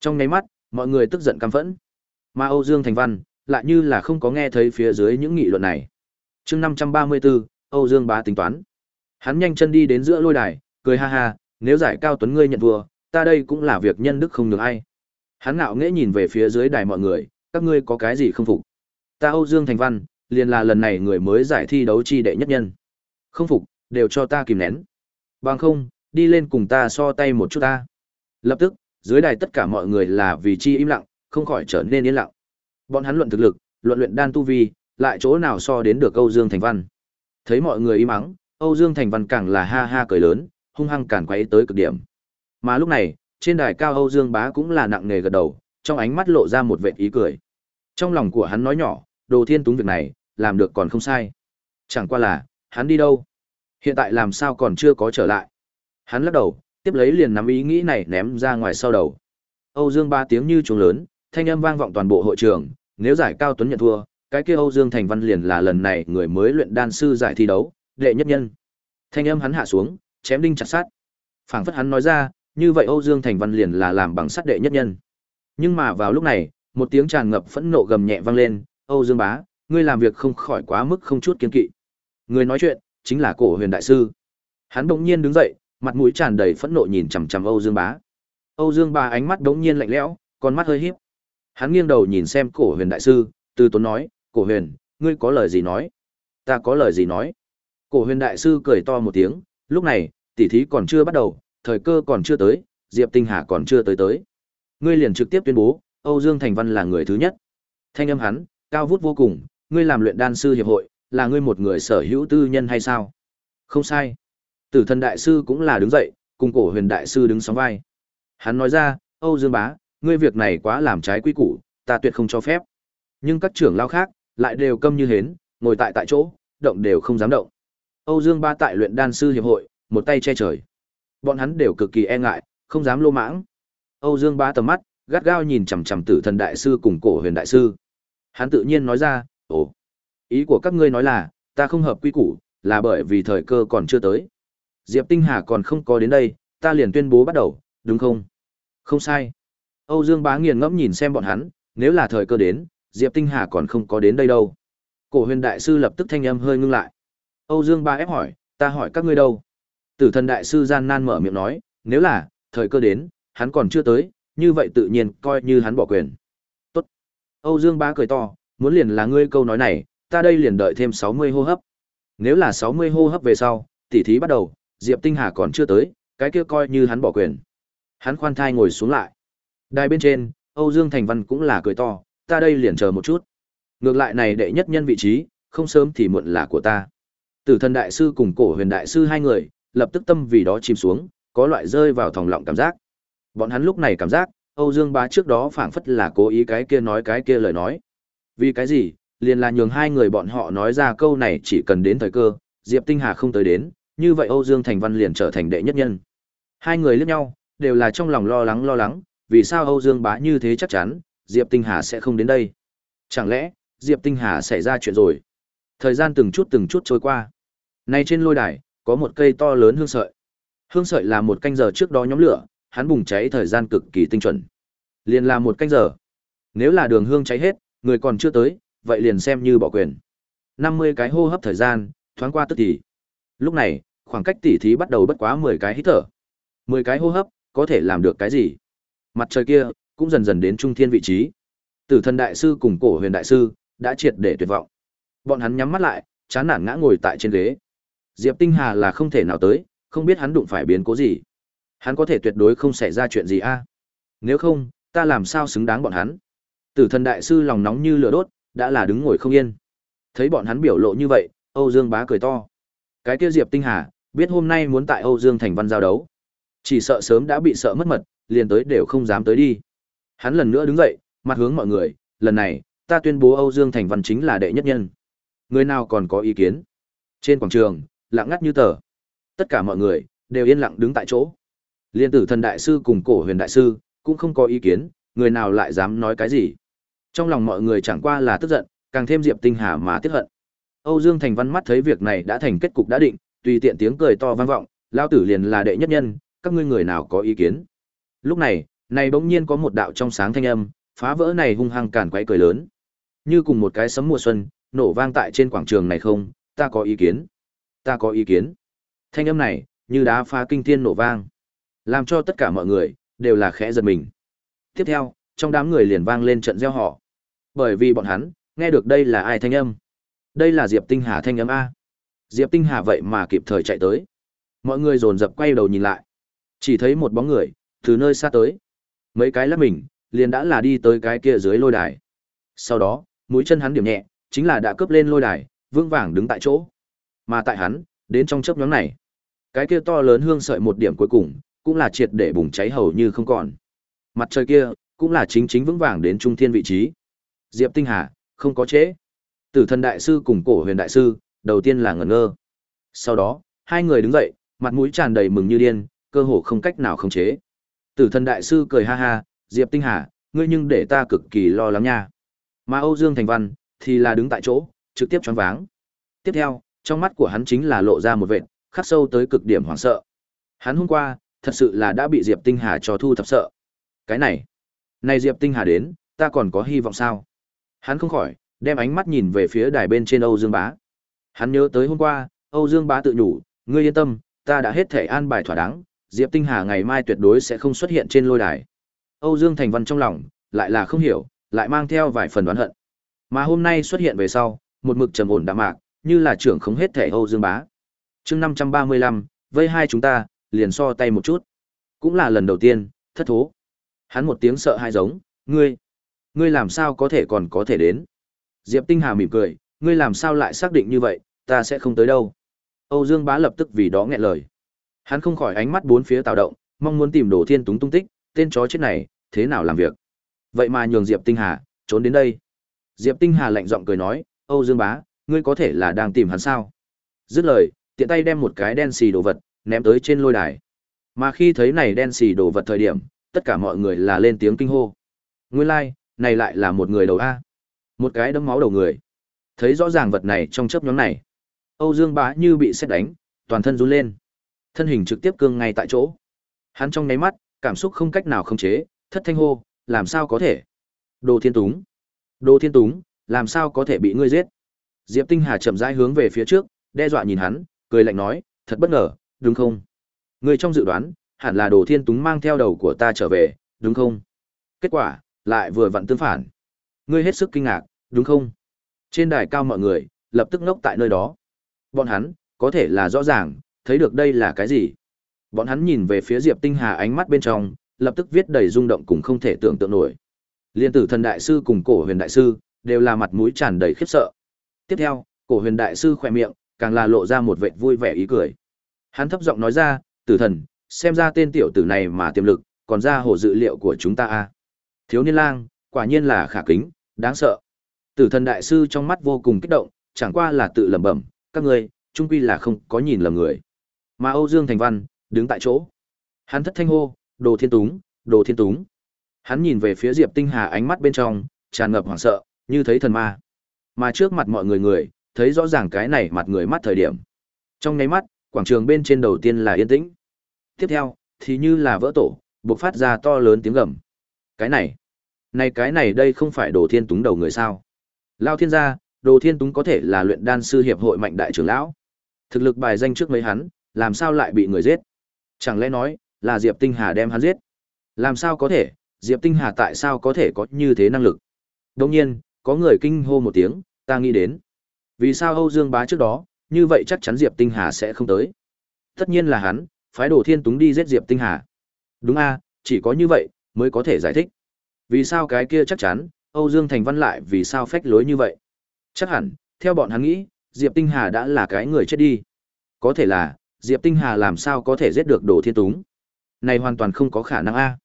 Trong nháy mắt, mọi người tức giận căm phẫn. Mà Âu Dương Thành Văn lại như là không có nghe thấy phía dưới những nghị luận này. Chương 534, Âu Dương Bá tính toán. Hắn nhanh chân đi đến giữa lôi đài, cười ha ha, nếu giải cao tuấn ngươi nhận thua, ta đây cũng là việc nhân đức không được ai. Hắn ngạo nghễ nhìn về phía dưới đài mọi người, các ngươi có cái gì không phục? Ta Âu Dương Thành Văn, liền là lần này người mới giải thi đấu chi đệ nhất nhân. Không phục, đều cho ta kìm nén. Bằng không, đi lên cùng ta so tay một chút ta. Lập tức, dưới đài tất cả mọi người là vì chi im lặng, không khỏi trở nên yên lặng. Bọn hắn luận thực lực, luận luyện đan tu vi, lại chỗ nào so đến được Âu Dương Thành Văn. Thấy mọi người im mắng, Âu Dương Thành Văn càng là ha ha cười lớn, hung hăng càn quấy tới cực điểm. Mà lúc này, trên đài cao Âu Dương Bá cũng là nặng nề gật đầu, trong ánh mắt lộ ra một vệt ý cười. Trong lòng của hắn nói nhỏ, Đồ Thiên Túng việc này, làm được còn không sai. Chẳng qua là, hắn đi đâu? Hiện tại làm sao còn chưa có trở lại? Hắn lắc đầu, tiếp lấy liền nắm ý nghĩ này ném ra ngoài sau đầu. Âu Dương ba tiếng như trống lớn, thanh âm vang vọng toàn bộ hội trường, nếu giải cao tuấn nhận thua, cái kia Âu Dương Thành Văn liền là lần này người mới luyện đan sư giải thi đấu, đệ nhất nhân. Thanh âm hắn hạ xuống, chém đinh chặt sát. Phảng phất hắn nói ra, như vậy Âu Dương Thành Văn liền là làm bằng sắt đệ nhất nhân. Nhưng mà vào lúc này, một tiếng tràn ngập phẫn nộ gầm nhẹ vang lên, "Âu Dương bá, ngươi làm việc không khỏi quá mức không chút kiên kỵ." Người nói chuyện chính là Cổ Huyền đại sư. Hắn bỗng nhiên đứng dậy, mặt mũi tràn đầy phẫn nộ nhìn chằm chằm Âu Dương bá. Âu Dương bá ánh mắt bỗng nhiên lạnh lẽo, con mắt hơi híp. Hắn nghiêng đầu nhìn xem Cổ Huyền đại sư, từ tốn nói, "Cổ Huyền, ngươi có lời gì nói?" "Ta có lời gì nói?" Cổ Huyền đại sư cười to một tiếng, lúc này, tỉ thí còn chưa bắt đầu, thời cơ còn chưa tới, Diệp Tinh Hà còn chưa tới tới. Ngươi liền trực tiếp tuyên bố, Âu Dương Thành Văn là người thứ nhất. Thanh âm hắn, cao vút vô cùng, ngươi làm luyện đan sư hiệp hội, là ngươi một người sở hữu tư nhân hay sao? Không sai. Tử thần đại sư cũng là đứng dậy, cùng cổ huyền đại sư đứng sóng vai. Hắn nói ra, Âu Dương Bá, ngươi việc này quá làm trái quy củ, ta tuyệt không cho phép. Nhưng các trưởng lao khác, lại đều câm như hến, ngồi tại tại chỗ, động đều không dám động. Âu Dương Ba tại luyện đan sư hiệp hội, một tay che trời. Bọn hắn đều cực kỳ e ngại, không dám lô mãng. Âu Dương Ba tầm mắt, gắt gao nhìn chằm chằm Tử Thần đại sư cùng Cổ Huyền đại sư. Hắn tự nhiên nói ra, "Ồ, ý của các ngươi nói là, ta không hợp quy củ, là bởi vì thời cơ còn chưa tới. Diệp Tinh Hà còn không có đến đây, ta liền tuyên bố bắt đầu, đúng không?" Không sai. Âu Dương Bá nghiền ngẫm nhìn xem bọn hắn, nếu là thời cơ đến, Diệp Tinh Hà còn không có đến đây đâu. Cổ Huyền đại sư lập tức thanh âm hơi ngưng lại. Âu Dương Ba ép hỏi, ta hỏi các ngươi đâu? Tử thần đại sư gian nan mở miệng nói, nếu là, thời cơ đến, hắn còn chưa tới, như vậy tự nhiên coi như hắn bỏ quyền. Tốt. Âu Dương Ba cười to, muốn liền là ngươi câu nói này, ta đây liền đợi thêm 60 hô hấp. Nếu là 60 hô hấp về sau, tỉ thí bắt đầu, Diệp Tinh Hà còn chưa tới, cái kia coi như hắn bỏ quyền. Hắn khoan thai ngồi xuống lại. Đài bên trên, Âu Dương Thành Văn cũng là cười to, ta đây liền chờ một chút. Ngược lại này đệ nhất nhân vị trí, không sớm thì muộn là của ta. Tử thần đại sư cùng cổ huyền đại sư hai người, lập tức tâm vì đó chìm xuống, có loại rơi vào thòng lọng cảm giác. Bọn hắn lúc này cảm giác, Âu Dương Bá trước đó phảng phất là cố ý cái kia nói cái kia lời nói. Vì cái gì? Liền là nhường hai người bọn họ nói ra câu này chỉ cần đến thời cơ, Diệp Tinh Hà không tới đến, như vậy Âu Dương Thành Văn liền trở thành đệ nhất nhân. Hai người liếc nhau, đều là trong lòng lo lắng lo lắng, vì sao Âu Dương Bá như thế chắc chắn, Diệp Tinh Hà sẽ không đến đây. Chẳng lẽ, Diệp Tinh Hà xảy ra chuyện rồi? Thời gian từng chút từng chút trôi qua. Nay trên lôi đài, có một cây to lớn hương sợi. Hương sợi là một canh giờ trước đó nhóm lửa, hắn bùng cháy thời gian cực kỳ tinh chuẩn. Liền là một canh giờ. Nếu là đường hương cháy hết, người còn chưa tới, vậy liền xem như bỏ quyền. 50 cái hô hấp thời gian, thoáng qua tức thì. Lúc này, khoảng cách tỉ thí bắt đầu bất quá 10 cái hít thở. 10 cái hô hấp, có thể làm được cái gì? Mặt trời kia, cũng dần dần đến trung thiên vị trí. Tử thần đại sư cùng cổ huyền đại sư, đã triệt để tuyệt vọng. Bọn hắn nhắm mắt lại, chán nản ngã ngồi tại trên ghế. Diệp Tinh Hà là không thể nào tới, không biết hắn đụng phải biến cố gì. Hắn có thể tuyệt đối không xảy ra chuyện gì a. Nếu không, ta làm sao xứng đáng bọn hắn? Tử thần đại sư lòng nóng như lửa đốt, đã là đứng ngồi không yên. Thấy bọn hắn biểu lộ như vậy, Âu Dương Bá cười to. Cái kia Diệp Tinh Hà, biết hôm nay muốn tại Âu Dương Thành Văn giao đấu. Chỉ sợ sớm đã bị sợ mất mật, liền tới đều không dám tới đi. Hắn lần nữa đứng dậy, mặt hướng mọi người, lần này, ta tuyên bố Âu Dương Thành Văn chính là đệ nhất nhân. Người nào còn có ý kiến? Trên quảng trường, lặng ngắt như tờ. Tất cả mọi người đều yên lặng đứng tại chỗ. Liên tử thần đại sư cùng cổ huyền đại sư cũng không có ý kiến, người nào lại dám nói cái gì? Trong lòng mọi người chẳng qua là tức giận, càng thêm Diệp Tinh Hà mà tiếc hận. Âu Dương Thành Văn mắt thấy việc này đã thành kết cục đã định, tùy tiện tiếng cười to vang vọng, lao tử liền là đệ nhất nhân, các ngươi người nào có ý kiến? Lúc này, này bỗng nhiên có một đạo trong sáng thanh âm, phá vỡ này hung hăng cản quấy cười lớn. Như cùng một cái sấm mùa xuân, nổ vang tại trên quảng trường này không, ta có ý kiến. Ta có ý kiến. Thanh âm này, như đá phá kinh thiên nổ vang. Làm cho tất cả mọi người, đều là khẽ giật mình. Tiếp theo, trong đám người liền vang lên trận gieo họ. Bởi vì bọn hắn, nghe được đây là ai thanh âm. Đây là Diệp Tinh Hà thanh âm A. Diệp Tinh Hà vậy mà kịp thời chạy tới. Mọi người dồn dập quay đầu nhìn lại. Chỉ thấy một bóng người, từ nơi xa tới. Mấy cái lắp mình, liền đã là đi tới cái kia dưới lôi đài. Sau đó, mũi chân hắn điểm nhẹ, chính là đã cướp lên lôi đài, vương vàng đứng tại chỗ. Mà tại hắn, đến trong chớp nhóm này, cái kia to lớn hương sợi một điểm cuối cùng, cũng là triệt để bùng cháy hầu như không còn. Mặt trời kia, cũng là chính chính vững vàng đến trung thiên vị trí. Diệp Tinh Hà, không có chế. Tử thần đại sư cùng cổ huyền đại sư, đầu tiên là ngẩn ngơ. Sau đó, hai người đứng dậy, mặt mũi tràn đầy mừng như điên, cơ hồ không cách nào khống chế. Tử thần đại sư cười ha ha, Diệp Tinh Hà, ngươi nhưng để ta cực kỳ lo lắng nha. Mà Âu Dương Thành Văn, thì là đứng tại chỗ, trực tiếp choáng váng. Tiếp theo, trong mắt của hắn chính là lộ ra một vệt, khắc sâu tới cực điểm hoảng sợ. Hắn hôm qua, thật sự là đã bị Diệp Tinh Hà cho thu thập sợ. Cái này, này Diệp Tinh Hà đến, ta còn có hy vọng sao? Hắn không khỏi, đem ánh mắt nhìn về phía đài bên trên Âu Dương Bá. Hắn nhớ tới hôm qua, Âu Dương Bá tự nhủ, ngươi yên tâm, ta đã hết thể an bài thỏa đáng, Diệp Tinh Hà ngày mai tuyệt đối sẽ không xuất hiện trên lôi đài. Âu Dương Thành Văn trong lòng, lại là không hiểu, lại mang theo vài phần đoán hận. Mà hôm nay xuất hiện về sau, một mực trầm ổn đạm mạc, như là trưởng không hết thể Âu Dương Bá. Chương 535, vây hai chúng ta, liền so tay một chút. Cũng là lần đầu tiên, thất thố. Hắn một tiếng sợ hai giống, ngươi, ngươi làm sao có thể còn có thể đến. Diệp Tinh Hà mỉm cười, ngươi làm sao lại xác định như vậy, ta sẽ không tới đâu. Âu Dương Bá lập tức vì đó nghẹn lời. Hắn không khỏi ánh mắt bốn phía tạo động, mong muốn tìm Đồ Thiên Túng tung tích, tên chó chết này, thế nào làm việc. Vậy mà nhường Diệp Tinh Hà trốn đến đây. Diệp Tinh Hà lạnh giọng cười nói, "Âu Dương Bá, ngươi có thể là đang tìm hắn sao?" Dứt lời, tiện tay đem một cái đen xì đồ vật ném tới trên lôi đài. Mà khi thấy này đen xì đồ vật thời điểm, tất cả mọi người là lên tiếng kinh hô. Nguyên lai、like, này lại là một người đầu a. Một cái đấm máu đầu người. Thấy rõ ràng vật này trong chớp nhóm này, Âu Dương Bá như bị sét đánh, toàn thân run lên. Thân hình trực tiếp cương ngay tại chỗ. Hắn trong nháy mắt, cảm xúc không cách nào khống chế, thất thanh hô, làm sao có thể? Đồ Thiên Túng, Đồ Thiên Túng, làm sao có thể bị ngươi giết? Diệp Tinh Hà chậm rãi hướng về phía trước, đe dọa nhìn hắn, cười lạnh nói, thật bất ngờ, đúng không? Ngươi trong dự đoán, hẳn là Đồ Thiên Túng mang theo đầu của ta trở về, đúng không? Kết quả, lại vừa vặn tương phản. Ngươi hết sức kinh ngạc, đúng không? Trên đài cao mọi người, lập tức ngốc tại nơi đó. Bọn hắn, có thể là rõ ràng, thấy được đây là cái gì. Bọn hắn nhìn về phía Diệp Tinh Hà ánh mắt bên trong, lập tức viết đầy rung động cùng không thể tưởng tượng nổi. Liên tử thần đại sư cùng cổ huyền đại sư, đều là mặt mũi tràn đầy khiếp sợ. Tiếp theo, cổ huyền đại sư khỏe miệng, càng là lộ ra một vệ vui vẻ ý cười. Hắn thấp giọng nói ra, tử thần, xem ra tên tiểu tử này mà tiềm lực, còn ra hồ dự liệu của chúng ta a. Thiếu niên lang, quả nhiên là khả kính, đáng sợ. Tử thần đại sư trong mắt vô cùng kích động, chẳng qua là tự lẩm bẩm, các ngươi, trung quy là không có nhìn lầm người. Mà Âu Dương Thành Văn, đứng tại chỗ. Hắn thất thanh hô, đồ thiên túng, đồ thiên túng. Hắn nhìn về phía Diệp Tinh Hà ánh mắt bên trong, tràn ngập hoảng sợ, như thấy thần ma. Mà trước mặt mọi người người, thấy rõ ràng cái này mặt người mắt thời điểm. Trong nháy mắt, quảng trường bên trên đầu tiên là yên tĩnh. Tiếp theo, thì như là vỡ tổ, bộc phát ra to lớn tiếng gầm. Cái này, này cái này đây không phải Đồ Thiên Túng đầu người sao? Lao Thiên gia, Đồ Thiên Túng có thể là luyện đan sư hiệp hội mạnh đại trưởng lão. Thực lực bài danh trước mấy hắn, làm sao lại bị người giết? Chẳng lẽ nói, là Diệp Tinh Hà đem hắn giết? Làm sao có thể, Diệp Tinh Hà tại sao có thể có như thế năng lực? Đồng nhiên, có người kinh hô một tiếng, ta nghĩ đến. Vì sao Âu Dương Bá trước đó, như vậy chắc chắn Diệp Tinh Hà sẽ không tới. Tất nhiên là hắn, phái Đồ Thiên Túng đi giết Diệp Tinh Hà. Đúng a, chỉ có như vậy mới có thể giải thích. Vì sao cái kia chắc chắn, Âu Dương Thành Văn lại vì sao phách lối như vậy? Chắc hẳn, theo bọn hắn nghĩ, Diệp Tinh Hà đã là cái người chết đi. Có thể là, Diệp Tinh Hà làm sao có thể giết được Đồ Thiên Túng? Này hoàn toàn không có khả năng a.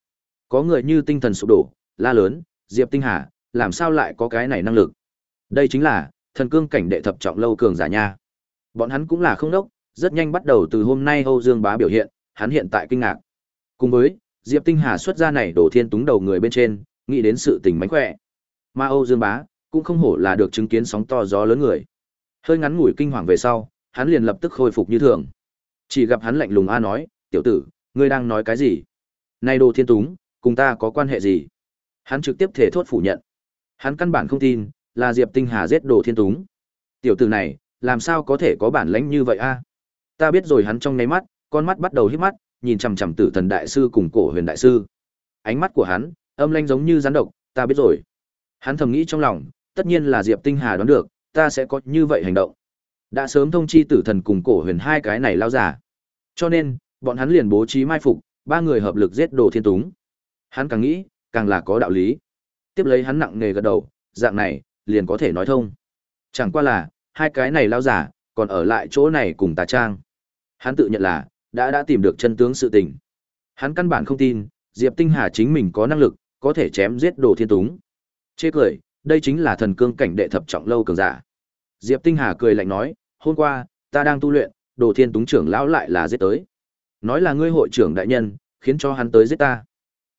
Có người như tinh thần sụp đổ, la lớn, Diệp Tinh Hà, làm sao lại có cái này năng lực? Đây chính là thần cương cảnh đệ thập trọng lâu cường giả nha. Bọn hắn cũng là không đốc, rất nhanh bắt đầu từ hôm nay Âu Dương Bá biểu hiện, hắn hiện tại kinh ngạc. Cùng với, Diệp Tinh Hà xuất ra này đổ thiên túng đầu người bên trên, nghĩ đến sự tình mánh khỏe. Mà Âu Dương Bá, cũng không hổ là được chứng kiến sóng to gió lớn người. Hơi ngắn ngủi kinh hoàng về sau, hắn liền lập tức khôi phục như thường. Chỉ gặp hắn lạnh lùng a nói, "Tiểu tử, ngươi đang nói cái gì? nay đồ thiên túng, cùng ta có quan hệ gì?" Hắn trực tiếp thể thốt phủ nhận. Hắn căn bản không tin, là Diệp Tinh Hà giết đồ thiên túng. Tiểu tử này, làm sao có thể có bản lãnh như vậy a? Ta biết rồi hắn trong nháy mắt, con mắt bắt đầu híp mắt, nhìn chằm chằm Tử Thần đại sư cùng Cổ Huyền đại sư. Ánh mắt của hắn, âm lanh giống như rắn độc, ta biết rồi. Hắn thầm nghĩ trong lòng, tất nhiên là Diệp Tinh Hà đoán được, ta sẽ có như vậy hành động. Đã sớm thông chi Tử Thần cùng Cổ Huyền hai cái này lao giả. Cho nên, bọn hắn liền bố trí mai phục, ba người hợp lực giết Đồ Thiên Túng. Hắn càng nghĩ, càng là có đạo lý. Tiếp lấy hắn nặng nề gật đầu, dạng này, liền có thể nói thông. Chẳng qua là, hai cái này lao giả, còn ở lại chỗ này cùng tà trang. Hắn tự nhận là, đã đã tìm được chân tướng sự tình. Hắn căn bản không tin, Diệp Tinh Hà chính mình có năng lực, có thể chém giết đồ thiên túng. Chê cười, đây chính là thần cương cảnh đệ thập trọng lâu cường giả. Diệp Tinh Hà cười lạnh nói, hôm qua, ta đang tu luyện, đồ thiên túng trưởng lão lại là giết tới. Nói là ngươi hội trưởng đại nhân, khiến cho hắn tới giết ta.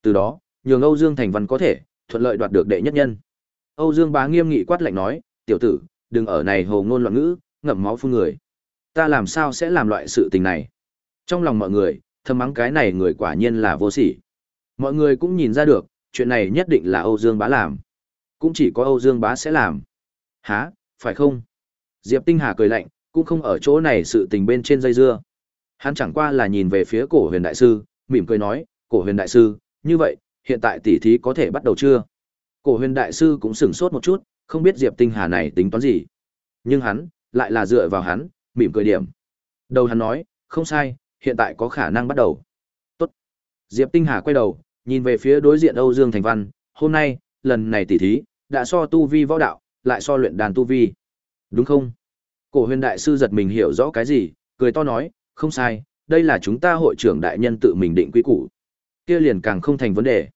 Từ đó, nhường Âu Dương Thành Văn có thể, thuận lợi đoạt được đệ nhất nhân. Âu Dương bá nghiêm nghị quát lạnh nói, tiểu tử, đừng ở này hồ ngôn loạn ngữ, ngậm máu phun người. Ta làm sao sẽ làm loại sự tình này? Trong lòng mọi người, thầm mắng cái này người quả nhiên là vô sỉ. Mọi người cũng nhìn ra được, chuyện này nhất định là Âu Dương bá làm. Cũng chỉ có Âu Dương bá sẽ làm. Hả, phải không? Diệp Tinh Hà cười lạnh, cũng không ở chỗ này sự tình bên trên dây dưa. Hắn chẳng qua là nhìn về phía cổ huyền đại sư, mỉm cười nói, cổ huyền đại sư, như vậy, hiện tại tỷ thí có thể bắt đầu chưa? Cổ huyền đại sư cũng sửng sốt một chút, không biết Diệp Tinh Hà này tính toán gì. Nhưng hắn, lại là dựa vào hắn, mỉm cười điểm. Đầu hắn nói, không sai, hiện tại có khả năng bắt đầu. Tốt. Diệp Tinh Hà quay đầu, nhìn về phía đối diện Âu Dương Thành Văn, hôm nay, lần này tỉ thí, đã so tu vi võ đạo, lại so luyện đàn tu vi. Đúng không? Cổ huyền đại sư giật mình hiểu rõ cái gì, cười to nói, không sai, đây là chúng ta hội trưởng đại nhân tự mình định quy củ. Kia liền càng không thành vấn đề.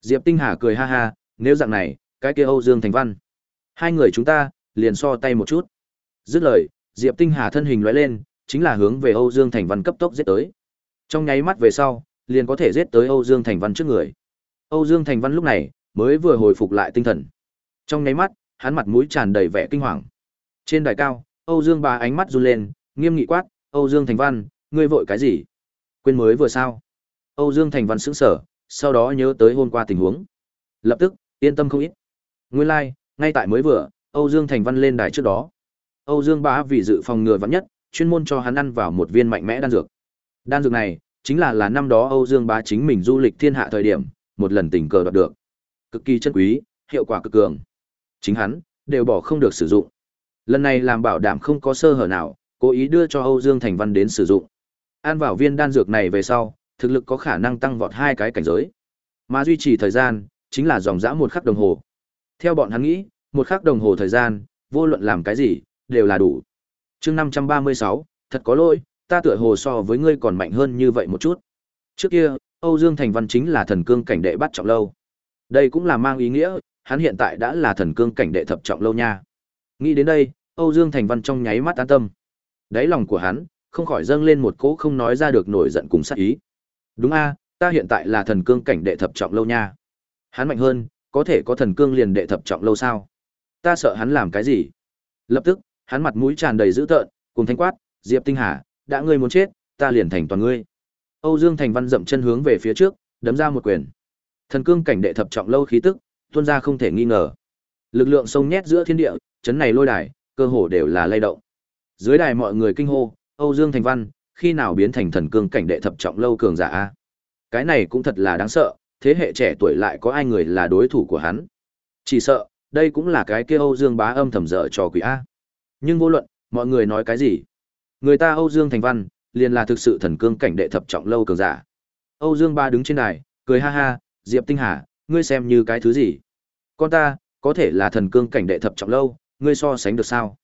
Diệp Tinh Hà cười ha ha, nếu dạng này, cái kia Âu Dương Thành Văn. Hai người chúng ta, liền so tay một chút. Dứt lời, Diệp Tinh Hà thân hình lóe lên, chính là hướng về Âu Dương Thành Văn cấp tốc giết tới. Trong nháy mắt về sau, liền có thể giết tới Âu Dương Thành Văn trước người. Âu Dương Thành Văn lúc này mới vừa hồi phục lại tinh thần. Trong nháy mắt, hắn mặt mũi tràn đầy vẻ kinh hoàng. Trên đài cao, Âu Dương bà ánh mắt run lên, nghiêm nghị quát, "Âu Dương Thành Văn, ngươi vội cái gì? Quên mới vừa sao?" Âu Dương Thành Văn sững sờ, sau đó nhớ tới hôm qua tình huống. Lập tức, yên tâm không ít. Nguyên lai, like, ngay tại mới vừa, Âu Dương Thành Văn lên đài trước đó. Âu Dương Bá vì dự phòng ngừa vạn nhất, chuyên môn cho hắn ăn vào một viên mạnh mẽ đan dược. Đan dược này, chính là là năm đó Âu Dương Bá chính mình du lịch thiên hạ thời điểm, một lần tình cờ đoạt được. Cực kỳ chân quý, hiệu quả cực cường. Chính hắn, đều bỏ không được sử dụng. Lần này làm bảo đảm không có sơ hở nào, cố ý đưa cho Âu Dương Thành Văn đến sử dụng. Ăn vào viên đan dược này về sau, thực lực có khả năng tăng vọt hai cái cảnh giới. Mà duy trì thời gian, chính là dòng dã một khắc đồng hồ. Theo bọn hắn nghĩ, một khắc đồng hồ thời gian, vô luận làm cái gì, đều là đủ. chương 536, thật có lỗi, ta tựa hồ so với ngươi còn mạnh hơn như vậy một chút. Trước kia, Âu Dương Thành Văn chính là thần cương cảnh đệ bắt trọng lâu. Đây cũng là mang ý nghĩa, hắn hiện tại đã là thần cương cảnh đệ thập trọng lâu nha. Nghĩ đến đây, Âu Dương Thành Văn trong nháy mắt an tâm. Đáy lòng của hắn, không khỏi dâng lên một cỗ không nói ra được nổi giận cùng sát ý. Đúng a, ta hiện tại là thần cương cảnh đệ thập trọng lâu nha. Hắn mạnh hơn, có thể có thần cương liền đệ thập trọng lâu sao? Ta sợ hắn làm cái gì? Lập tức, hắn mặt mũi tràn đầy dữ tợn, cùng thanh quát, "Diệp Tinh Hà, đã ngươi muốn chết, ta liền thành toàn ngươi." Âu Dương Thành Văn dậm chân hướng về phía trước, đấm ra một quyền. Thần cương cảnh đệ thập trọng lâu khí tức, tuôn ra không thể nghi ngờ. Lực lượng sông nhét giữa thiên địa, chấn này lôi đài, cơ hồ đều là lay động. Dưới đài mọi người kinh hô, Âu Dương Thành Văn, khi nào biến thành thần cương cảnh đệ thập trọng lâu cường giả a? Cái này cũng thật là đáng sợ, thế hệ trẻ tuổi lại có ai người là đối thủ của hắn. Chỉ sợ, đây cũng là cái kia Âu Dương bá âm thầm dở trò quỷ a. Nhưng vô luận, mọi người nói cái gì? Người ta Âu Dương Thành Văn, liền là thực sự thần cương cảnh đệ thập trọng lâu cường giả. Âu Dương Ba đứng trên đài, cười ha ha, Diệp Tinh Hà, ngươi xem như cái thứ gì? Con ta, có thể là thần cương cảnh đệ thập trọng lâu, ngươi so sánh được sao?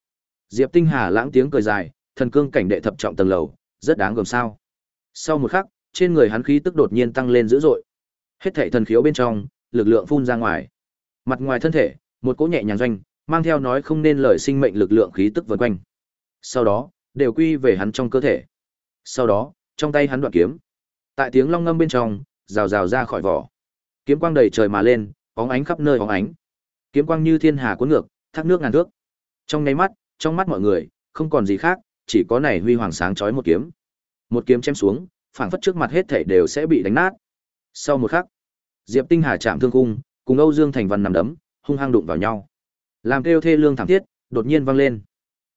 Diệp Tinh Hà lãng tiếng cười dài, thần cương cảnh đệ thập trọng tầng lầu, rất đáng gờm sao? Sau một khắc, trên người hắn khí tức đột nhiên tăng lên dữ dội. Hết thảy thần khiếu bên trong, lực lượng phun ra ngoài. Mặt ngoài thân thể, một cỗ nhẹ nhàng doanh, mang theo nói không nên lời sinh mệnh lực lượng khí tức vần quanh. Sau đó, đều quy về hắn trong cơ thể. Sau đó, trong tay hắn đoạn kiếm. Tại tiếng long ngâm bên trong, rào rào ra khỏi vỏ. Kiếm quang đầy trời mà lên, bóng ánh khắp nơi bóng ánh. Kiếm quang như thiên hà cuốn ngược, thác nước ngàn thước. Trong nháy mắt, trong mắt mọi người, không còn gì khác, chỉ có này huy hoàng sáng chói một kiếm. Một kiếm chém xuống, phảng phất trước mặt hết thảy đều sẽ bị đánh nát. Sau một khắc, Diệp Tinh Hà chạm thương cung, cùng Âu Dương Thành Văn nằm đấm, hung hăng đụng vào nhau. Làm kêu thê lương thảm thiết, đột nhiên vang lên.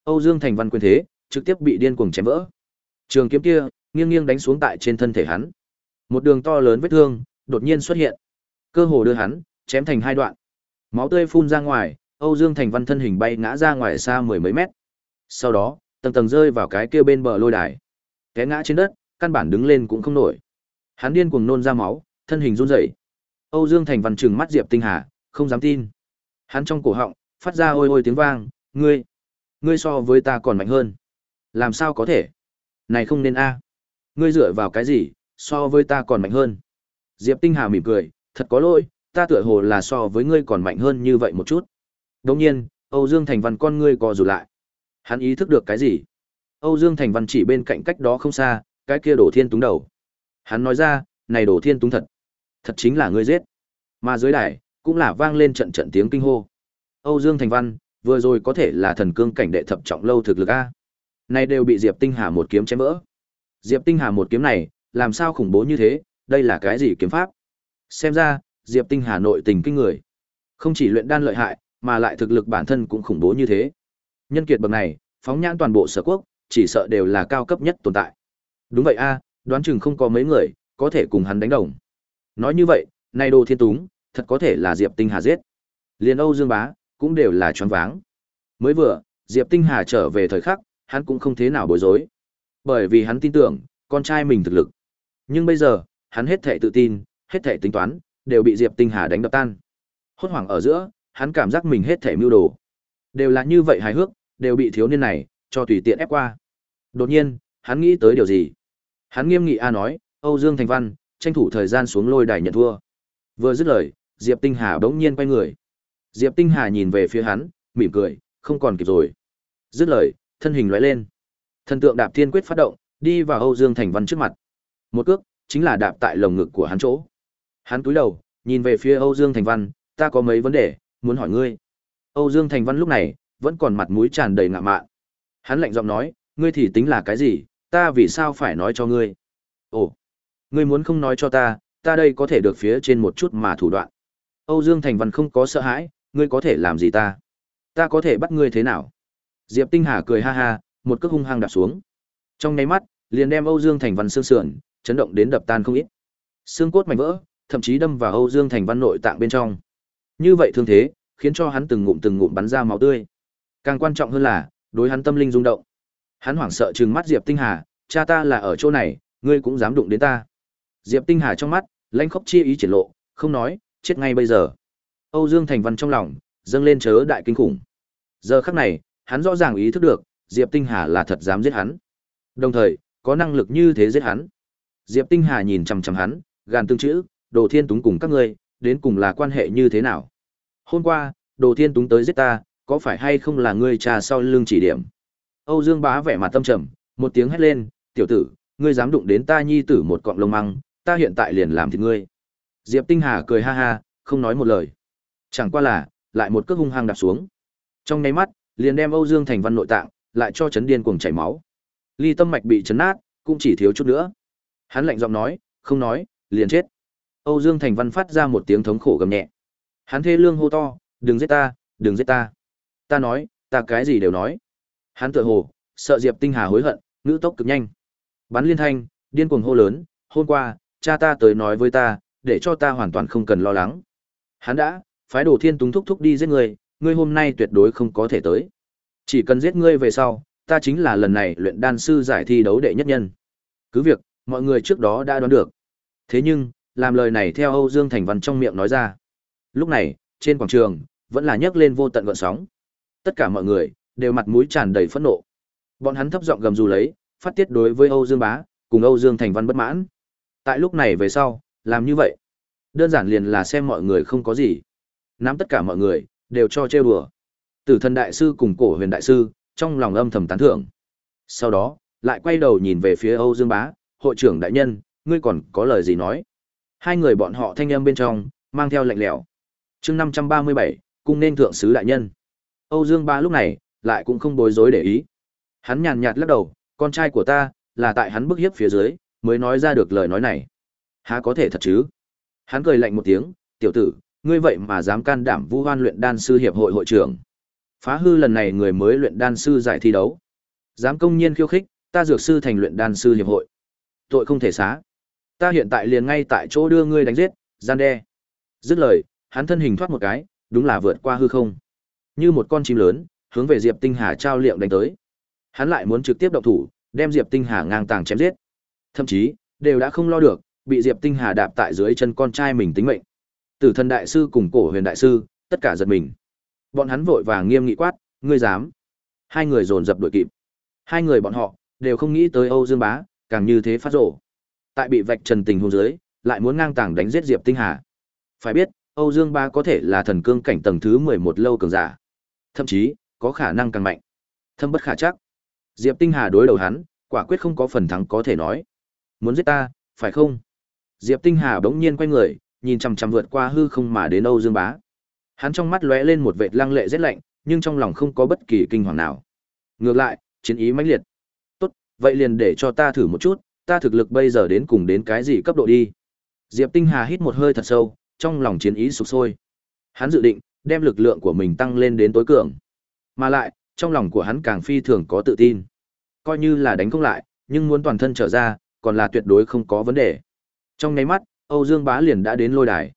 Âu Dương Thành Văn quyền thế, trực tiếp bị điên cuồng chém vỡ. Trường kiếm kia, nghiêng nghiêng đánh xuống tại trên thân thể hắn. Một đường to lớn vết thương, đột nhiên xuất hiện. Cơ hồ đưa hắn chém thành hai đoạn. Máu tươi phun ra ngoài, Âu Dương Thành Văn thân hình bay ngã ra ngoài xa mười mấy mét. Sau đó, tầng tầng rơi vào cái kia bên bờ lôi đài. Té ngã trên đất, căn bản đứng lên cũng không nổi. Hắn điên cuồng nôn ra máu, thân hình run rẩy. Âu Dương Thành Văn trừng mắt Diệp Tinh Hà, không dám tin. Hắn trong cổ họng phát ra ôi ôi tiếng vang, "Ngươi, ngươi so với ta còn mạnh hơn." Làm sao có thể? Này không nên a. Ngươi dựa vào cái gì, so với ta còn mạnh hơn? Diệp Tinh Hà mỉm cười, thật có lỗi, ta tựa hồ là so với ngươi còn mạnh hơn như vậy một chút. Đồng nhiên, Âu Dương Thành Văn con ngươi co rụt lại. Hắn ý thức được cái gì? Âu Dương Thành Văn chỉ bên cạnh cách đó không xa, cái kia đổ thiên túng đầu. Hắn nói ra, này đổ thiên túng thật. Thật chính là ngươi giết. Mà dưới đài, cũng là vang lên trận trận tiếng kinh hô. Âu Dương Thành Văn, vừa rồi có thể là thần cương cảnh đệ thập trọng lâu thực lực a. Này đều bị Diệp Tinh Hà một kiếm chém vỡ. Diệp Tinh Hà một kiếm này, làm sao khủng bố như thế, đây là cái gì kiếm pháp? Xem ra, Diệp Tinh Hà nội tình kinh người. Không chỉ luyện đan lợi hại, mà lại thực lực bản thân cũng khủng bố như thế. Nhân kiệt bậc này, phóng nhãn toàn bộ sở quốc, chỉ sợ đều là cao cấp nhất tồn tại. Đúng vậy a, đoán chừng không có mấy người có thể cùng hắn đánh đồng. Nói như vậy, nay Đồ Thiên Túng, thật có thể là Diệp Tinh Hà giết. Liên Âu Dương Bá cũng đều là choáng váng. Mới vừa, Diệp Tinh Hà trở về thời khắc, hắn cũng không thế nào bối rối. Bởi vì hắn tin tưởng, con trai mình thực lực. Nhưng bây giờ, hắn hết thể tự tin, hết thể tính toán, đều bị Diệp Tinh Hà đánh đập tan. Hốt hoảng ở giữa, hắn cảm giác mình hết thể mưu đồ. Đều là như vậy hài hước, đều bị thiếu niên này, cho tùy tiện ép qua. Đột nhiên, hắn nghĩ tới điều gì? Hắn nghiêm nghị A nói, Âu Dương Thành Văn, tranh thủ thời gian xuống lôi đài nhận thua. Vừa dứt lời, Diệp Tinh Hà bỗng nhiên quay người. Diệp Tinh Hà nhìn về phía hắn, mỉm cười, không còn kịp rồi. Dứt lời, thân hình lóe lên. Thần tượng đạp thiên quyết phát động, đi vào Âu Dương Thành Văn trước mặt. Một cước, chính là đạp tại lồng ngực của hắn chỗ. Hắn cúi đầu, nhìn về phía Âu Dương Thành Văn, ta có mấy vấn đề, muốn hỏi ngươi. Âu Dương Thành Văn lúc này, vẫn còn mặt mũi tràn đầy ngạ mạn. Hắn lạnh giọng nói, ngươi thì tính là cái gì, ta vì sao phải nói cho ngươi? Ồ, ngươi muốn không nói cho ta, ta đây có thể được phía trên một chút mà thủ đoạn. Âu Dương Thành Văn không có sợ hãi, ngươi có thể làm gì ta? Ta có thể bắt ngươi thế nào? Diệp Tinh Hà cười ha ha, một cước hung hăng đạp xuống. Trong nháy mắt, liền đem Âu Dương Thành Văn xương sườn, chấn động đến đập tan không ít. Xương cốt mảnh vỡ, thậm chí đâm vào Âu Dương Thành Văn nội tạng bên trong. Như vậy thương thế, khiến cho hắn từng ngụm từng ngụm bắn ra máu tươi. Càng quan trọng hơn là, đối hắn tâm linh rung động. Hắn hoảng sợ trừng mắt Diệp Tinh Hà, cha ta là ở chỗ này, ngươi cũng dám đụng đến ta. Diệp Tinh Hà trong mắt, lãnh khốc chi ý triển lộ, không nói, chết ngay bây giờ. Âu Dương Thành Văn trong lòng, dâng lên chớ đại kinh khủng. Giờ khắc này, hắn rõ ràng ý thức được, Diệp Tinh Hà là thật dám giết hắn. Đồng thời, có năng lực như thế giết hắn. Diệp Tinh Hà nhìn chằm chằm hắn, gàn tương chữ, Đồ Thiên Túng cùng các ngươi, đến cùng là quan hệ như thế nào? Hôm qua, Đồ Thiên Túng tới giết ta, có phải hay không là ngươi trà sau lưng chỉ điểm? Âu Dương Bá vẻ mặt tâm trầm, một tiếng hét lên, "Tiểu tử, ngươi dám đụng đến ta nhi tử một cọng lông măng, ta hiện tại liền làm thịt ngươi." Diệp Tinh Hà cười ha ha, không nói một lời. Chẳng qua là, lại một cước hung hăng đạp xuống. Trong nháy mắt, liền đem Âu Dương Thành Văn nội tạng, lại cho chấn điên cuồng chảy máu. Ly tâm mạch bị chấn nát, cũng chỉ thiếu chút nữa. Hắn lạnh giọng nói, không nói, liền chết. Âu Dương Thành Văn phát ra một tiếng thống khổ gầm nhẹ. Hắn thê lương hô to, đừng giết ta, đừng giết ta. Ta nói, ta cái gì đều nói. Hắn tựa hồ, sợ Diệp Tinh Hà hối hận, ngữ tốc cực nhanh. Bắn liên thanh, điên cuồng hô lớn, hôm qua, cha ta tới nói với ta, để cho ta hoàn toàn không cần lo lắng. Hắn đã, phái đồ thiên túng thúc thúc đi giết người, ngươi hôm nay tuyệt đối không có thể tới. Chỉ cần giết ngươi về sau, ta chính là lần này luyện đan sư giải thi đấu đệ nhất nhân. Cứ việc, mọi người trước đó đã đoán được. Thế nhưng, làm lời này theo Âu Dương Thành Văn trong miệng nói ra. Lúc này, trên quảng trường, vẫn là nhấc lên vô tận gợn sóng. Tất cả mọi người, đều mặt mũi tràn đầy phẫn nộ. Bọn hắn thấp giọng gầm rú lấy, phát tiết đối với Âu Dương Bá, cùng Âu Dương Thành Văn bất mãn. Tại lúc này về sau, làm như vậy, đơn giản liền là xem mọi người không có gì. Nắm tất cả mọi người, đều cho trêu đùa. Tử thần đại sư cùng cổ huyền đại sư, trong lòng âm thầm tán thưởng. Sau đó, lại quay đầu nhìn về phía Âu Dương Bá, hội trưởng đại nhân, ngươi còn có lời gì nói? Hai người bọn họ thanh âm bên trong, mang theo lạnh lẽo. Chương 537, cung nên thượng sứ đại nhân. Âu Dương ba lúc này, lại cũng không bối rối để ý. Hắn nhàn nhạt lắc đầu, con trai của ta, là tại hắn bức hiếp phía dưới, mới nói ra được lời nói này. Há có thể thật chứ? Hắn cười lạnh một tiếng, tiểu tử, ngươi vậy mà dám can đảm vu hoan luyện đan sư hiệp hội hội trưởng. Phá hư lần này người mới luyện đan sư giải thi đấu. Dám công nhiên khiêu khích, ta dược sư thành luyện đan sư hiệp hội. Tội không thể xá. Ta hiện tại liền ngay tại chỗ đưa ngươi đánh giết, gian đe. Dứt lời, hắn thân hình thoát một cái, đúng là vượt qua hư không. Như một con chim lớn, hướng về Diệp Tinh Hà trao liệm đánh tới. Hắn lại muốn trực tiếp động thủ, đem Diệp Tinh Hà ngang tàng chém giết. Thậm chí, đều đã không lo được, bị Diệp Tinh Hà đạp tại dưới chân con trai mình tính mệnh. Tử thần đại sư cùng cổ huyền đại sư, tất cả giật mình. Bọn hắn vội vàng nghiêm nghị quát, ngươi dám? Hai người dồn dập đuổi kịp. Hai người bọn họ đều không nghĩ tới Âu Dương Bá, càng như thế phát rồ. Tại bị vạch trần tình huống dưới, lại muốn ngang tàng đánh giết Diệp Tinh Hà. Phải biết, Âu Dương Bá có thể là thần cương cảnh tầng thứ 11 lâu cường giả, thậm chí có khả năng càng mạnh. Thâm bất khả chắc. Diệp Tinh Hà đối đầu hắn, quả quyết không có phần thắng có thể nói. Muốn giết ta, phải không? Diệp Tinh Hà bỗng nhiên quay người, nhìn chằm chằm vượt qua hư không mà đến Âu Dương Bá. Hắn trong mắt lóe lên một vệt lăng lệ rét lạnh, nhưng trong lòng không có bất kỳ kinh hoàng nào. Ngược lại, chiến ý mãnh liệt. Tốt, vậy liền để cho ta thử một chút, ta thực lực bây giờ đến cùng đến cái gì cấp độ đi. Diệp Tinh Hà hít một hơi thật sâu, trong lòng chiến ý sụp sôi. Hắn dự định đem lực lượng của mình tăng lên đến tối cường. Mà lại, trong lòng của hắn càng phi thường có tự tin. Coi như là đánh không lại, nhưng muốn toàn thân trở ra, còn là tuyệt đối không có vấn đề. Trong nháy mắt, Âu Dương Bá liền đã đến lôi đài.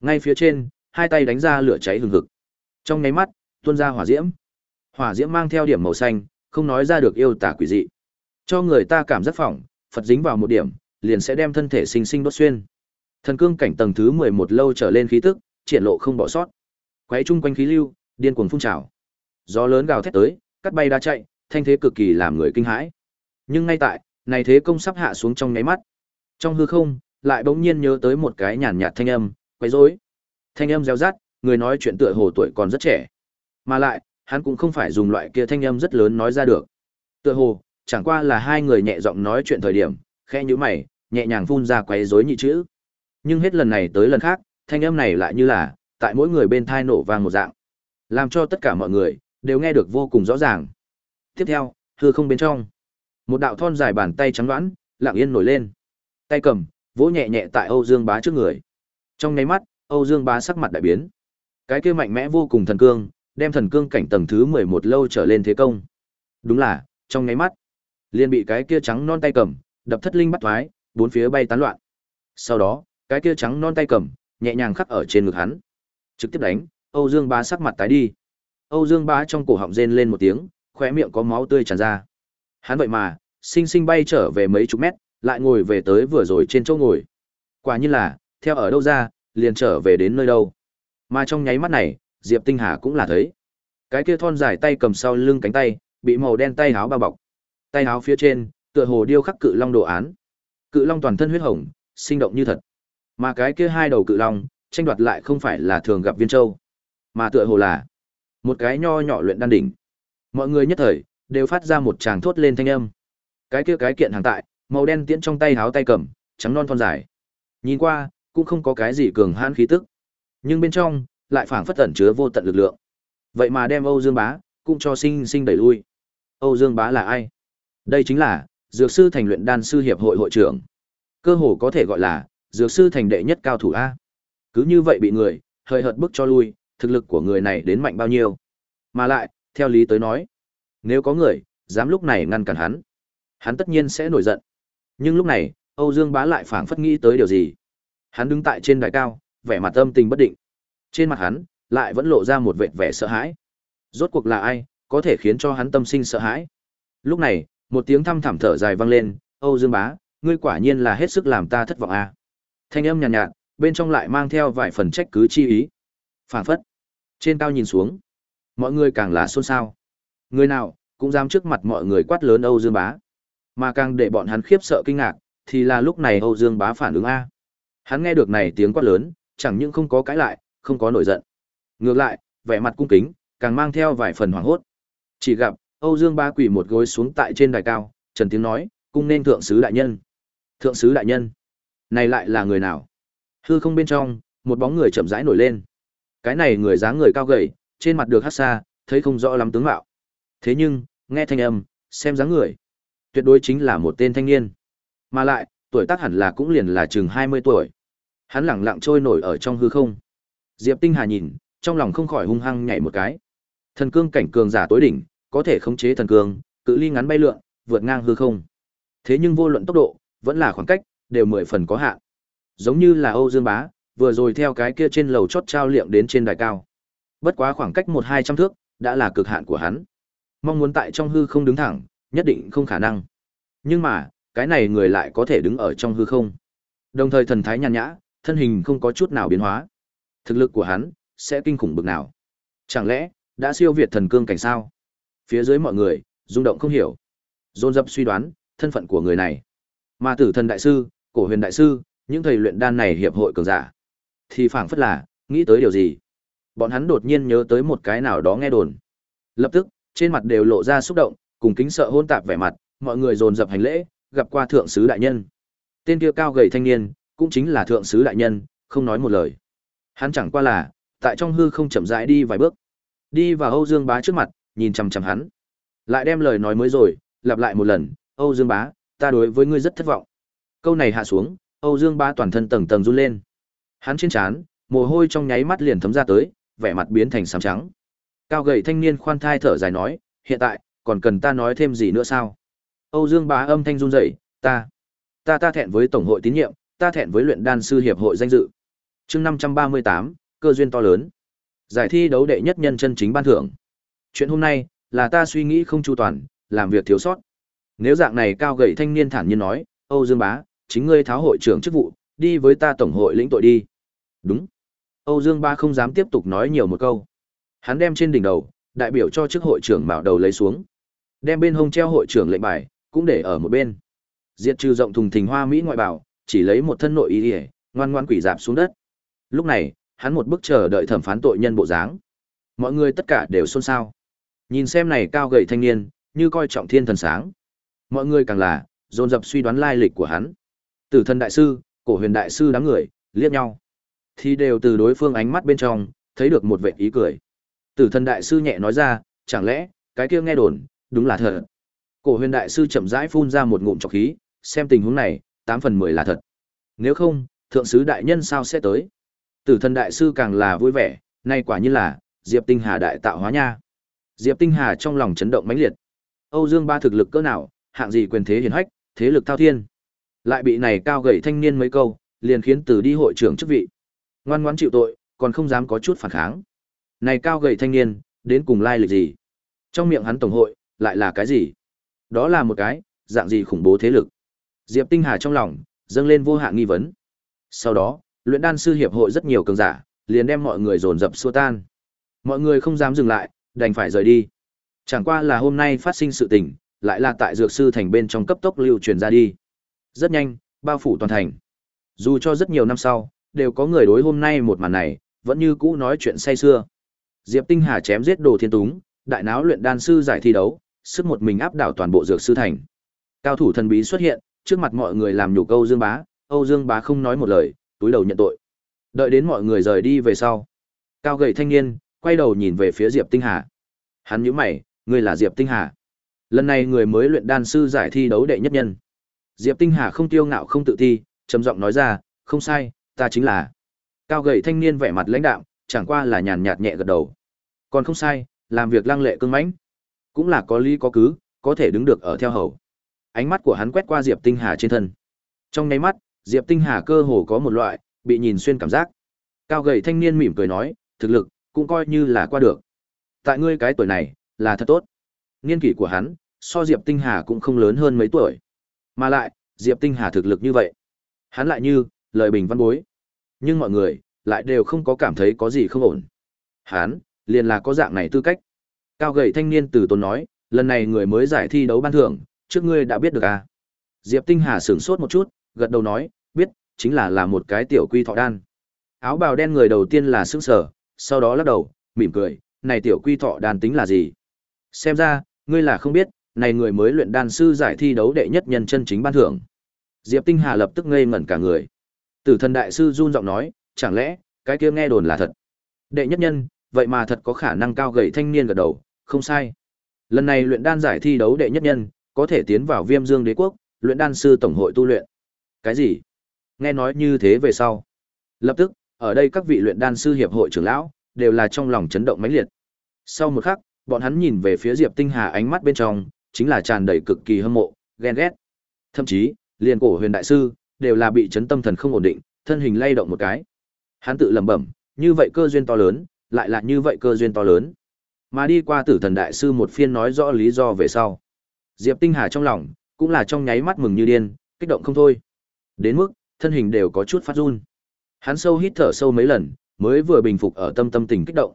Ngay phía trên, hai tay đánh ra lửa cháy hừng hực. Trong nháy mắt, tuôn ra hỏa diễm. Hỏa diễm mang theo điểm màu xanh, không nói ra được yêu tả quỷ dị. Cho người ta cảm giác phỏng, Phật dính vào một điểm, liền sẽ đem thân thể sinh sinh đốt xuyên. Thần cương cảnh tầng thứ 11 lâu trở lên khí tức, triển lộ không bỏ sót. Quấy chung quanh khí lưu, điên cuồng phun trào. Gió lớn gào thét tới, cắt bay đá chạy, thanh thế cực kỳ làm người kinh hãi. Nhưng ngay tại, này thế công sắp hạ xuống trong nháy mắt. Trong hư không, lại bỗng nhiên nhớ tới một cái nhàn nhạt thanh âm, quấy rối. Thanh âm reo rát, người nói chuyện tựa hồ tuổi còn rất trẻ. Mà lại, hắn cũng không phải dùng loại kia thanh âm rất lớn nói ra được. Tựa hồ, chẳng qua là hai người nhẹ giọng nói chuyện thời điểm, khẽ nhíu mày, nhẹ nhàng phun ra quấy rối nhị chữ. Nhưng hết lần này tới lần khác, thanh âm này lại như là tại mỗi người bên thai nổ vang một dạng, làm cho tất cả mọi người đều nghe được vô cùng rõ ràng. Tiếp theo, hư không bên trong, một đạo thon dài bàn tay trắng đoán, lặng yên nổi lên. Tay cầm, vỗ nhẹ nhẹ tại Âu Dương Bá trước người. Trong nháy mắt, Âu Dương Bá sắc mặt đại biến. Cái kia mạnh mẽ vô cùng thần cương, đem thần cương cảnh tầng thứ 11 lâu trở lên thế công. Đúng là, trong nháy mắt, liền bị cái kia trắng non tay cầm, đập thất linh bắt thoái, bốn phía bay tán loạn. Sau đó, cái kia trắng non tay cầm, nhẹ nhàng khắc ở trên ngực hắn. Trực tiếp đánh, Âu Dương Bá sắc mặt tái đi. Âu Dương Bá trong cổ họng rên lên một tiếng, khóe miệng có máu tươi tràn ra. Hắn vậy mà, sinh sinh bay trở về mấy chục mét, lại ngồi về tới vừa rồi trên chỗ ngồi. Quả nhiên là, theo ở đâu ra, liền trở về đến nơi đâu. Mà trong nháy mắt này, Diệp Tinh Hà cũng là thấy. Cái kia thon dài tay cầm sau lưng cánh tay, bị màu đen tay áo bao bọc. Tay áo phía trên, tựa hồ điêu khắc cự long đồ án. Cự long toàn thân huyết hồng, sinh động như thật. Mà cái kia hai đầu cự long, tranh đoạt lại không phải là thường gặp viên châu, mà tựa hồ là một cái nho nhỏ luyện đan đỉnh. Mọi người nhất thời đều phát ra một tràng thốt lên thanh âm. Cái kia cái kiện hàng tại, màu đen tiễn trong tay háo tay cầm, trắng non thon dài. Nhìn qua, cũng không có cái gì cường hãn khí tức. Nhưng bên trong, lại phảng phất ẩn chứa vô tận lực lượng. Vậy mà đem Âu Dương Bá cũng cho sinh sinh đẩy lui. Âu Dương Bá là ai? Đây chính là Dược sư thành luyện đan sư hiệp hội hội trưởng. Cơ hồ có thể gọi là Dược sư thành đệ nhất cao thủ a. Cứ như vậy bị người hơi hợt bức cho lui, thực lực của người này đến mạnh bao nhiêu? Mà lại, theo lý tới nói, nếu có người dám lúc này ngăn cản hắn, hắn tất nhiên sẽ nổi giận. Nhưng lúc này, Âu Dương Bá lại phảng phất nghĩ tới điều gì. Hắn đứng tại trên đài cao, vẻ mặt âm tình bất định. Trên mặt hắn lại vẫn lộ ra một vệt vẻ sợ hãi. Rốt cuộc là ai có thể khiến cho hắn tâm sinh sợ hãi? Lúc này, một tiếng thăm thảm thở dài vang lên, "Âu Dương Bá, ngươi quả nhiên là hết sức làm ta thất vọng a." À. Thanh âm nhàn nhạt, nhạt, bên trong lại mang theo vài phần trách cứ chi ý. phản phất. Trên cao nhìn xuống, mọi người càng là xôn xao. Người nào cũng dám trước mặt mọi người quát lớn Âu Dương Bá. Mà càng để bọn hắn khiếp sợ kinh ngạc, thì là lúc này Âu Dương Bá phản ứng a. Hắn nghe được này tiếng quát lớn, chẳng những không có cãi lại, không có nổi giận. Ngược lại, vẻ mặt cung kính, càng mang theo vài phần hoảng hốt. Chỉ gặp Âu Dương Bá quỳ một gối xuống tại trên đài cao, trần tiếng nói, cung nên thượng sứ đại nhân. Thượng sứ đại nhân, này lại là người nào? Hư không bên trong, một bóng người chậm rãi nổi lên. Cái này người dáng người cao gầy, trên mặt được hát xa, thấy không rõ lắm tướng mạo. Thế nhưng, nghe thanh âm, xem dáng người, tuyệt đối chính là một tên thanh niên. Mà lại, tuổi tác hẳn là cũng liền là chừng 20 tuổi. Hắn lẳng lặng trôi nổi ở trong hư không. Diệp Tinh Hà nhìn, trong lòng không khỏi hung hăng nhảy một cái. Thần cương cảnh cường giả tối đỉnh, có thể khống chế thần cương, cự ly ngắn bay lượn, vượt ngang hư không. Thế nhưng vô luận tốc độ, vẫn là khoảng cách, đều mười phần có hạn. Giống như là Âu Dương Bá, vừa rồi theo cái kia trên lầu chót trao liệm đến trên đài cao. Bất quá khoảng cách một hai trăm thước, đã là cực hạn của hắn. Mong muốn tại trong hư không đứng thẳng, nhất định không khả năng. Nhưng mà, cái này người lại có thể đứng ở trong hư không. Đồng thời thần thái nhàn nhã, thân hình không có chút nào biến hóa. Thực lực của hắn sẽ kinh khủng bực nào? Chẳng lẽ đã siêu việt thần cương cảnh sao? Phía dưới mọi người rung động không hiểu, dồn dập suy đoán thân phận của người này. Mà Tử Thần đại sư, Cổ Huyền đại sư, những thầy luyện đan này hiệp hội cường giả, thì phảng phất là nghĩ tới điều gì? Bọn hắn đột nhiên nhớ tới một cái nào đó nghe đồn. Lập tức, trên mặt đều lộ ra xúc động, cùng kính sợ hôn tạp vẻ mặt, mọi người dồn dập hành lễ, gặp qua thượng sứ đại nhân. Tên kia cao gầy thanh niên, cũng chính là thượng sứ đại nhân, không nói một lời. Hắn chẳng qua là, tại trong hư không chậm rãi đi vài bước. Đi vào Âu Dương Bá trước mặt, nhìn chằm chằm hắn. Lại đem lời nói mới rồi, lặp lại một lần, "Âu Dương Bá, ta đối với ngươi rất thất vọng." Câu này hạ xuống, Âu Dương Bá toàn thân tầng tầng run lên. Hắn trên trán, mồ hôi trong nháy mắt liền thấm ra tới, vẻ mặt biến thành xám trắng. Cao gầy thanh niên khoan thai thở dài nói, "Hiện tại, còn cần ta nói thêm gì nữa sao?" Âu Dương Bá âm thanh run rẩy, "Ta, ta ta thẹn với tổng hội tín nhiệm, ta thẹn với luyện đan sư hiệp hội danh dự." Chương 538, cơ duyên to lớn. Giải thi đấu đệ nhất nhân chân chính ban thưởng. Chuyện hôm nay là ta suy nghĩ không chu toàn, làm việc thiếu sót. Nếu dạng này cao gầy thanh niên thản nhiên nói, "Âu Dương Bá, chính ngươi tháo hội trưởng chức vụ, đi với ta tổng hội lĩnh tội đi." Đúng. Âu Dương Ba không dám tiếp tục nói nhiều một câu. Hắn đem trên đỉnh đầu, đại biểu cho chức hội trưởng mạo đầu lấy xuống. Đem bên hông treo hội trưởng lệnh bài, cũng để ở một bên. Diệt trừ rộng thùng thình hoa mỹ ngoại bảo, chỉ lấy một thân nội y, ngoan ngoan quỷ dạp xuống đất. Lúc này, hắn một bức chờ đợi thẩm phán tội nhân bộ dáng. Mọi người tất cả đều xôn xao. Nhìn xem này cao gầy thanh niên, như coi trọng thiên thần sáng. Mọi người càng là dồn dập suy đoán lai lịch của hắn. Tử thần đại sư, cổ huyền đại sư đám người liếc nhau, thì đều từ đối phương ánh mắt bên trong thấy được một vệt ý cười. Tử thần đại sư nhẹ nói ra, chẳng lẽ cái kia nghe đồn đúng là thật? Cổ huyền đại sư chậm rãi phun ra một ngụm trọc khí, xem tình huống này, tám phần mười là thật. Nếu không, thượng sứ đại nhân sao sẽ tới? Tử thần đại sư càng là vui vẻ, nay quả nhiên là Diệp Tinh Hà đại tạo hóa nha. Diệp Tinh Hà trong lòng chấn động mãnh liệt. Âu Dương Ba thực lực cỡ nào, hạng gì quyền thế hiển hách, thế lực thao thiên. Lại bị này cao gầy thanh niên mấy câu, liền khiến từ đi hội trưởng chức vị. Ngoan ngoãn chịu tội, còn không dám có chút phản kháng. Này cao gầy thanh niên, đến cùng lai lịch gì? Trong miệng hắn tổng hội, lại là cái gì? Đó là một cái, dạng gì khủng bố thế lực? Diệp Tinh Hà trong lòng, dâng lên vô hạn nghi vấn. Sau đó, luyện đan sư hiệp hội rất nhiều cường giả, liền đem mọi người dồn dập xua tan. Mọi người không dám dừng lại, đành phải rời đi. Chẳng qua là hôm nay phát sinh sự tình, lại là tại dược sư thành bên trong cấp tốc lưu truyền ra đi. Rất nhanh, bao phủ toàn thành. Dù cho rất nhiều năm sau, đều có người đối hôm nay một màn này, vẫn như cũ nói chuyện say xưa. Diệp Tinh Hà chém giết Đồ Thiên Túng, đại náo luyện đan sư giải thi đấu, sức một mình áp đảo toàn bộ dược sư thành. Cao thủ thần bí xuất hiện, trước mặt mọi người làm nhục Âu Dương Bá, Âu Dương Bá không nói một lời, túi đầu nhận tội. Đợi đến mọi người rời đi về sau, cao gầy thanh niên quay đầu nhìn về phía Diệp Tinh Hà. Hắn nhíu mày, ngươi là Diệp Tinh Hà. Lần này người mới luyện đan sư giải thi đấu đệ nhất nhân. Diệp Tinh Hà không tiêu ngạo không tự ti, trầm giọng nói ra, không sai, ta chính là. Cao gầy thanh niên vẻ mặt lãnh đạm, chẳng qua là nhàn nhạt nhẹ gật đầu. Còn không sai, làm việc lăng lệ cương mãnh, cũng là có lý có cứ, có thể đứng được ở theo hầu. Ánh mắt của hắn quét qua Diệp Tinh Hà trên thân. Trong nháy mắt, Diệp Tinh Hà cơ hồ có một loại bị nhìn xuyên cảm giác. Cao gầy thanh niên mỉm cười nói, thực lực cũng coi như là qua được. Tại ngươi cái tuổi này, là thật tốt. Niên kỷ của hắn, so Diệp Tinh Hà cũng không lớn hơn mấy tuổi. Mà lại, Diệp Tinh Hà thực lực như vậy. Hắn lại như, lời bình văn bối. Nhưng mọi người, lại đều không có cảm thấy có gì không ổn. Hắn, liền là có dạng này tư cách. Cao gầy thanh niên từ tốn nói, lần này người mới giải thi đấu ban thưởng, trước ngươi đã biết được à? Diệp Tinh Hà sửng sốt một chút, gật đầu nói, biết, chính là là một cái tiểu quy thọ đan. Áo bào đen người đầu tiên là sững sờ, sau đó lắc đầu, mỉm cười, này tiểu quy thọ đan tính là gì? Xem ra, ngươi là không biết, này người mới luyện đan sư giải thi đấu đệ nhất nhân chân chính ban thưởng. Diệp Tinh Hà lập tức ngây ngẩn cả người. Tử thần đại sư run giọng nói, chẳng lẽ, cái kia nghe đồn là thật? Đệ nhất nhân, vậy mà thật có khả năng cao gầy thanh niên gật đầu, không sai. Lần này luyện đan giải thi đấu đệ nhất nhân, có thể tiến vào Viêm Dương Đế quốc, luyện đan sư tổng hội tu luyện. Cái gì? Nghe nói như thế về sau. Lập tức, ở đây các vị luyện đan sư hiệp hội trưởng lão đều là trong lòng chấn động mãnh liệt. Sau một khắc, bọn hắn nhìn về phía Diệp Tinh Hà ánh mắt bên trong, chính là tràn đầy cực kỳ hâm mộ, ghen ghét. Thậm chí, liền cổ huyền đại sư đều là bị chấn tâm thần không ổn định, thân hình lay động một cái. Hắn tự lẩm bẩm, như vậy cơ duyên to lớn, lại là như vậy cơ duyên to lớn. Mà đi qua Tử Thần đại sư một phiên nói rõ lý do về sau, Diệp Tinh Hà trong lòng cũng là trong nháy mắt mừng như điên, kích động không thôi. Đến mức thân hình đều có chút phát run. Hắn sâu hít thở sâu mấy lần, mới vừa bình phục ở tâm tâm tình kích động.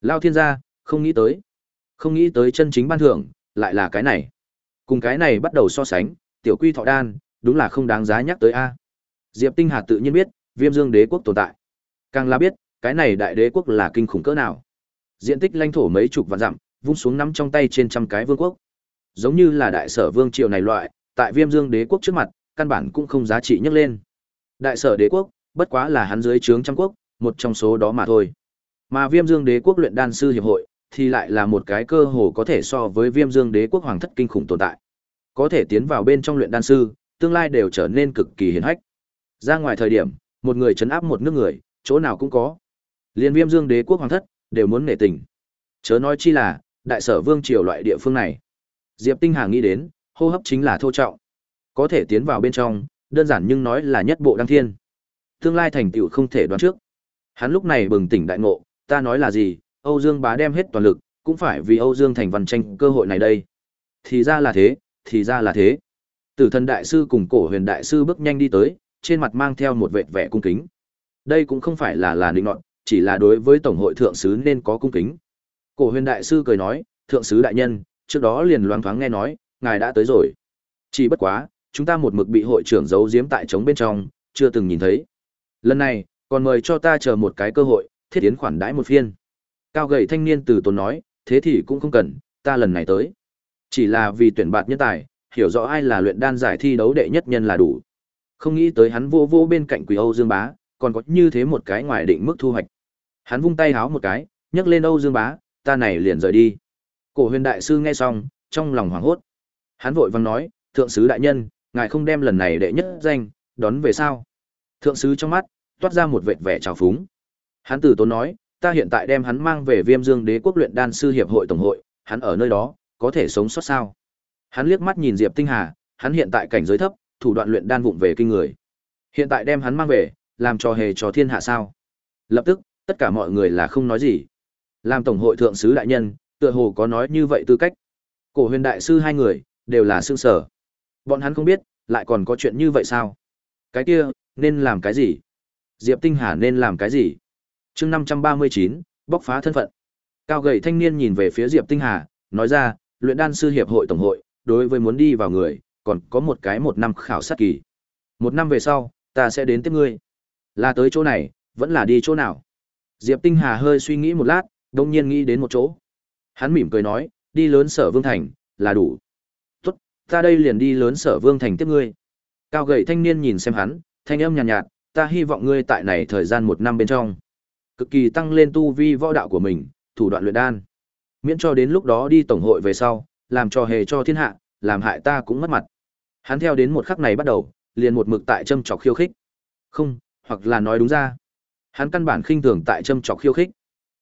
Lao thiên gia, không nghĩ tới. Không nghĩ tới chân chính ban thưởng, lại là cái này. Cùng cái này bắt đầu so sánh, tiểu quy thọ đan, đúng là không đáng giá nhắc tới a. Diệp Tinh Hà tự nhiên biết, Viêm Dương Đế quốc tồn tại. Càng là biết, cái này đại đế quốc là kinh khủng cỡ nào. Diện tích lãnh thổ mấy chục vạn dặm, vung xuống nắm trong tay trên trăm cái vương quốc. Giống như là đại sở vương triều này loại, tại Viêm Dương Đế quốc trước mặt, căn bản cũng không giá trị nhắc lên. Đại sở đế quốc, bất quá là hắn dưới trướng trăm quốc, một trong số đó mà thôi. Mà Viêm Dương Đế quốc luyện đan sư hiệp hội thì lại là một cái cơ hồ có thể so với Viêm Dương Đế quốc hoàng thất kinh khủng tồn tại. Có thể tiến vào bên trong luyện đan sư, tương lai đều trở nên cực kỳ hiển hách. Ra ngoài thời điểm, một người chấn áp một nước người, chỗ nào cũng có. Liên Viêm Dương Đế quốc hoàng thất đều muốn nể tình. Chớ nói chi là đại sở vương triều loại địa phương này. Diệp Tinh Hà nghĩ đến, hô hấp chính là thô trọng. Có thể tiến vào bên trong, đơn giản nhưng nói là nhất bộ đăng thiên. Tương lai thành tựu không thể đoán trước. Hắn lúc này bừng tỉnh đại ngộ, ta nói là gì, Âu Dương bá đem hết toàn lực, cũng phải vì Âu Dương thành văn tranh cơ hội này đây. Thì ra là thế, thì ra là thế. Tử thần đại sư cùng cổ huyền đại sư bước nhanh đi tới, trên mặt mang theo một vệt vẻ cung kính. Đây cũng không phải là là định nọt, chỉ là đối với tổng hội thượng sứ nên có cung kính. Cổ huyền đại sư cười nói, thượng sứ đại nhân, trước đó liền loáng thoáng nghe nói, ngài đã tới rồi. Chỉ bất quá, chúng ta một mực bị hội trưởng giấu giếm tại trống bên trong, chưa từng nhìn thấy. Lần này, còn mời cho ta chờ một cái cơ hội, thiết yến khoản đãi một phiên. Cao gầy thanh niên từ tốn nói, thế thì cũng không cần, ta lần này tới. Chỉ là vì tuyển bạt nhân tài, hiểu rõ ai là luyện đan giải thi đấu đệ nhất nhân là đủ. Không nghĩ tới hắn vô vô bên cạnh Quỷ Âu Dương Bá, còn có như thế một cái ngoài định mức thu hoạch. Hắn vung tay háo một cái, nhấc lên Âu Dương Bá, ta này liền rời đi. Cổ huyền đại sư nghe xong, trong lòng hoảng hốt. Hắn vội vàng nói, thượng sứ đại nhân, ngài không đem lần này đệ nhất danh, đón về sao? Thượng sứ trong mắt, toát ra một vệt vẻ trào phúng. Hắn tử tốn nói, ta hiện tại đem hắn mang về Viêm Dương Đế quốc luyện đan sư hiệp hội tổng hội, hắn ở nơi đó, có thể sống sót sao? Hắn liếc mắt nhìn Diệp Tinh Hà, hắn hiện tại cảnh giới thấp, thủ đoạn luyện đan vụng về kinh người. Hiện tại đem hắn mang về, làm cho hề cho thiên hạ sao? Lập tức, tất cả mọi người là không nói gì. Làm tổng hội thượng sứ đại nhân, tựa hồ có nói như vậy tư cách. Cổ huyền đại sư hai người, đều là sương sở. Bọn hắn không biết, lại còn có chuyện như vậy sao? Cái kia, nên làm cái gì? Diệp Tinh Hà nên làm cái gì? Chương 539, bóc phá thân phận. Cao gầy thanh niên nhìn về phía Diệp Tinh Hà, nói ra, luyện đan sư hiệp hội tổng hội, đối với muốn đi vào người, còn có một cái một năm khảo sát kỳ. Một năm về sau, ta sẽ đến tiếp ngươi. Là tới chỗ này, vẫn là đi chỗ nào? Diệp Tinh Hà hơi suy nghĩ một lát, đông nhiên nghĩ đến một chỗ. Hắn mỉm cười nói, đi lớn sở vương thành, là đủ. Tốt, ta đây liền đi lớn sở vương thành tiếp ngươi. Cao gầy thanh niên nhìn xem hắn, thanh âm nhàn nhạt, nhạt, ta hy vọng ngươi tại này thời gian một năm bên trong. Cực kỳ tăng lên tu vi võ đạo của mình, thủ đoạn luyện đan. Miễn cho đến lúc đó đi tổng hội về sau, làm cho hề cho thiên hạ, làm hại ta cũng mất mặt. Hắn theo đến một khắc này bắt đầu, liền một mực tại châm chọc khiêu khích. Không, hoặc là nói đúng ra, hắn căn bản khinh thường tại châm chọc khiêu khích,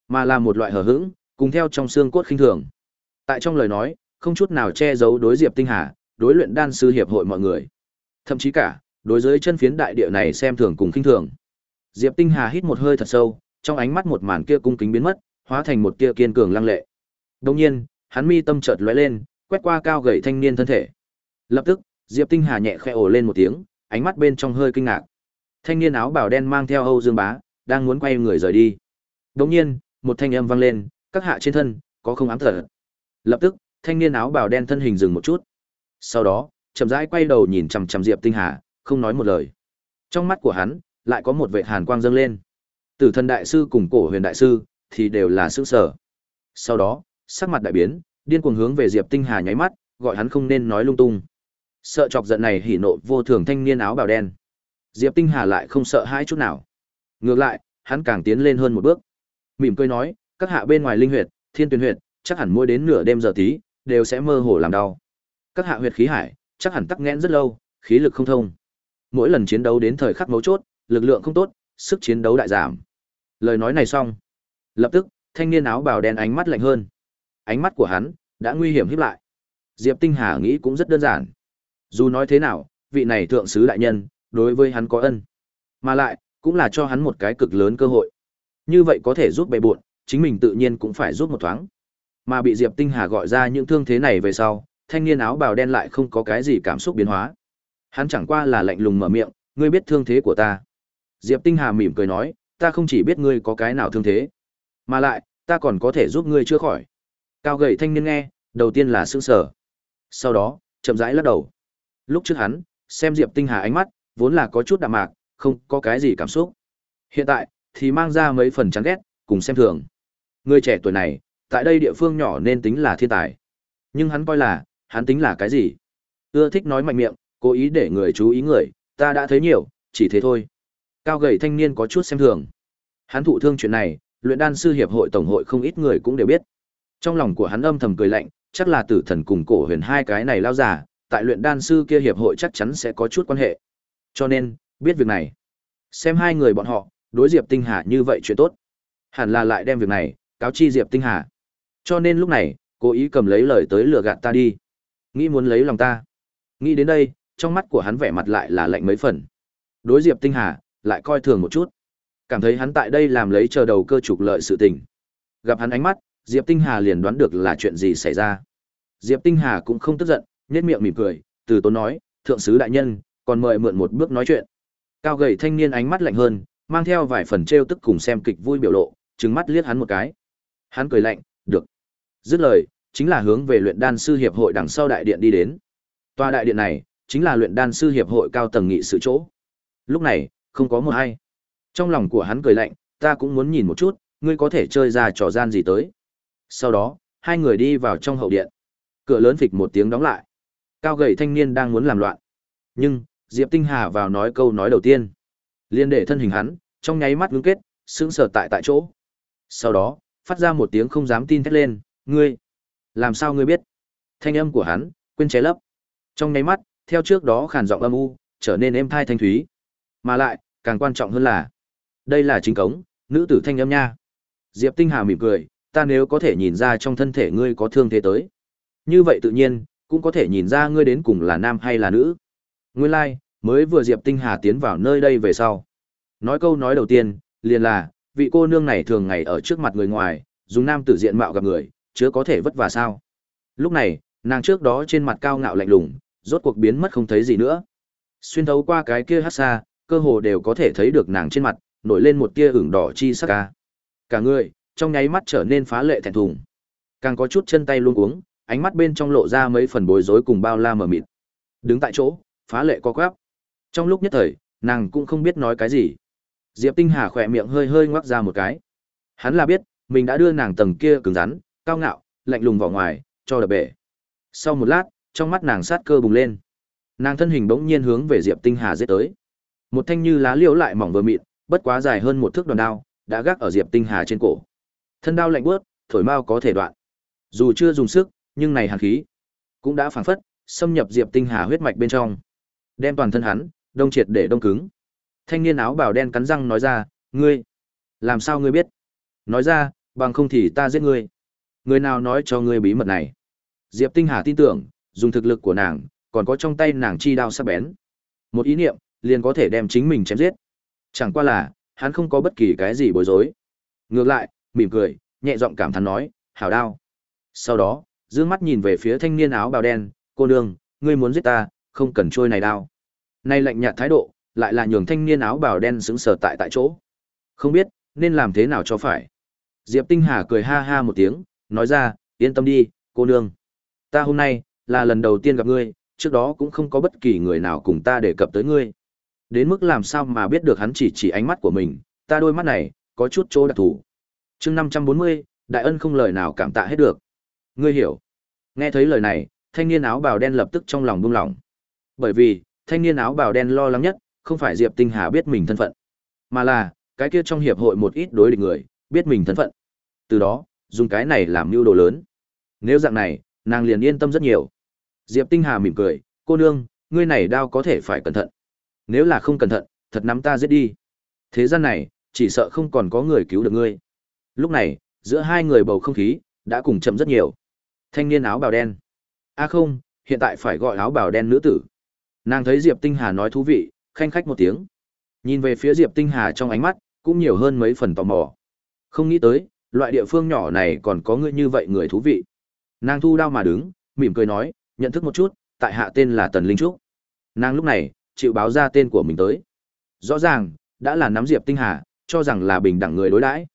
mà là một loại hờ hững, cùng theo trong xương cốt khinh thường. Tại trong lời nói, không chút nào che giấu đối Diệp Tinh Hà, đối luyện đan sư hiệp hội mọi người. Thậm chí cả, đối với chân phiến đại địa này xem thường cùng khinh thường. Diệp Tinh Hà hít một hơi thật sâu, trong ánh mắt một màn kia cung kính biến mất, hóa thành một tia kiên cường lăng lệ. Đồng nhiên, hắn mi tâm chợt lóe lên, quét qua cao gầy thanh niên thân thể. Lập tức, Diệp Tinh Hà nhẹ khẽ ồ lên một tiếng, ánh mắt bên trong hơi kinh ngạc. Thanh niên áo bào đen mang theo Âu Dương Bá, đang muốn quay người rời đi. Đồng nhiên, một thanh âm vang lên, các hạ trên thân có không ám thở. Lập tức, thanh niên áo bào đen thân hình dừng một chút. Sau đó, chậm rãi quay đầu nhìn chằm chằm Diệp Tinh Hà, không nói một lời. Trong mắt của hắn lại có một vệt hàn quang dâng lên. Tử thần đại sư cùng cổ huyền đại sư thì đều là sững sở. Sau đó, sắc mặt đại biến, điên cuồng hướng về Diệp Tinh Hà nháy mắt, gọi hắn không nên nói lung tung. Sợ chọc giận này hỉ nộ vô thường thanh niên áo bào đen. Diệp Tinh Hà lại không sợ hãi chút nào. Ngược lại, hắn càng tiến lên hơn một bước. Mỉm cười nói, các hạ bên ngoài linh huyệt, thiên tuyển huyệt, chắc hẳn mỗi đến nửa đêm giờ tí, đều sẽ mơ hồ làm đau. Các hạ huyệt khí hải, chắc hẳn tắc nghẽn rất lâu, khí lực không thông. Mỗi lần chiến đấu đến thời khắc mấu chốt, lực lượng không tốt, sức chiến đấu đại giảm. Lời nói này xong, lập tức, thanh niên áo bào đen ánh mắt lạnh hơn. Ánh mắt của hắn đã nguy hiểm híp lại. Diệp Tinh Hà nghĩ cũng rất đơn giản. Dù nói thế nào, vị này thượng sứ đại nhân, đối với hắn có ân. Mà lại, cũng là cho hắn một cái cực lớn cơ hội. Như vậy có thể giúp bệ buộn, chính mình tự nhiên cũng phải giúp một thoáng. Mà bị Diệp Tinh Hà gọi ra những thương thế này về sau, thanh niên áo bào đen lại không có cái gì cảm xúc biến hóa. Hắn chẳng qua là lạnh lùng mở miệng, ngươi biết thương thế của ta. Diệp Tinh Hà mỉm cười nói, ta không chỉ biết ngươi có cái nào thương thế, mà lại, ta còn có thể giúp ngươi chữa khỏi. Cao gầy thanh niên nghe, đầu tiên là sững sờ. Sau đó, chậm rãi lắc đầu. Lúc trước hắn, xem Diệp Tinh Hà ánh mắt, vốn là có chút đạm mạc, không có cái gì cảm xúc. Hiện tại, thì mang ra mấy phần chán ghét, cùng xem thường. Người trẻ tuổi này, tại đây địa phương nhỏ nên tính là thiên tài. Nhưng hắn coi là, hắn tính là cái gì? Ưa thích nói mạnh miệng, cố ý để người chú ý người, ta đã thấy nhiều, chỉ thế thôi. Cao gầy thanh niên có chút xem thường. Hắn thụ thương chuyện này, luyện đan sư hiệp hội tổng hội không ít người cũng đều biết. Trong lòng của hắn âm thầm cười lạnh, chắc là tử thần cùng cổ huyền hai cái này lao giả, tại luyện đan sư kia hiệp hội chắc chắn sẽ có chút quan hệ. Cho nên, biết việc này. Xem hai người bọn họ, đối Diệp Tinh Hà như vậy chuyện tốt. Hẳn là lại đem việc này, cáo chi Diệp Tinh Hà. Cho nên lúc này, cố ý cầm lấy lời tới lừa gạt ta đi. Nghĩ muốn lấy lòng ta. Nghĩ đến đây, trong mắt của hắn vẻ mặt lại là lạnh mấy phần. Đối Diệp Tinh Hà, lại coi thường một chút. Cảm thấy hắn tại đây làm lấy chờ đầu cơ trục lợi sự tình. Gặp hắn ánh mắt, Diệp Tinh Hà liền đoán được là chuyện gì xảy ra. Diệp Tinh Hà cũng không tức giận, nhếch miệng mỉm cười, từ tốn nói, thượng sứ đại nhân, còn mời mượn một bước nói chuyện. Cao gầy thanh niên ánh mắt lạnh hơn, mang theo vài phần trêu tức cùng xem kịch vui biểu lộ, trừng mắt liếc hắn một cái. Hắn cười lạnh, được. Dứt lời, chính là hướng về luyện đan sư hiệp hội đằng sau đại điện đi đến. Tòa đại điện này, chính là luyện đan sư hiệp hội cao tầng nghị sự chỗ. Lúc này, không có một hay. Trong lòng của hắn cười lạnh, ta cũng muốn nhìn một chút, ngươi có thể chơi ra trò gian gì tới. Sau đó, hai người đi vào trong hậu điện. Cửa lớn phịch một tiếng đóng lại. Cao gầy thanh niên đang muốn làm loạn. Nhưng, Diệp Tinh Hà vào nói câu nói đầu tiên. Liên để thân hình hắn, trong nháy mắt ngưng kết, sững sờ tại tại chỗ. Sau đó, phát ra một tiếng không dám tin thét lên, ngươi, làm sao ngươi biết? Thanh âm của hắn, quên chế lấp. Trong nháy mắt, theo trước đó khàn giọng âm u, trở nên êm thai thanh thúy. Mà lại, càng quan trọng hơn là, đây là chính cống, nữ tử thanh âm nha. Diệp Tinh Hà mỉm cười, ta nếu có thể nhìn ra trong thân thể ngươi có thương thế tới. Như vậy tự nhiên, cũng có thể nhìn ra ngươi đến cùng là nam hay là nữ. Nguyên lai, like, mới vừa Diệp Tinh Hà tiến vào nơi đây về sau. Nói câu nói đầu tiên, liền là, vị cô nương này thường ngày ở trước mặt người ngoài, dùng nam tử diện mạo gặp người, chứa có thể vất vả sao. Lúc này, nàng trước đó trên mặt cao ngạo lạnh lùng, rốt cuộc biến mất không thấy gì nữa. Xuyên thấu qua cái kia hát xa, cơ hồ đều có thể thấy được nàng trên mặt, nổi lên một tia ửng đỏ chi sắc ca. Cả người, trong nháy mắt trở nên phá lệ thẹn thùng. Càng có chút chân tay luôn uống, ánh mắt bên trong lộ ra mấy phần bối rối cùng bao la mờ mịt. Đứng tại chỗ, phá lệ co quắp. Trong lúc nhất thời, nàng cũng không biết nói cái gì. Diệp Tinh Hà khỏe miệng hơi hơi ngoác ra một cái. Hắn là biết, mình đã đưa nàng tầng kia cứng rắn, cao ngạo, lạnh lùng vào ngoài, cho đập bể. Sau một lát, trong mắt nàng sát cơ bùng lên. Nàng thân hình bỗng nhiên hướng về Diệp Tinh Hà giết tới. Một thanh như lá liễu lại mỏng vừa mịn, bất quá dài hơn một thước đòn đao, đã gác ở Diệp Tinh Hà trên cổ. Thân đao lạnh buốt, thổi mau có thể đoạn. Dù chưa dùng sức, nhưng này hàn khí cũng đã phảng phất xâm nhập Diệp Tinh Hà huyết mạch bên trong, đem toàn thân hắn đông triệt để đông cứng. Thanh niên áo bào đen cắn răng nói ra, "Ngươi, làm sao ngươi biết?" Nói ra, bằng không thì ta giết ngươi. Người nào nói cho ngươi bí mật này? Diệp Tinh Hà tin tưởng, dùng thực lực của nàng, còn có trong tay nàng chi đao sắc bén. Một ý niệm, liền có thể đem chính mình chém giết. Chẳng qua là, hắn không có bất kỳ cái gì bối rối. Ngược lại, mỉm cười, nhẹ giọng cảm thán nói, hảo đao. Sau đó, dương mắt nhìn về phía thanh niên áo bào đen, cô nương, ngươi muốn giết ta, không cần trôi này đao. Nay lạnh nhạt thái độ, lại là nhường thanh niên áo bào đen sững sờ tại tại chỗ. Không biết, nên làm thế nào cho phải. Diệp Tinh Hà cười ha ha một tiếng, nói ra, yên tâm đi, cô nương. Ta hôm nay, là lần đầu tiên gặp ngươi, trước đó cũng không có bất kỳ người nào cùng ta đề cập tới ngươi. Đến mức làm sao mà biết được hắn chỉ chỉ ánh mắt của mình, ta đôi mắt này, có chút chỗ đặc thù. chương 540, đại ân không lời nào cảm tạ hết được. Ngươi hiểu. Nghe thấy lời này, thanh niên áo bào đen lập tức trong lòng buông lỏng. Bởi vì, thanh niên áo bào đen lo lắng nhất, không phải Diệp Tinh Hà biết mình thân phận, mà là, cái kia trong hiệp hội một ít đối địch người, biết mình thân phận. Từ đó, dùng cái này làm mưu đồ lớn. Nếu dạng này, nàng liền yên tâm rất nhiều. Diệp Tinh Hà mỉm cười, cô nương, ngươi này đao có thể phải cẩn thận. Nếu là không cẩn thận, thật nắm ta giết đi. Thế gian này, chỉ sợ không còn có người cứu được ngươi. Lúc này, giữa hai người bầu không khí, đã cùng chậm rất nhiều. Thanh niên áo bào đen. a à không, hiện tại phải gọi áo bào đen nữ tử. Nàng thấy Diệp Tinh Hà nói thú vị, khanh khách một tiếng. Nhìn về phía Diệp Tinh Hà trong ánh mắt, cũng nhiều hơn mấy phần tò mò. Không nghĩ tới, loại địa phương nhỏ này còn có người như vậy người thú vị. Nàng thu đao mà đứng, mỉm cười nói, nhận thức một chút, tại hạ tên là Tần Linh Trúc. Nàng lúc này, chịu báo ra tên của mình tới. Rõ ràng, đã là nắm Diệp Tinh Hà, cho rằng là bình đẳng người đối đãi.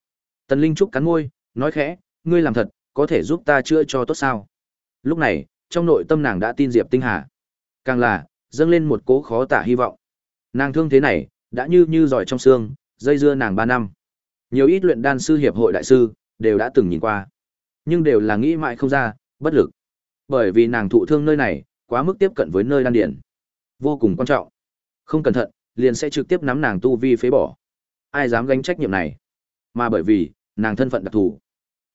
Tần Linh Trúc cắn môi, nói khẽ, ngươi làm thật, có thể giúp ta chữa cho tốt sao? Lúc này, trong nội tâm nàng đã tin Diệp Tinh Hà. Càng là, dâng lên một cố khó tả hy vọng. Nàng thương thế này, đã như như giỏi trong xương, dây dưa nàng 3 năm. Nhiều ít luyện đan sư hiệp hội đại sư, đều đã từng nhìn qua. Nhưng đều là nghĩ mãi không ra, bất lực. Bởi vì nàng thụ thương nơi này, quá mức tiếp cận với nơi đan điển. Vô cùng quan trọng. Không cẩn thận, liền sẽ trực tiếp nắm nàng tu vi phế bỏ. Ai dám gánh trách nhiệm này? Mà bởi vì, nàng thân phận đặc thù.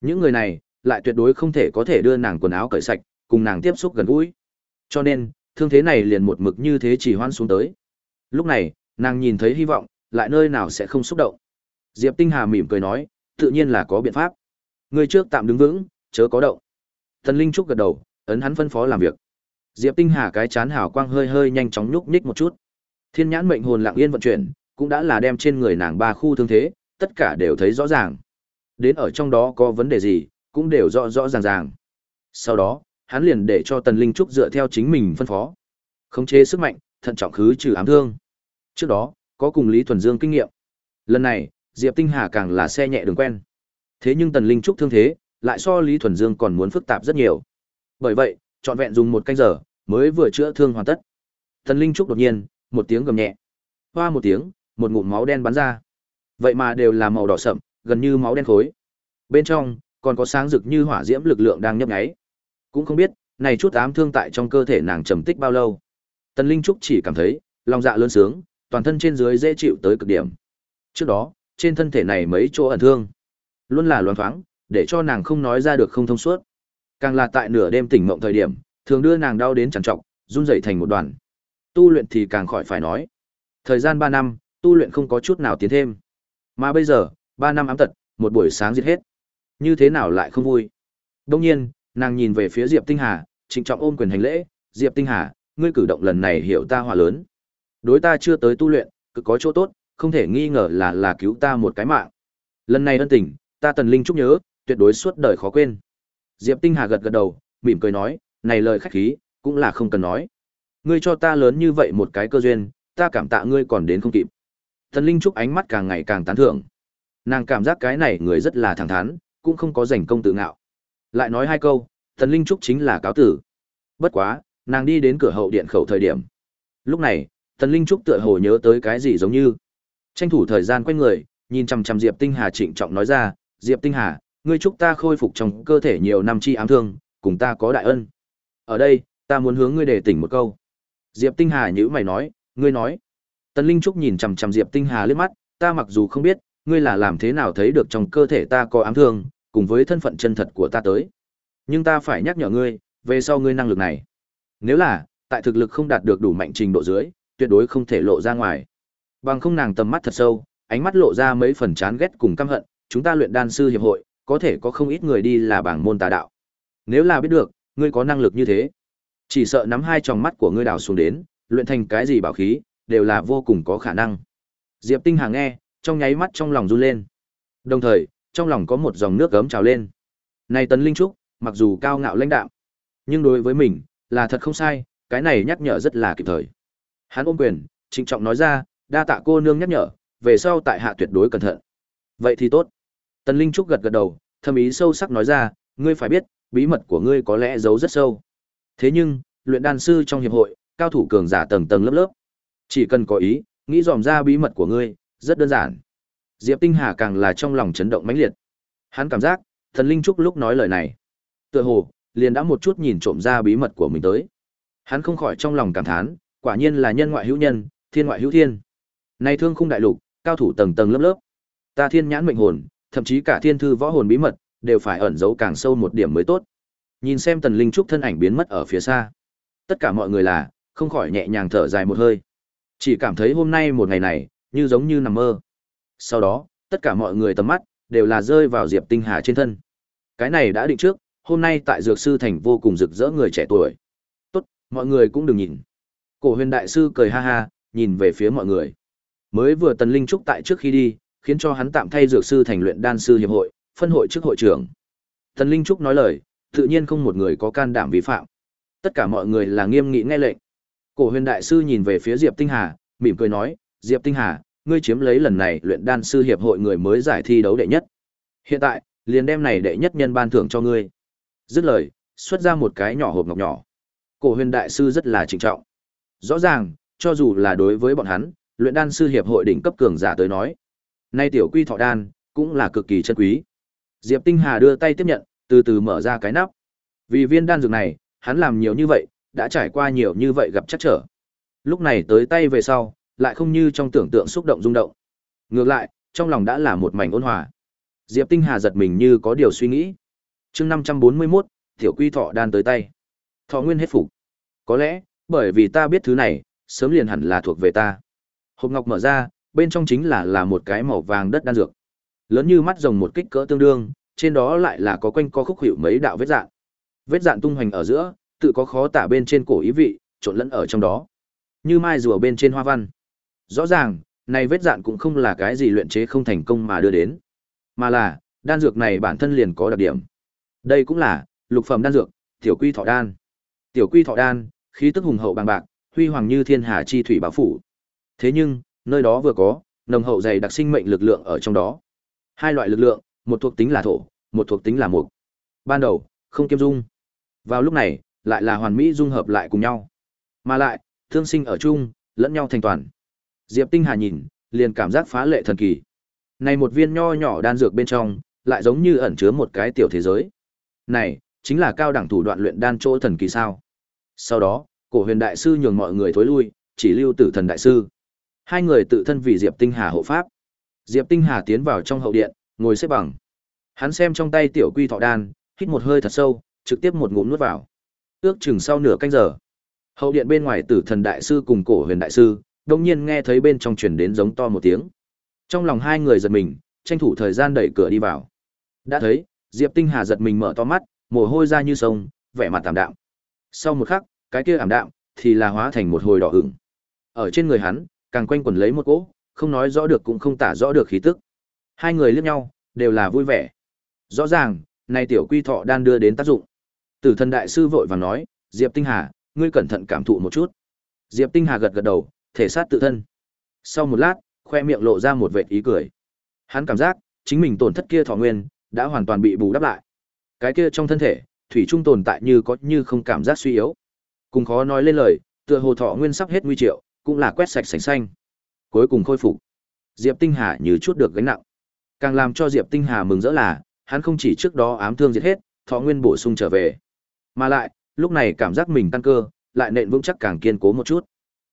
Những người này, lại tuyệt đối không thể có thể đưa nàng quần áo cởi sạch, cùng nàng tiếp xúc gần gũi. Cho nên, thương thế này liền một mực như thế chỉ hoan xuống tới. Lúc này, nàng nhìn thấy hy vọng, lại nơi nào sẽ không xúc động. Diệp Tinh Hà mỉm cười nói, tự nhiên là có biện pháp. Người trước tạm đứng vững, chớ có động. Thần Linh Trúc gật đầu, ấn hắn phân phó làm việc. Diệp Tinh Hà cái chán hào quang hơi hơi nhanh chóng nhúc nhích một chút. Thiên nhãn mệnh hồn lặng yên vận chuyển, cũng đã là đem trên người nàng ba khu thương thế, tất cả đều thấy rõ ràng. Đến ở trong đó có vấn đề gì, cũng đều rõ rõ ràng ràng. Sau đó, hắn liền để cho Tần Linh Trúc dựa theo chính mình phân phó. Khống chế sức mạnh, thận trọng khứ trừ ám thương. Trước đó, có cùng Lý Thuần Dương kinh nghiệm. Lần này, Diệp Tinh Hà càng là xe nhẹ đường quen. Thế nhưng Tần Linh Trúc thương thế, lại so Lý Thuần Dương còn muốn phức tạp rất nhiều. Bởi vậy, trọn vẹn dùng một canh giờ, mới vừa chữa thương hoàn tất. thần Linh Trúc đột nhiên, một tiếng gầm nhẹ. Hoa một tiếng, một ngụm máu đen bắn ra. Vậy mà đều là màu đỏ sậm, gần như máu đen khối. Bên trong, còn có sáng rực như hỏa diễm lực lượng đang nhấp nháy. Cũng không biết, này chút ám thương tại trong cơ thể nàng trầm tích bao lâu. Tần Linh Trúc chỉ cảm thấy, lòng dạ lớn sướng, toàn thân trên dưới dễ chịu tới cực điểm. Trước đó, trên thân thể này mấy chỗ ẩn thương, luôn là loáng thoáng, để cho nàng không nói ra được không thông suốt. Càng là tại nửa đêm tỉnh mộng thời điểm, thường đưa nàng đau đến chằn trọc, run rẩy thành một đoàn. Tu luyện thì càng khỏi phải nói. Thời gian 3 năm, tu luyện không có chút nào tiến thêm. Mà bây giờ, 3 năm ám tật, một buổi sáng giết hết. Như thế nào lại không vui? Đông nhiên, nàng nhìn về phía Diệp Tinh Hà, trịnh trọng ôm quyền hành lễ, "Diệp Tinh Hà, ngươi cử động lần này hiểu ta hòa lớn. Đối ta chưa tới tu luyện, cực có chỗ tốt, không thể nghi ngờ là là cứu ta một cái mạng. Lần này ân tình, ta Tần Linh chúc nhớ, tuyệt đối suốt đời khó quên." Diệp Tinh Hà gật gật đầu, mỉm cười nói, "Này lời khách khí, cũng là không cần nói. Ngươi cho ta lớn như vậy một cái cơ duyên, ta cảm tạ ngươi còn đến không kịp." Thần Linh Trúc ánh mắt càng ngày càng tán thưởng. Nàng cảm giác cái này người rất là thẳng thắn, cũng không có giành công tự ngạo. Lại nói hai câu, Thần Linh Trúc chính là cáo tử. Bất quá, nàng đi đến cửa hậu điện khẩu thời điểm. Lúc này, Thần Linh Trúc tựa hồ nhớ tới cái gì giống như. Tranh thủ thời gian quay người, nhìn chằm chằm Diệp Tinh Hà trịnh trọng nói ra, "Diệp Tinh Hà, ngươi chúc ta khôi phục trong cơ thể nhiều năm chi ám thương, cùng ta có đại ân. Ở đây, ta muốn hướng ngươi để tỉnh một câu." Diệp Tinh Hà nhữ mày nói, "Ngươi nói?" Tần Linh Trúc nhìn chằm chằm Diệp Tinh Hà liếc mắt, "Ta mặc dù không biết, ngươi là làm thế nào thấy được trong cơ thể ta có ám thương, cùng với thân phận chân thật của ta tới. Nhưng ta phải nhắc nhở ngươi, về sau ngươi năng lực này. Nếu là, tại thực lực không đạt được đủ mạnh trình độ dưới, tuyệt đối không thể lộ ra ngoài. Bằng không nàng tầm mắt thật sâu, ánh mắt lộ ra mấy phần chán ghét cùng căm hận, chúng ta luyện đan sư hiệp hội, có thể có không ít người đi là bảng môn tà đạo. Nếu là biết được, ngươi có năng lực như thế, chỉ sợ nắm hai tròng mắt của ngươi đào xuống đến, luyện thành cái gì bảo khí, đều là vô cùng có khả năng. Diệp Tinh Hà nghe, trong nháy mắt trong lòng run lên. Đồng thời, trong lòng có một dòng nước gấm trào lên. Này Tấn Linh Trúc, mặc dù cao ngạo lãnh đạm, nhưng đối với mình, là thật không sai, cái này nhắc nhở rất là kịp thời. Hắn ôm quyền, trịnh trọng nói ra, đa tạ cô nương nhắc nhở, về sau tại hạ tuyệt đối cẩn thận. Vậy thì tốt. Tần Linh Trúc gật gật đầu, thâm ý sâu sắc nói ra, ngươi phải biết, bí mật của ngươi có lẽ giấu rất sâu. Thế nhưng, luyện đan sư trong hiệp hội, cao thủ cường giả tầng tầng lớp lớp. Chỉ cần có ý, nghĩ dòm ra bí mật của ngươi, rất đơn giản. Diệp Tinh Hà càng là trong lòng chấn động mãnh liệt. Hắn cảm giác, Thần Linh Trúc lúc nói lời này, tựa hồ liền đã một chút nhìn trộm ra bí mật của mình tới. Hắn không khỏi trong lòng cảm thán, quả nhiên là nhân ngoại hữu nhân, thiên ngoại hữu thiên. Nay thương khung đại lục, cao thủ tầng tầng lớp lớp. Ta thiên nhãn mệnh hồn, thậm chí cả thiên thư võ hồn bí mật, đều phải ẩn giấu càng sâu một điểm mới tốt. Nhìn xem Tần Linh Trúc thân ảnh biến mất ở phía xa. Tất cả mọi người là, không khỏi nhẹ nhàng thở dài một hơi. Chỉ cảm thấy hôm nay một ngày này, như giống như nằm mơ. Sau đó, tất cả mọi người tầm mắt, đều là rơi vào Diệp Tinh Hà trên thân. Cái này đã định trước, hôm nay tại Dược Sư Thành vô cùng rực rỡ người trẻ tuổi. Tốt, mọi người cũng đừng nhìn. Cổ huyền đại sư cười ha ha, nhìn về phía mọi người. Mới vừa Tần Linh Trúc tại trước khi đi, khiến cho hắn tạm thay Dược Sư Thành luyện đan sư hiệp hội, phân hội trước hội trưởng. Tần Linh Trúc nói lời, tự nhiên không một người có can đảm vi phạm. Tất cả mọi người là nghiêm nghị nghe lệnh. Cổ huyền đại sư nhìn về phía Diệp Tinh Hà, mỉm cười nói, Diệp Tinh Hà, ngươi chiếm lấy lần này luyện đan sư hiệp hội người mới giải thi đấu đệ nhất. Hiện tại, liền đem này đệ nhất nhân ban thưởng cho ngươi. Dứt lời, xuất ra một cái nhỏ hộp ngọc nhỏ. Cổ huyền đại sư rất là trịnh trọng. Rõ ràng, cho dù là đối với bọn hắn, luyện đan sư hiệp hội đỉnh cấp cường giả tới nói. Nay tiểu quy thọ đan, cũng là cực kỳ chân quý. Diệp Tinh Hà đưa tay tiếp nhận, từ từ mở ra cái nắp. Vì viên đan dược này, hắn làm nhiều như vậy, đã trải qua nhiều như vậy gặp chắc trở. Lúc này tới tay về sau, lại không như trong tưởng tượng xúc động rung động. Ngược lại, trong lòng đã là một mảnh ôn hòa. Diệp Tinh Hà giật mình như có điều suy nghĩ. Chương 541, tiểu quy thọ đan tới tay. Thọ nguyên hết phục. Có lẽ, bởi vì ta biết thứ này, sớm liền hẳn là thuộc về ta. Hộp ngọc mở ra, bên trong chính là là một cái màu vàng đất đan dược. Lớn như mắt rồng một kích cỡ tương đương, trên đó lại là có quanh co khúc hiệu mấy đạo vết dạn. Vết dạn tung hoành ở giữa, tự có khó tả bên trên cổ ý vị, trộn lẫn ở trong đó. Như mai rùa bên trên hoa văn. Rõ ràng, này vết dạn cũng không là cái gì luyện chế không thành công mà đưa đến, mà là đan dược này bản thân liền có đặc điểm. Đây cũng là lục phẩm đan dược, tiểu quy thọ đan. Tiểu quy thọ đan, khí tức hùng hậu bằng bạc, huy hoàng như thiên hà chi thủy bảo phủ. Thế nhưng, nơi đó vừa có nồng hậu dày đặc sinh mệnh lực lượng ở trong đó. Hai loại lực lượng, một thuộc tính là thổ, một thuộc tính là mộc. Ban đầu, không kiêm dung. Vào lúc này, lại là hoàn mỹ dung hợp lại cùng nhau. Mà lại, thương sinh ở chung, lẫn nhau thành toàn. Diệp Tinh Hà nhìn, liền cảm giác phá lệ thần kỳ. Này một viên nho nhỏ đan dược bên trong, lại giống như ẩn chứa một cái tiểu thế giới. Này, chính là cao đẳng thủ đoạn luyện đan chỗ thần kỳ sao? Sau đó, Cổ Huyền đại sư nhường mọi người thối lui, chỉ lưu Tử Thần đại sư. Hai người tự thân vì Diệp Tinh Hà hộ pháp. Diệp Tinh Hà tiến vào trong hậu điện, ngồi xếp bằng. Hắn xem trong tay tiểu quy thọ đan, hít một hơi thật sâu, trực tiếp một ngụm nuốt vào. Ước chừng sau nửa canh giờ, hậu điện bên ngoài Tử Thần đại sư cùng Cổ Huyền đại sư, đột nhiên nghe thấy bên trong truyền đến giống to một tiếng. Trong lòng hai người giật mình, tranh thủ thời gian đẩy cửa đi vào. Đã thấy, Diệp Tinh Hà giật mình mở to mắt, mồ hôi ra như sông, vẻ mặt tạm đạm. Sau một khắc, cái kia ảm đạm thì là hóa thành một hồi đỏ ửng. Ở trên người hắn, càng quanh quẩn lấy một cỗ, không nói rõ được cũng không tả rõ được khí tức. Hai người liếc nhau, đều là vui vẻ. Rõ ràng, này tiểu quy thọ đan đưa đến tác dụng. Tử thần đại sư vội vàng nói, Diệp Tinh Hà, ngươi cẩn thận cảm thụ một chút. Diệp Tinh Hà gật gật đầu, thể sát tự thân. Sau một lát, khoe miệng lộ ra một vệt ý cười. Hắn cảm giác, chính mình tổn thất kia thọ nguyên, đã hoàn toàn bị bù đắp lại. Cái kia trong thân thể, thủy trung tồn tại như có như không cảm giác suy yếu. Cùng khó nói lên lời, tựa hồ thọ nguyên sắp hết nguy triệu, cũng là quét sạch sành xanh. Cuối cùng khôi phục. Diệp Tinh Hà như chút được gánh nặng. Càng làm cho Diệp Tinh Hà mừng rỡ là, hắn không chỉ trước đó ám thương diệt hết, thọ nguyên bổ sung trở về, mà lại, lúc này cảm giác mình tăng cơ, lại nện vững chắc càng kiên cố một chút.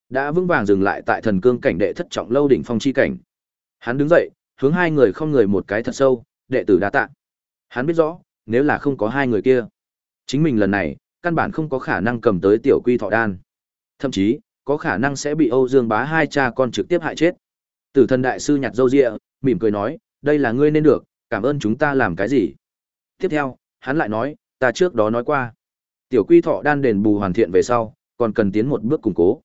Đã vững vàng dừng lại tại thần cương cảnh đệ thất trọng lâu đỉnh phong chi cảnh. Hắn đứng dậy, hướng hai người không người một cái thật sâu, đệ tử đa tạ. Hắn biết rõ, nếu là không có hai người kia, Chính mình lần này, căn bản không có khả năng cầm tới tiểu quy thọ đan. Thậm chí, có khả năng sẽ bị Âu Dương Bá hai cha con trực tiếp hại chết. Tử thần đại sư nhặt dâu dịa, mỉm cười nói, đây là ngươi nên được, cảm ơn chúng ta làm cái gì. Tiếp theo, hắn lại nói, ta trước đó nói qua. Tiểu quy thọ đan đền bù hoàn thiện về sau, còn cần tiến một bước củng cố.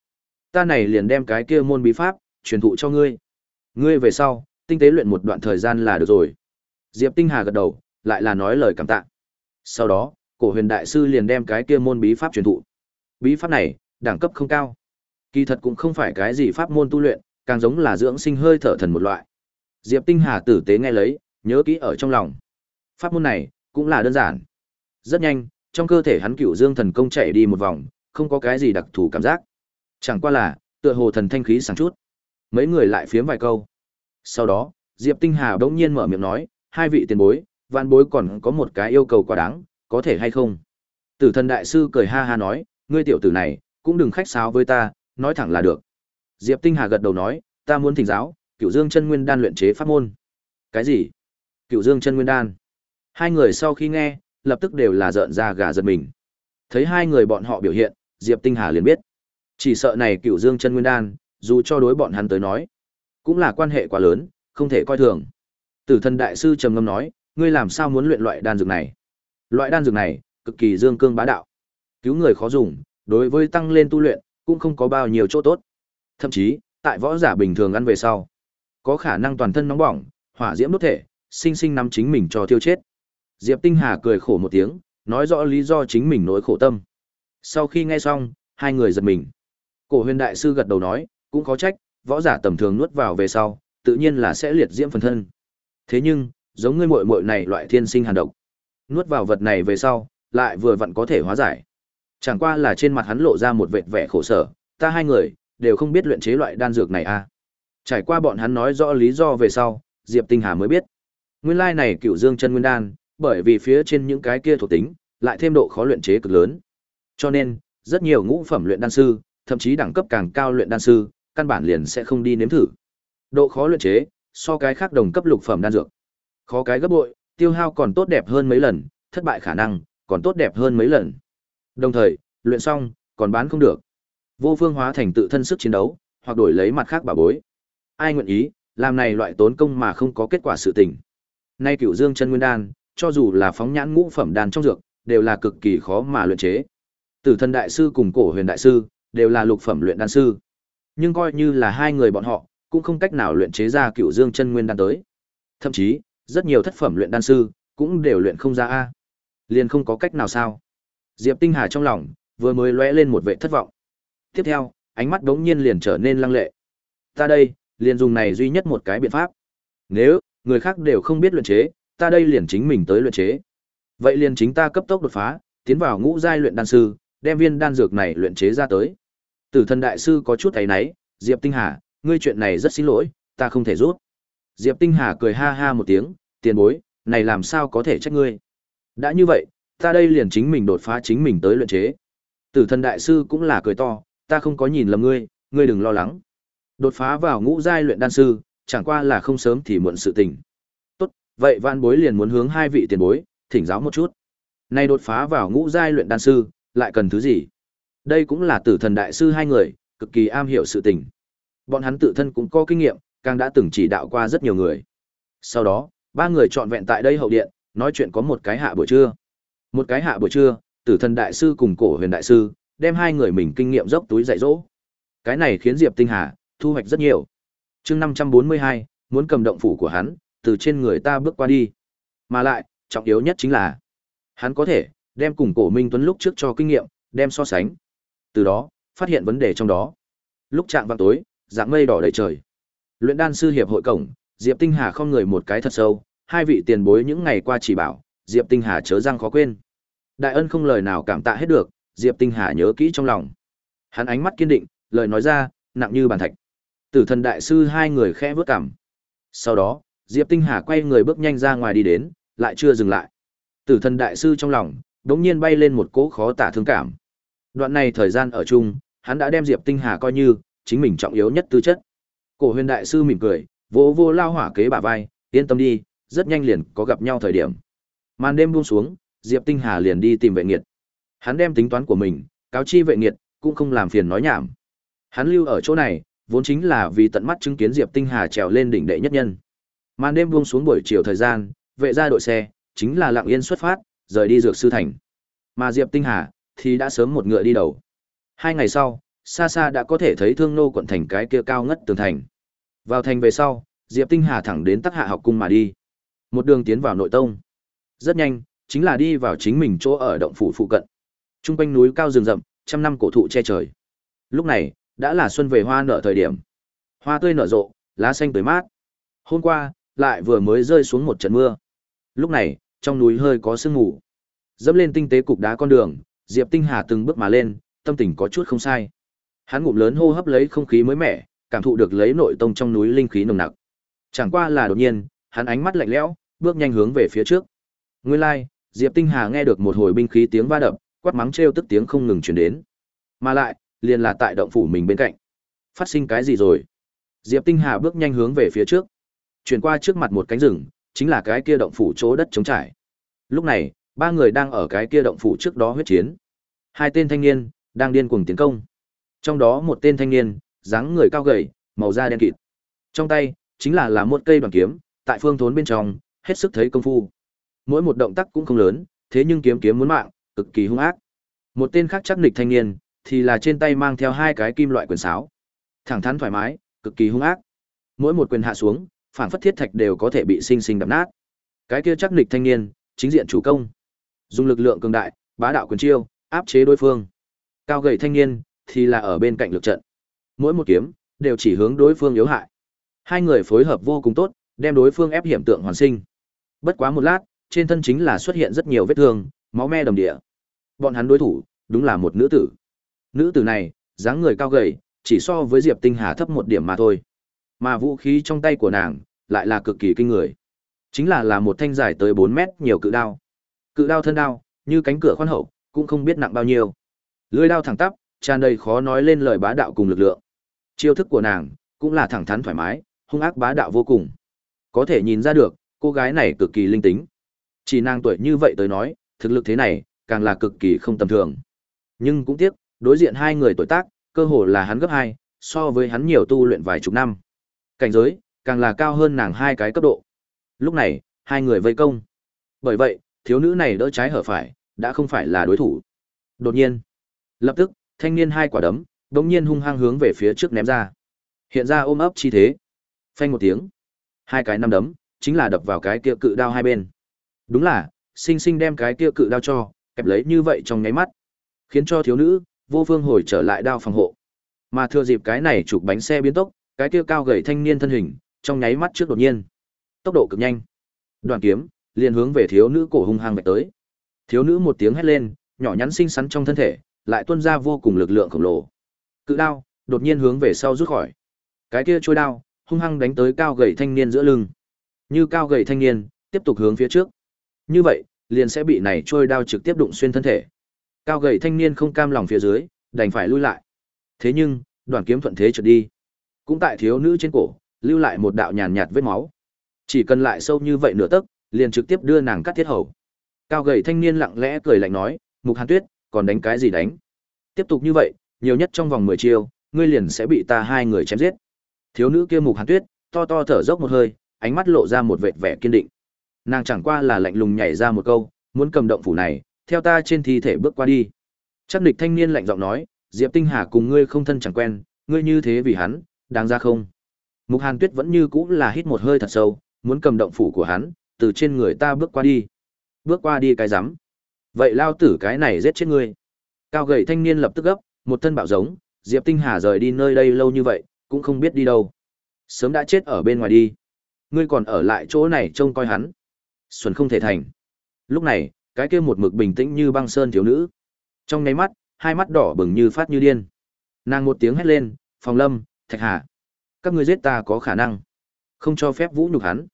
Ta này liền đem cái kia môn bí pháp, truyền thụ cho ngươi. Ngươi về sau, tinh tế luyện một đoạn thời gian là được rồi. Diệp Tinh Hà gật đầu, lại là nói lời cảm tạ. Sau đó, cổ huyền đại sư liền đem cái kia môn bí pháp truyền thụ. Bí pháp này, đẳng cấp không cao. Kỳ thật cũng không phải cái gì pháp môn tu luyện, càng giống là dưỡng sinh hơi thở thần một loại. Diệp Tinh Hà tử tế nghe lấy, nhớ kỹ ở trong lòng. Pháp môn này cũng là đơn giản. Rất nhanh, trong cơ thể hắn cựu dương thần công chạy đi một vòng, không có cái gì đặc thù cảm giác. Chẳng qua là, tựa hồ thần thanh khí sáng chút. Mấy người lại phiếm vài câu. Sau đó, Diệp Tinh Hà bỗng nhiên mở miệng nói, hai vị tiền bối, vạn bối còn có một cái yêu cầu quá đáng, có thể hay không? Tử thần đại sư cười ha ha nói, ngươi tiểu tử này, cũng đừng khách sáo với ta, nói thẳng là được. Diệp Tinh Hà gật đầu nói, ta muốn thỉnh giáo, Cửu Dương chân nguyên đan luyện chế pháp môn. Cái gì? Cửu Dương chân nguyên đan? Hai người sau khi nghe, lập tức đều là rợn ra gà giật mình. Thấy hai người bọn họ biểu hiện, Diệp Tinh Hà liền biết, chỉ sợ này Cửu Dương chân nguyên đan, dù cho đối bọn hắn tới nói, cũng là quan hệ quá lớn, không thể coi thường. Tử thần đại sư trầm ngâm nói, ngươi làm sao muốn luyện loại đan dược này? Loại đan dược này, cực kỳ dương cương bá đạo. Cứu người khó dùng, đối với tăng lên tu luyện, cũng không có bao nhiêu chỗ tốt. Thậm chí, tại võ giả bình thường ăn về sau, có khả năng toàn thân nóng bỏng, hỏa diễm đốt thể, sinh sinh nắm chính mình cho tiêu chết. Diệp Tinh Hà cười khổ một tiếng, nói rõ lý do chính mình nỗi khổ tâm. Sau khi nghe xong, hai người giật mình. Cổ huyền đại sư gật đầu nói, cũng có trách, võ giả tầm thường nuốt vào về sau, tự nhiên là sẽ liệt diễm phần thân. Thế nhưng, giống ngươi muội muội này loại thiên sinh hàn độc, nuốt vào vật này về sau, lại vừa vặn có thể hóa giải. Chẳng qua là trên mặt hắn lộ ra một vệt vẻ khổ sở, ta hai người đều không biết luyện chế loại đan dược này a. À. Trải qua bọn hắn nói rõ lý do về sau, Diệp Tinh Hà mới biết. Nguyên lai này Cửu Dương chân nguyên đan, bởi vì phía trên những cái kia thuộc tính, lại thêm độ khó luyện chế cực lớn. Cho nên, rất nhiều ngũ phẩm luyện đan sư, thậm chí đẳng cấp càng cao luyện đan sư, căn bản liền sẽ không đi nếm thử. Độ khó luyện chế, so cái khác đồng cấp lục phẩm đan dược. Khó cái gấp bội, tiêu hao còn tốt đẹp hơn mấy lần, thất bại khả năng còn tốt đẹp hơn mấy lần. Đồng thời, luyện xong, còn bán không được. Vô phương hóa thành tự thân sức chiến đấu, hoặc đổi lấy mặt khác bà bối. Ai nguyện ý, làm này loại tốn công mà không có kết quả sự tình. Nay cửu dương chân nguyên đan, cho dù là phóng nhãn ngũ phẩm đan trong dược, đều là cực kỳ khó mà luyện chế. Tử thân đại sư cùng cổ huyền đại sư, đều là lục phẩm luyện đan sư. Nhưng coi như là hai người bọn họ, cũng không cách nào luyện chế ra cửu dương chân nguyên đan tới. Thậm chí, rất nhiều thất phẩm luyện đan sư, cũng đều luyện không ra a. Liền không có cách nào sao? Diệp Tinh Hà trong lòng vừa mới lóe lên một vẻ thất vọng. Tiếp theo, ánh mắt đống nhiên liền trở nên lăng lệ. Ta đây, liền dùng này duy nhất một cái biện pháp. Nếu người khác đều không biết luyện chế, ta đây liền chính mình tới luyện chế. Vậy liền chính ta cấp tốc đột phá, tiến vào ngũ giai luyện đan sư, đem viên đan dược này luyện chế ra tới. Tử thần đại sư có chút thấy nấy, Diệp Tinh Hà, ngươi chuyện này rất xin lỗi, ta không thể giúp. Diệp Tinh Hà cười ha ha một tiếng, tiền bối, này làm sao có thể trách ngươi. Đã như vậy, ta đây liền chính mình đột phá chính mình tới luyện chế. Tử thần đại sư cũng là cười to, ta không có nhìn lầm ngươi, ngươi đừng lo lắng. Đột phá vào ngũ giai luyện đan sư, chẳng qua là không sớm thì muộn sự tình. Tốt, vậy vạn bối liền muốn hướng hai vị tiền bối, thỉnh giáo một chút. nay đột phá vào ngũ giai luyện đan sư, lại cần thứ gì? Đây cũng là tử thần đại sư hai người, cực kỳ am hiểu sự tình. Bọn hắn tự thân cũng có kinh nghiệm, càng đã từng chỉ đạo qua rất nhiều người. Sau đó, ba người chọn vẹn tại đây hậu điện, nói chuyện có một cái hạ buổi trưa. Một cái hạ buổi trưa, Tử Thần đại sư cùng Cổ Huyền đại sư đem hai người mình kinh nghiệm dốc túi dạy dỗ. Cái này khiến Diệp Tinh Hà thu hoạch rất nhiều. Chương 542, muốn cầm động phủ của hắn, từ trên người ta bước qua đi. Mà lại, trọng yếu nhất chính là hắn có thể đem cùng Cổ Minh Tuấn lúc trước cho kinh nghiệm, đem so sánh. Từ đó, phát hiện vấn đề trong đó. Lúc chạm vào tối, dạng mây đỏ đầy trời. Luyện đan sư hiệp hội cổng, Diệp Tinh Hà không người một cái thật sâu, hai vị tiền bối những ngày qua chỉ bảo, Diệp Tinh Hà chớ răng khó quên. Đại ân không lời nào cảm tạ hết được, Diệp Tinh Hà nhớ kỹ trong lòng. Hắn ánh mắt kiên định, lời nói ra, nặng như bàn thạch. Tử thần đại sư hai người khẽ bước cằm. Sau đó, Diệp Tinh Hà quay người bước nhanh ra ngoài đi đến, lại chưa dừng lại. Tử thần đại sư trong lòng, đống nhiên bay lên một cỗ khó tả thương cảm. Đoạn này thời gian ở chung, hắn đã đem Diệp Tinh Hà coi như chính mình trọng yếu nhất tư chất. Cổ huyền đại sư mỉm cười, vỗ vô lao hỏa kế bả vai, yên tâm đi, rất nhanh liền có gặp nhau thời điểm. Màn đêm buông xuống, Diệp Tinh Hà liền đi tìm vệ nghiệt. Hắn đem tính toán của mình, cáo chi vệ nghiệt, cũng không làm phiền nói nhảm. Hắn lưu ở chỗ này, vốn chính là vì tận mắt chứng kiến Diệp Tinh Hà trèo lên đỉnh đệ nhất nhân. Màn đêm buông xuống buổi chiều thời gian, vệ ra đội xe, chính là lặng yên xuất phát, rời đi dược sư thành. Mà Diệp Tinh Hà thì đã sớm một ngựa đi đầu. Hai ngày sau, xa xa đã có thể thấy thương nô quận thành cái kia cao ngất tường thành. Vào thành về sau, Diệp Tinh Hà thẳng đến Tắc Hạ học cung mà đi. Một đường tiến vào nội tông. Rất nhanh, chính là đi vào chính mình chỗ ở động phủ phụ cận. Trung quanh núi cao rừng rậm, trăm năm cổ thụ che trời. Lúc này, đã là xuân về hoa nở thời điểm. Hoa tươi nở rộ, lá xanh tươi mát. Hôm qua, lại vừa mới rơi xuống một trận mưa. Lúc này, trong núi hơi có sương mù. Dẫm lên tinh tế cục đá con đường, Diệp Tinh Hà từng bước mà lên, tâm tình có chút không sai. Hắn ngụm lớn hô hấp lấy không khí mới mẻ, cảm thụ được lấy nội tông trong núi linh khí nồng nặc. Chẳng qua là đột nhiên, hắn ánh mắt lạnh lẽo, bước nhanh hướng về phía trước. Nguyên lai, like, Diệp Tinh Hà nghe được một hồi binh khí tiếng va đập, quát mắng trêu tức tiếng không ngừng truyền đến. Mà lại, liền là tại động phủ mình bên cạnh. Phát sinh cái gì rồi? Diệp Tinh Hà bước nhanh hướng về phía trước. Chuyển qua trước mặt một cánh rừng, chính là cái kia động phủ chỗ đất trống trải. Lúc này, ba người đang ở cái kia động phủ trước đó huyết chiến. Hai tên thanh niên đang điên cuồng tiến công. Trong đó một tên thanh niên, dáng người cao gầy, màu da đen kịt. Trong tay chính là là một cây đoàn kiếm, tại phương thốn bên trong, hết sức thấy công phu. Mỗi một động tác cũng không lớn, thế nhưng kiếm kiếm muốn mạng, cực kỳ hung ác. Một tên khác chắc nịch thanh niên, thì là trên tay mang theo hai cái kim loại quyền sáo. Thẳng thắn thoải mái, cực kỳ hung ác. Mỗi một quyền hạ xuống, phản phất thiết thạch đều có thể bị sinh sinh đập nát. Cái kia chắc nịch thanh niên, chính diện chủ công. Dùng lực lượng cường đại, bá đạo quyền chiêu, áp chế đối phương. Cao gầy thanh niên thì là ở bên cạnh lực trận. Mỗi một kiếm đều chỉ hướng đối phương yếu hại. Hai người phối hợp vô cùng tốt, đem đối phương ép hiểm tượng hoàn sinh. Bất quá một lát, trên thân chính là xuất hiện rất nhiều vết thương, máu me đầm địa. Bọn hắn đối thủ, đúng là một nữ tử. Nữ tử này, dáng người cao gầy, chỉ so với Diệp Tinh Hà thấp một điểm mà thôi. Mà vũ khí trong tay của nàng, lại là cực kỳ kinh người. Chính là là một thanh dài tới 4 mét nhiều cự đao. Cự đao thân đao, như cánh cửa khoan hậu, cũng không biết nặng bao nhiêu. Lưỡi đao thẳng tắp, tràn đầy khó nói lên lời bá đạo cùng lực lượng. Chiêu thức của nàng, cũng là thẳng thắn thoải mái, hung ác bá đạo vô cùng. Có thể nhìn ra được, cô gái này cực kỳ linh tính. Chỉ nàng tuổi như vậy tới nói, thực lực thế này, càng là cực kỳ không tầm thường. Nhưng cũng tiếc, đối diện hai người tuổi tác, cơ hồ là hắn gấp hai, so với hắn nhiều tu luyện vài chục năm. Cảnh giới, càng là cao hơn nàng hai cái cấp độ. Lúc này, hai người vây công. Bởi vậy, thiếu nữ này đỡ trái hở phải, đã không phải là đối thủ. Đột nhiên, lập tức, thanh niên hai quả đấm, đống nhiên hung hăng hướng về phía trước ném ra. Hiện ra ôm ấp chi thế. Phanh một tiếng. Hai cái năm đấm, chính là đập vào cái kia cự đao hai bên. Đúng là, sinh sinh đem cái kia cự đao cho, kẹp lấy như vậy trong nháy mắt. Khiến cho thiếu nữ, vô phương hồi trở lại đao phòng hộ. Mà thừa dịp cái này chụp bánh xe biến tốc, cái kia cao gầy thanh niên thân hình, trong nháy mắt trước đột nhiên. Tốc độ cực nhanh. Đoàn kiếm, liền hướng về thiếu nữ cổ hung hăng vạch tới. Thiếu nữ một tiếng hét lên, nhỏ nhắn xinh xắn trong thân thể, lại tuôn ra vô cùng lực lượng khổng lồ. Cự đao, đột nhiên hướng về sau rút khỏi. Cái kia trôi đao, hung hăng đánh tới cao gầy thanh niên giữa lưng. Như cao gầy thanh niên, tiếp tục hướng phía trước. Như vậy, liền sẽ bị này trôi đao trực tiếp đụng xuyên thân thể. Cao gầy thanh niên không cam lòng phía dưới, đành phải lui lại. Thế nhưng, đoàn kiếm thuận thế trượt đi. Cũng tại thiếu nữ trên cổ, lưu lại một đạo nhàn nhạt vết máu. Chỉ cần lại sâu như vậy nửa tấc, liền trực tiếp đưa nàng cắt thiết hầu. Cao gầy thanh niên lặng lẽ cười lạnh nói, "Mục Hàn Tuyết, còn đánh cái gì đánh? Tiếp tục như vậy, nhiều nhất trong vòng 10 chiêu, ngươi liền sẽ bị ta hai người chém giết." Thiếu nữ kia Mục Hàn Tuyết, to to thở dốc một hơi, ánh mắt lộ ra một vệt vẻ kiên định. Nàng chẳng qua là lạnh lùng nhảy ra một câu, muốn cầm động phủ này, theo ta trên thi thể bước qua đi. Chắc địch thanh niên lạnh giọng nói, Diệp Tinh Hà cùng ngươi không thân chẳng quen, ngươi như thế vì hắn, đáng ra không? Mục Hàn Tuyết vẫn như cũ là hít một hơi thật sâu, muốn cầm động phủ của hắn, từ trên người ta bước qua đi. Bước qua đi cái rắm Vậy lao tử cái này giết chết ngươi. Cao gầy thanh niên lập tức gấp, một thân bạo giống, Diệp Tinh Hà rời đi nơi đây lâu như vậy, cũng không biết đi đâu. Sớm đã chết ở bên ngoài đi. Ngươi còn ở lại chỗ này trông coi hắn. Xuân không thể thành. Lúc này, cái kia một mực bình tĩnh như băng sơn thiếu nữ. Trong nháy mắt, hai mắt đỏ bừng như phát như điên. Nàng một tiếng hét lên, "Phòng Lâm, Thạch Hà, các ngươi giết ta có khả năng, không cho phép vũ nhục hắn."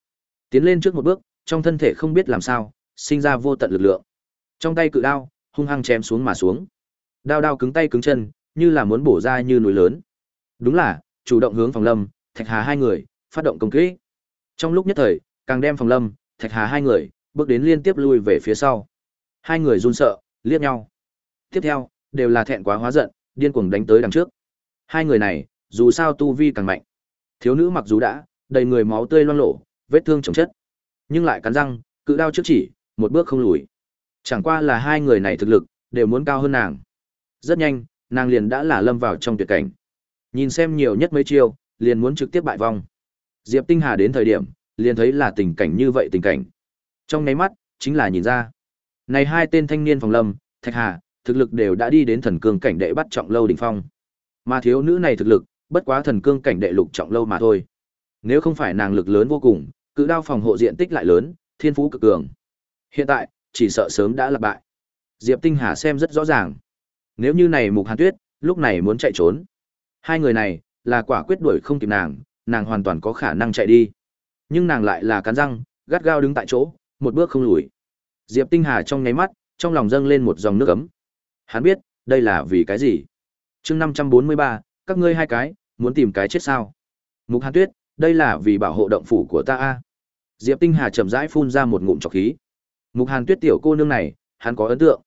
Tiến lên trước một bước, trong thân thể không biết làm sao, sinh ra vô tận lực lượng. Trong tay cự đao, hung hăng chém xuống mà xuống. Đao đao cứng tay cứng chân, như là muốn bổ ra như núi lớn. Đúng là, chủ động hướng Phòng Lâm, Thạch Hà hai người, phát động công kích. Trong lúc nhất thời, càng đem Phòng Lâm, Thạch Hà hai người, bước đến liên tiếp lui về phía sau. Hai người run sợ, liếc nhau. Tiếp theo, đều là thẹn quá hóa giận, điên cuồng đánh tới đằng trước. Hai người này, dù sao tu vi càng mạnh. Thiếu nữ mặc dù đã đầy người máu tươi loang lổ, vết thương chồng chất, nhưng lại cắn răng, cự đao trước chỉ, một bước không lùi. Chẳng qua là hai người này thực lực đều muốn cao hơn nàng. Rất nhanh, nàng liền đã là lâm vào trong tuyệt cảnh. Nhìn xem nhiều nhất mấy chiêu, liền muốn trực tiếp bại vong. Diệp Tinh Hà đến thời điểm, liền thấy là tình cảnh như vậy tình cảnh. Trong nháy mắt, chính là nhìn ra. Này hai tên thanh niên phòng lâm, Thạch Hà, thực lực đều đã đi đến thần cương cảnh đệ bắt trọng lâu đỉnh phong. Mà thiếu nữ này thực lực, bất quá thần cương cảnh đệ lục trọng lâu mà thôi. Nếu không phải nàng lực lớn vô cùng, cự đao phòng hộ diện tích lại lớn, thiên phú cực cường. Hiện tại, chỉ sợ sớm đã là bại. Diệp Tinh Hà xem rất rõ ràng. Nếu như này Mục Hàn Tuyết, lúc này muốn chạy trốn. Hai người này, là quả quyết đuổi không kịp nàng, nàng hoàn toàn có khả năng chạy đi. Nhưng nàng lại là cắn răng, gắt gao đứng tại chỗ, một bước không lùi. Diệp Tinh Hà trong nháy mắt, trong lòng dâng lên một dòng nước ấm. Hắn biết, đây là vì cái gì. chương 543, các ngươi hai cái, muốn tìm cái chết sao. Mục Hàn Tuyết, đây là vì bảo hộ động phủ của ta a. Diệp Tinh Hà chậm rãi phun ra một ngụm trọc khí. Mục Hàn Tuyết tiểu cô nương này, hắn có ấn tượng.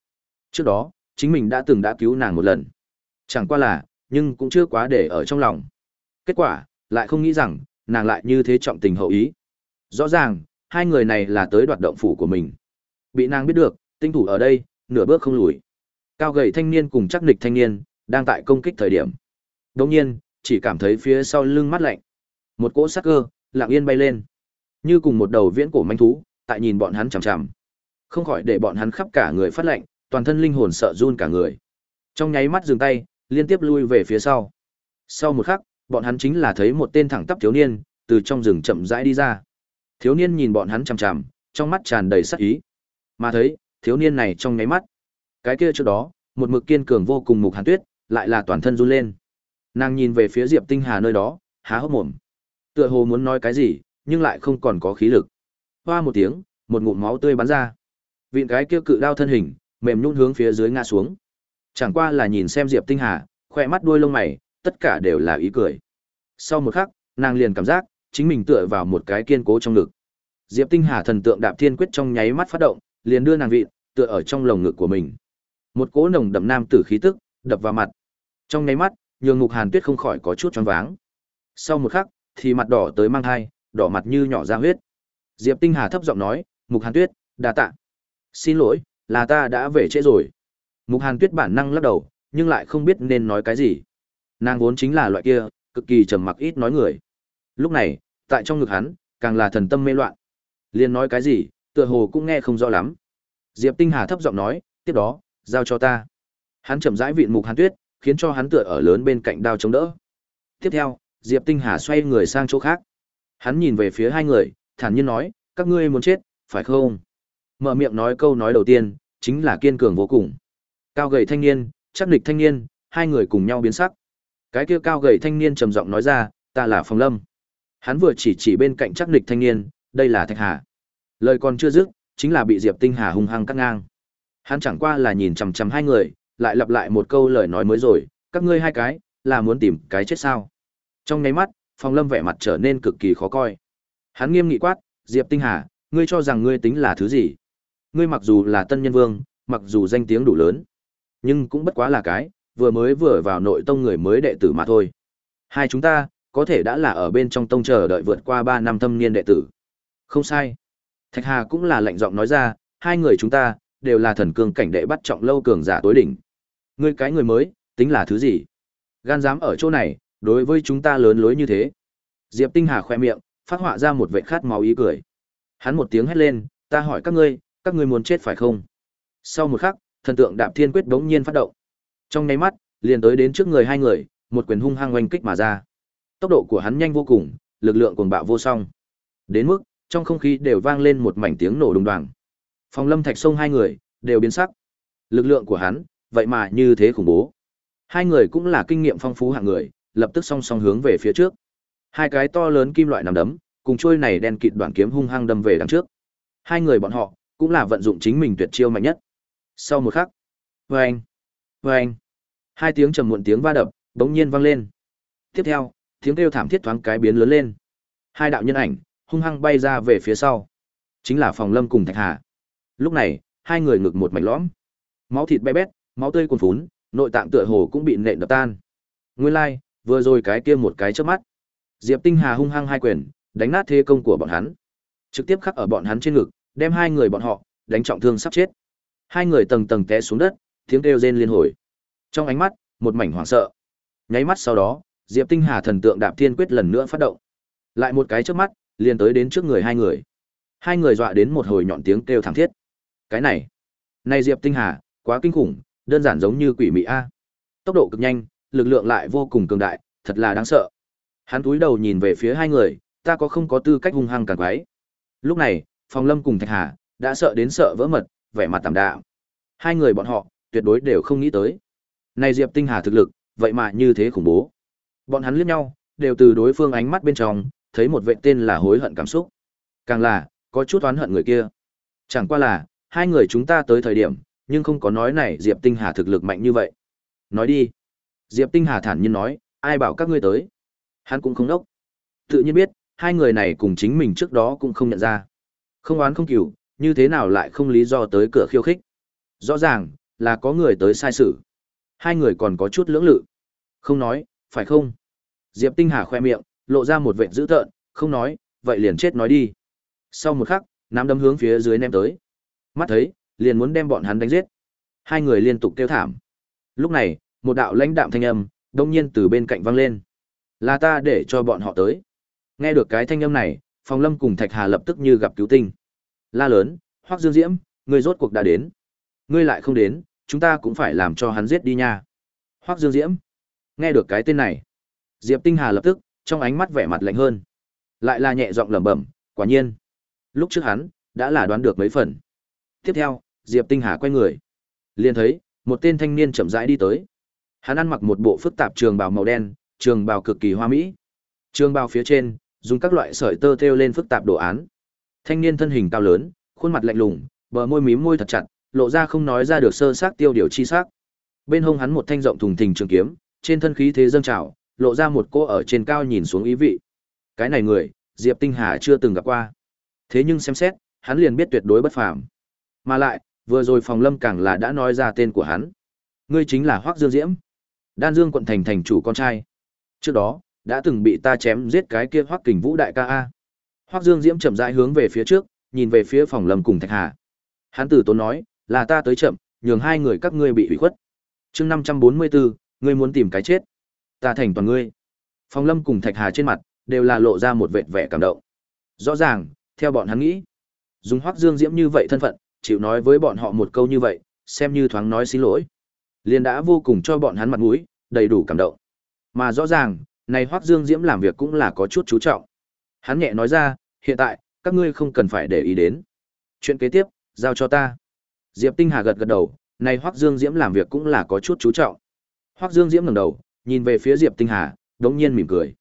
Trước đó, chính mình đã từng đã cứu nàng một lần. Chẳng qua là, nhưng cũng chưa quá để ở trong lòng. Kết quả, lại không nghĩ rằng, nàng lại như thế trọng tình hậu ý. Rõ ràng, hai người này là tới đoạt động phủ của mình. Bị nàng biết được, tinh thủ ở đây, nửa bước không lùi. Cao gầy thanh niên cùng chắc nịch thanh niên, đang tại công kích thời điểm. Đồng nhiên, chỉ cảm thấy phía sau lưng mắt lạnh. Một cỗ sắc cơ, lặng yên bay lên. Như cùng một đầu viễn cổ manh thú, tại nhìn bọn hắn chằm chằm. Không khỏi để bọn hắn khắp cả người phát lạnh, toàn thân linh hồn sợ run cả người. Trong nháy mắt dừng tay, liên tiếp lui về phía sau. Sau một khắc, bọn hắn chính là thấy một tên thẳng tắp thiếu niên từ trong rừng chậm rãi đi ra. Thiếu niên nhìn bọn hắn chằm chằm, trong mắt tràn đầy sắc ý. Mà thấy, thiếu niên này trong nháy mắt, cái kia trước đó, một mực kiên cường vô cùng mục Hàn Tuyết, lại là toàn thân run lên. Nàng nhìn về phía Diệp Tinh Hà nơi đó, há hốc mồm. Tựa hồ muốn nói cái gì, nhưng lại không còn có khí lực. Hoa một tiếng, một ngụm máu tươi bắn ra. Vịn cái kia cự đao thân hình, mềm nhún hướng phía dưới ngã xuống. Chẳng qua là nhìn xem Diệp Tinh Hà, khoe mắt đuôi lông mày, tất cả đều là ý cười. Sau một khắc, nàng liền cảm giác chính mình tựa vào một cái kiên cố trong ngực. Diệp Tinh Hà thần tượng đạp thiên quyết trong nháy mắt phát động, liền đưa nàng vị tựa ở trong lồng ngực của mình. Một cỗ nồng đậm nam tử khí tức đập vào mặt. Trong nháy mắt, nhường Ngục Hàn Tuyết không khỏi có chút choáng váng. Sau một khắc, thì mặt đỏ tới mang hai, đỏ mặt như nhỏ ra huyết. Diệp Tinh Hà thấp giọng nói, "Mục Hàn Tuyết, đa tạ. Xin lỗi, là ta đã về trễ rồi." Mục Hàn Tuyết bản năng lắc đầu, nhưng lại không biết nên nói cái gì. Nàng vốn chính là loại kia, cực kỳ trầm mặc ít nói người. Lúc này, tại trong ngực hắn, càng là thần tâm mê loạn. liền nói cái gì, tựa hồ cũng nghe không rõ lắm. Diệp Tinh Hà thấp giọng nói, tiếp đó, giao cho ta. Hắn chậm rãi vịn mục Hàn Tuyết, khiến cho hắn tựa ở lớn bên cạnh đao chống đỡ. Tiếp theo, Diệp Tinh Hà xoay người sang chỗ khác. Hắn nhìn về phía hai người, thản nhiên nói, các ngươi muốn chết, phải không? Mở miệng nói câu nói đầu tiên, chính là kiên cường vô cùng. Cao gầy thanh niên, chắc địch thanh niên, hai người cùng nhau biến sắc. Cái kia cao gầy thanh niên trầm giọng nói ra, ta là Phong Lâm. Hắn vừa chỉ chỉ bên cạnh chắc địch thanh niên, đây là Thạch Hà. Lời còn chưa dứt, chính là bị Diệp Tinh Hà hung hăng cắt ngang. Hắn chẳng qua là nhìn chằm chằm hai người, lại lặp lại một câu lời nói mới rồi, các ngươi hai cái, là muốn tìm cái chết sao? Trong nháy mắt, Phong Lâm vẻ mặt trở nên cực kỳ khó coi. Hắn nghiêm nghị quát, Diệp Tinh Hà, ngươi cho rằng ngươi tính là thứ gì? Ngươi mặc dù là tân nhân vương, mặc dù danh tiếng đủ lớn, nhưng cũng bất quá là cái, vừa mới vừa vào nội tông người mới đệ tử mà thôi. Hai chúng ta, có thể đã là ở bên trong tông chờ đợi vượt qua 3 năm thâm niên đệ tử. Không sai. Thạch Hà cũng là lạnh giọng nói ra, hai người chúng ta, đều là thần cương cảnh đệ bắt trọng lâu cường giả tối đỉnh. Ngươi cái người mới, tính là thứ gì? Gan dám ở chỗ này, đối với chúng ta lớn lối như thế. Diệp Tinh Hà khoe miệng, phát họa ra một vệt khát máu ý cười. Hắn một tiếng hét lên, ta hỏi các ngươi, các ngươi muốn chết phải không? Sau một khắc, thần tượng đạp thiên quyết đống nhiên phát động. Trong nháy mắt, liền tới đến trước người hai người, một quyền hung hăng oanh kích mà ra. Tốc độ của hắn nhanh vô cùng, lực lượng cuồng bạo vô song. Đến mức, trong không khí đều vang lên một mảnh tiếng nổ đùng đoàng. Phong Lâm Thạch Sông hai người đều biến sắc. Lực lượng của hắn, vậy mà như thế khủng bố. Hai người cũng là kinh nghiệm phong phú hạng người, lập tức song song hướng về phía trước. Hai cái to lớn kim loại nằm đấm, cùng trôi này đen kịt đoạn kiếm hung hăng đâm về đằng trước. Hai người bọn họ cũng là vận dụng chính mình tuyệt chiêu mạnh nhất. Sau một khắc, vâng, vâng, hai tiếng trầm muộn tiếng va đập, bỗng nhiên vang lên. Tiếp theo, tiếng kêu thảm thiết thoáng cái biến lớn lên. Hai đạo nhân ảnh hung hăng bay ra về phía sau. Chính là Phòng Lâm cùng Thạch Hà. Lúc này, hai người ngực một mảnh lõm. Máu thịt bé bét, máu tươi cuồn phún, nội tạng tựa hồ cũng bị nện đập tan. Nguyên lai, like, vừa rồi cái kia một cái chớp mắt, Diệp Tinh Hà hung hăng hai quyền, đánh nát thế công của bọn hắn. Trực tiếp khắc ở bọn hắn trên ngực, đem hai người bọn họ đánh trọng thương sắp chết. Hai người tầng tầng té xuống đất, tiếng kêu rên liên hồi. Trong ánh mắt, một mảnh hoảng sợ. Nháy mắt sau đó, Diệp Tinh Hà thần tượng đạp thiên quyết lần nữa phát động. Lại một cái chớp mắt, liền tới đến trước người hai người. Hai người dọa đến một hồi nhọn tiếng kêu thảm thiết. Cái này, này Diệp Tinh Hà, quá kinh khủng, đơn giản giống như quỷ mị a. Tốc độ cực nhanh, lực lượng lại vô cùng cường đại, thật là đáng sợ. Hắn cúi đầu nhìn về phía hai người, ta có không có tư cách hung hăng càng quái. Lúc này, Phong Lâm cùng Thạch Hà đã sợ đến sợ vỡ mật, vẻ mặt tạm đạm. Hai người bọn họ tuyệt đối đều không nghĩ tới. Này Diệp Tinh Hà thực lực, vậy mà như thế khủng bố. Bọn hắn liếc nhau, đều từ đối phương ánh mắt bên trong, thấy một vệ tên là hối hận cảm xúc. Càng là, có chút oán hận người kia. Chẳng qua là, hai người chúng ta tới thời điểm, nhưng không có nói này Diệp Tinh Hà thực lực mạnh như vậy. Nói đi. Diệp Tinh Hà thản nhiên nói, ai bảo các ngươi tới. Hắn cũng không đốc. Tự nhiên biết, hai người này cùng chính mình trước đó cũng không nhận ra. Không oán không cửu, như thế nào lại không lý do tới cửa khiêu khích. Rõ ràng, là có người tới sai sự. Hai người còn có chút lưỡng lự. Không nói, phải không? Diệp Tinh Hà khoe miệng, lộ ra một vệt dữ tợn, không nói, vậy liền chết nói đi. Sau một khắc, nắm đấm hướng phía dưới ném tới. Mắt thấy, liền muốn đem bọn hắn đánh giết. Hai người liên tục kêu thảm. Lúc này, một đạo lãnh đạm thanh âm, đông nhiên từ bên cạnh vang lên. Là ta để cho bọn họ tới. Nghe được cái thanh âm này, Phong Lâm cùng Thạch Hà lập tức như gặp cứu tinh. La lớn, Hoắc Dương Diễm, ngươi rốt cuộc đã đến. Ngươi lại không đến, chúng ta cũng phải làm cho hắn giết đi nha. Hoắc Dương Diễm. Nghe được cái tên này, Diệp Tinh Hà lập tức trong ánh mắt vẻ mặt lạnh hơn. Lại là nhẹ giọng lẩm bẩm, quả nhiên. Lúc trước hắn đã là đoán được mấy phần. Tiếp theo, Diệp Tinh Hà quay người, liền thấy một tên thanh niên chậm rãi đi tới. Hắn ăn mặc một bộ phức tạp trường bào màu đen, trường bào cực kỳ hoa mỹ. Trường bào phía trên dùng các loại sợi tơ thêu lên phức tạp đồ án. Thanh niên thân hình cao lớn, khuôn mặt lạnh lùng, bờ môi mím môi thật chặt, lộ ra không nói ra được sơ xác tiêu điều chi xác Bên hông hắn một thanh rộng thùng thình trường kiếm, trên thân khí thế dâng trào, lộ ra một cô ở trên cao nhìn xuống ý vị. Cái này người, Diệp Tinh Hà chưa từng gặp qua. Thế nhưng xem xét, hắn liền biết tuyệt đối bất phàm. Mà lại, vừa rồi phòng lâm càng là đã nói ra tên của hắn. Ngươi chính là Hoắc Dương Diễm. Đan Dương quận thành thành chủ con trai. Trước đó, đã từng bị ta chém giết cái kia Hoắc Kình Vũ đại ca a. Hoắc Dương Diễm chậm rãi hướng về phía trước, nhìn về phía phòng lâm cùng Thạch Hà. Hắn tử tốn nói, là ta tới chậm, nhường hai người các ngươi bị hủy khuất. Chương 544, ngươi muốn tìm cái chết. Ta thành toàn ngươi. phong lâm cùng Thạch Hà trên mặt, đều là lộ ra một vệt vẻ cảm động. Rõ ràng, theo bọn hắn nghĩ, dùng Hoắc Dương Diễm như vậy thân phận, chịu nói với bọn họ một câu như vậy, xem như thoáng nói xin lỗi. Liền đã vô cùng cho bọn hắn mặt mũi, đầy đủ cảm động. Mà rõ ràng, này Hoắc Dương Diễm làm việc cũng là có chút chú trọng. Hắn nhẹ nói ra, hiện tại, các ngươi không cần phải để ý đến. Chuyện kế tiếp, giao cho ta. Diệp Tinh Hà gật gật đầu, này Hoắc Dương Diễm làm việc cũng là có chút chú trọng. Hoắc Dương Diễm ngẩng đầu, nhìn về phía Diệp Tinh Hà, đống nhiên mỉm cười.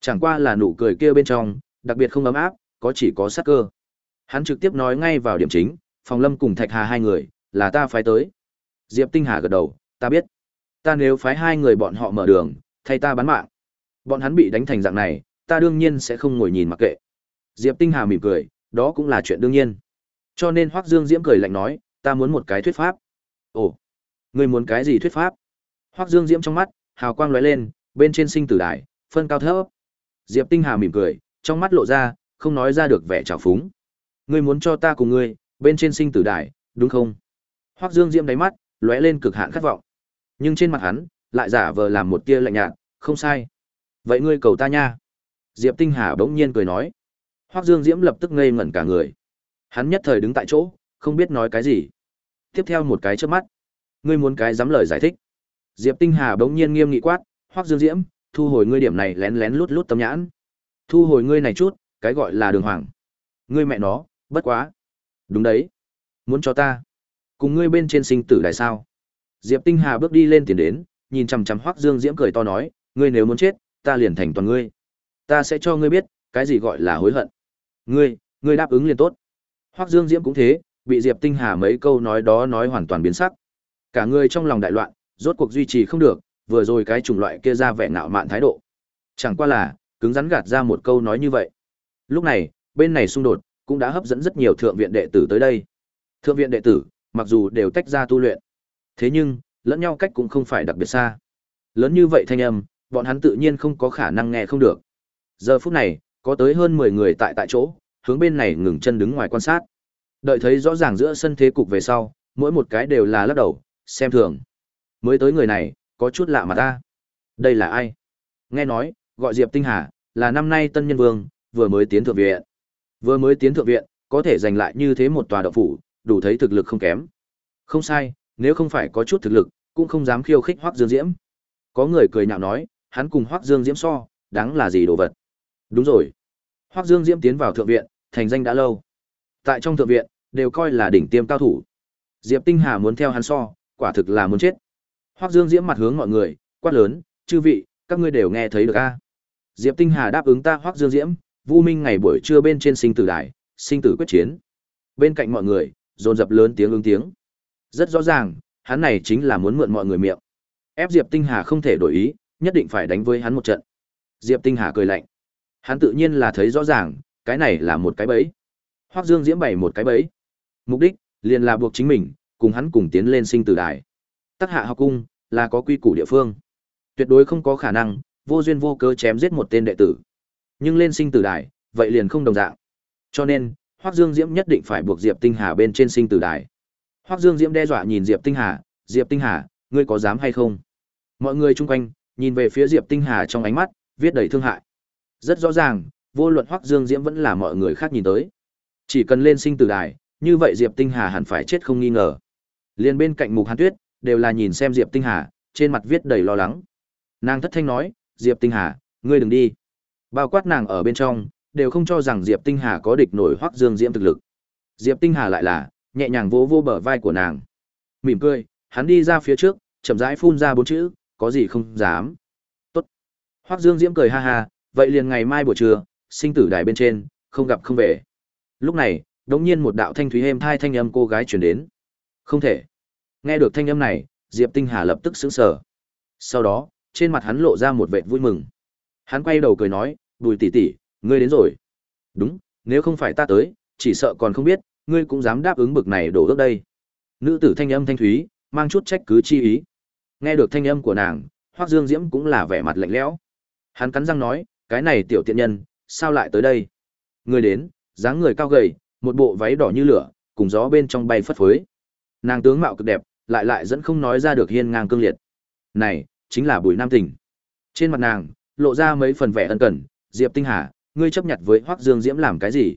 Chẳng qua là nụ cười kia bên trong, đặc biệt không ấm áp, có chỉ có sát cơ. Hắn trực tiếp nói ngay vào điểm chính, Phòng Lâm cùng Thạch Hà hai người, là ta phái tới. Diệp Tinh Hà gật đầu, ta biết. Ta nếu phái hai người bọn họ mở đường, thay ta bán mạng. Bọn hắn bị đánh thành dạng này, ta đương nhiên sẽ không ngồi nhìn mặc kệ. Diệp Tinh Hà mỉm cười, đó cũng là chuyện đương nhiên. Cho nên Hoắc Dương Diễm cười lạnh nói, ta muốn một cái thuyết pháp. Ồ, ngươi muốn cái gì thuyết pháp? Hoắc Dương Diễm trong mắt, hào quang lóe lên, bên trên sinh tử đài, phân cao thấp. Diệp Tinh Hà mỉm cười, trong mắt lộ ra, không nói ra được vẻ trào phúng. Ngươi muốn cho ta cùng ngươi, bên trên sinh tử đài, đúng không? Hoắc Dương Diễm đáy mắt, lóe lên cực hạn khát vọng. Nhưng trên mặt hắn, lại giả vờ làm một tia lạnh nhạt, không sai. Vậy ngươi cầu ta nha. Diệp Tinh Hà bỗng nhiên cười nói. Hoắc Dương Diễm lập tức ngây ngẩn cả người. Hắn nhất thời đứng tại chỗ, không biết nói cái gì. Tiếp theo một cái chớp mắt, ngươi muốn cái dám lời giải thích. Diệp Tinh Hà bỗng nhiên nghiêm nghị quát, "Hoắc Dương Diễm, thu hồi ngươi điểm này lén lén lút lút tâm nhãn. Thu hồi ngươi này chút, cái gọi là đường hoàng. Ngươi mẹ nó, bất quá. Đúng đấy. Muốn cho ta cùng ngươi bên trên sinh tử đại sao?" Diệp Tinh Hà bước đi lên tiền đến, nhìn chằm chằm Hoắc Dương Diễm cười to nói, "Ngươi nếu muốn chết, ta liền thành toàn ngươi. Ta sẽ cho ngươi biết, cái gì gọi là hối hận." Ngươi, ngươi đáp ứng liền tốt. Hoắc Dương Diễm cũng thế, bị Diệp Tinh Hà mấy câu nói đó nói hoàn toàn biến sắc. Cả người trong lòng đại loạn, rốt cuộc duy trì không được, vừa rồi cái chủng loại kia ra vẻ ngạo mạn thái độ. Chẳng qua là, cứng rắn gạt ra một câu nói như vậy. Lúc này, bên này xung đột cũng đã hấp dẫn rất nhiều thượng viện đệ tử tới đây. Thượng viện đệ tử mặc dù đều tách ra tu luyện. Thế nhưng, lẫn nhau cách cũng không phải đặc biệt xa. Lớn như vậy thanh âm, bọn hắn tự nhiên không có khả năng nghe không được. Giờ phút này, có tới hơn 10 người tại tại chỗ, hướng bên này ngừng chân đứng ngoài quan sát. Đợi thấy rõ ràng giữa sân thế cục về sau, mỗi một cái đều là lắc đầu, xem thường. Mới tới người này, có chút lạ mà ta. Đây là ai? Nghe nói, gọi Diệp Tinh Hà, là năm nay tân nhân vương, vừa mới tiến thượng viện. Vừa mới tiến thượng viện, có thể giành lại như thế một tòa động phủ, đủ thấy thực lực không kém. Không sai, nếu không phải có chút thực lực, cũng không dám khiêu khích Hoắc Dương Diễm. Có người cười nhạo nói, hắn cùng Hoắc Dương Diễm so, đáng là gì đồ vật. Đúng rồi. Hoắc Dương Diễm tiến vào thượng viện, thành danh đã lâu. Tại trong thượng viện, đều coi là đỉnh tiêm cao thủ. Diệp Tinh Hà muốn theo hắn so, quả thực là muốn chết. Hoắc Dương Diễm mặt hướng mọi người, quát lớn, "Chư vị, các ngươi đều nghe thấy được a?" Diệp Tinh Hà đáp ứng ta Hoắc Dương Diễm, Vu Minh ngày buổi trưa bên trên sinh tử đài, sinh tử quyết chiến. Bên cạnh mọi người, dồn dập lớn tiếng ứng tiếng. Rất rõ ràng, hắn này chính là muốn mượn mọi người miệng. Ép Diệp Tinh Hà không thể đổi ý, nhất định phải đánh với hắn một trận. Diệp Tinh Hà cười lạnh. Hắn tự nhiên là thấy rõ ràng, cái này là một cái bẫy. Hoắc Dương Diễm bày một cái bẫy. Mục đích liền là buộc chính mình cùng hắn cùng tiến lên sinh tử đài. Tắc Hạ học cung là có quy củ địa phương, tuyệt đối không có khả năng vô duyên vô cớ chém giết một tên đệ tử. Nhưng lên sinh tử đài, vậy liền không đồng dạng. Cho nên, Hoắc Dương Diễm nhất định phải buộc Diệp Tinh Hà bên trên sinh tử đài. Hoắc Dương Diễm đe dọa nhìn Diệp Tinh Hà, "Diệp Tinh Hà, ngươi có dám hay không?" Mọi người chung quanh nhìn về phía Diệp Tinh Hà trong ánh mắt viết đầy thương hại. Rất rõ ràng, vô luận Hoắc Dương Diễm vẫn là mọi người khác nhìn tới. Chỉ cần lên sinh tử đài, như vậy Diệp Tinh Hà hẳn phải chết không nghi ngờ. Liên bên cạnh Mục Hàn Tuyết đều là nhìn xem Diệp Tinh Hà, trên mặt viết đầy lo lắng. Nàng thất thanh nói, "Diệp Tinh Hà, ngươi đừng đi." Bao quát nàng ở bên trong, đều không cho rằng Diệp Tinh Hà có địch nổi Hoắc Dương Diễm thực lực. Diệp Tinh Hà lại là nhẹ nhàng vỗ vỗ bờ vai của nàng. Mỉm cười, hắn đi ra phía trước, chậm rãi phun ra bốn chữ, có gì không dám. Tốt. Hoắc Dương Diễm cười ha ha, vậy liền ngày mai buổi trưa, sinh tử đài bên trên, không gặp không về. Lúc này, đống nhiên một đạo thanh thúy êm thai thanh âm cô gái truyền đến. Không thể. Nghe được thanh âm này, Diệp Tinh Hà lập tức sững sờ. Sau đó, trên mặt hắn lộ ra một vẻ vui mừng. Hắn quay đầu cười nói, "Bùi tỷ tỷ, ngươi đến rồi." "Đúng, nếu không phải ta tới, chỉ sợ còn không biết, ngươi cũng dám đáp ứng bực này đổ ước đây." Nữ tử thanh âm thanh thúy, mang chút trách cứ chi ý. Nghe được thanh âm của nàng, Hoắc Dương Diễm cũng là vẻ mặt lạnh lẽo. Hắn cắn răng nói, "Cái này tiểu tiện nhân, sao lại tới đây?" Người đến, dáng người cao gầy, một bộ váy đỏ như lửa, cùng gió bên trong bay phất phới. Nàng tướng mạo cực đẹp, lại lại dẫn không nói ra được hiên ngang cương liệt. Này, chính là Bùi Nam Tình. Trên mặt nàng, lộ ra mấy phần vẻ ân cần, "Diệp Tinh Hà, ngươi chấp nhặt với Hoắc Dương Diễm làm cái gì?"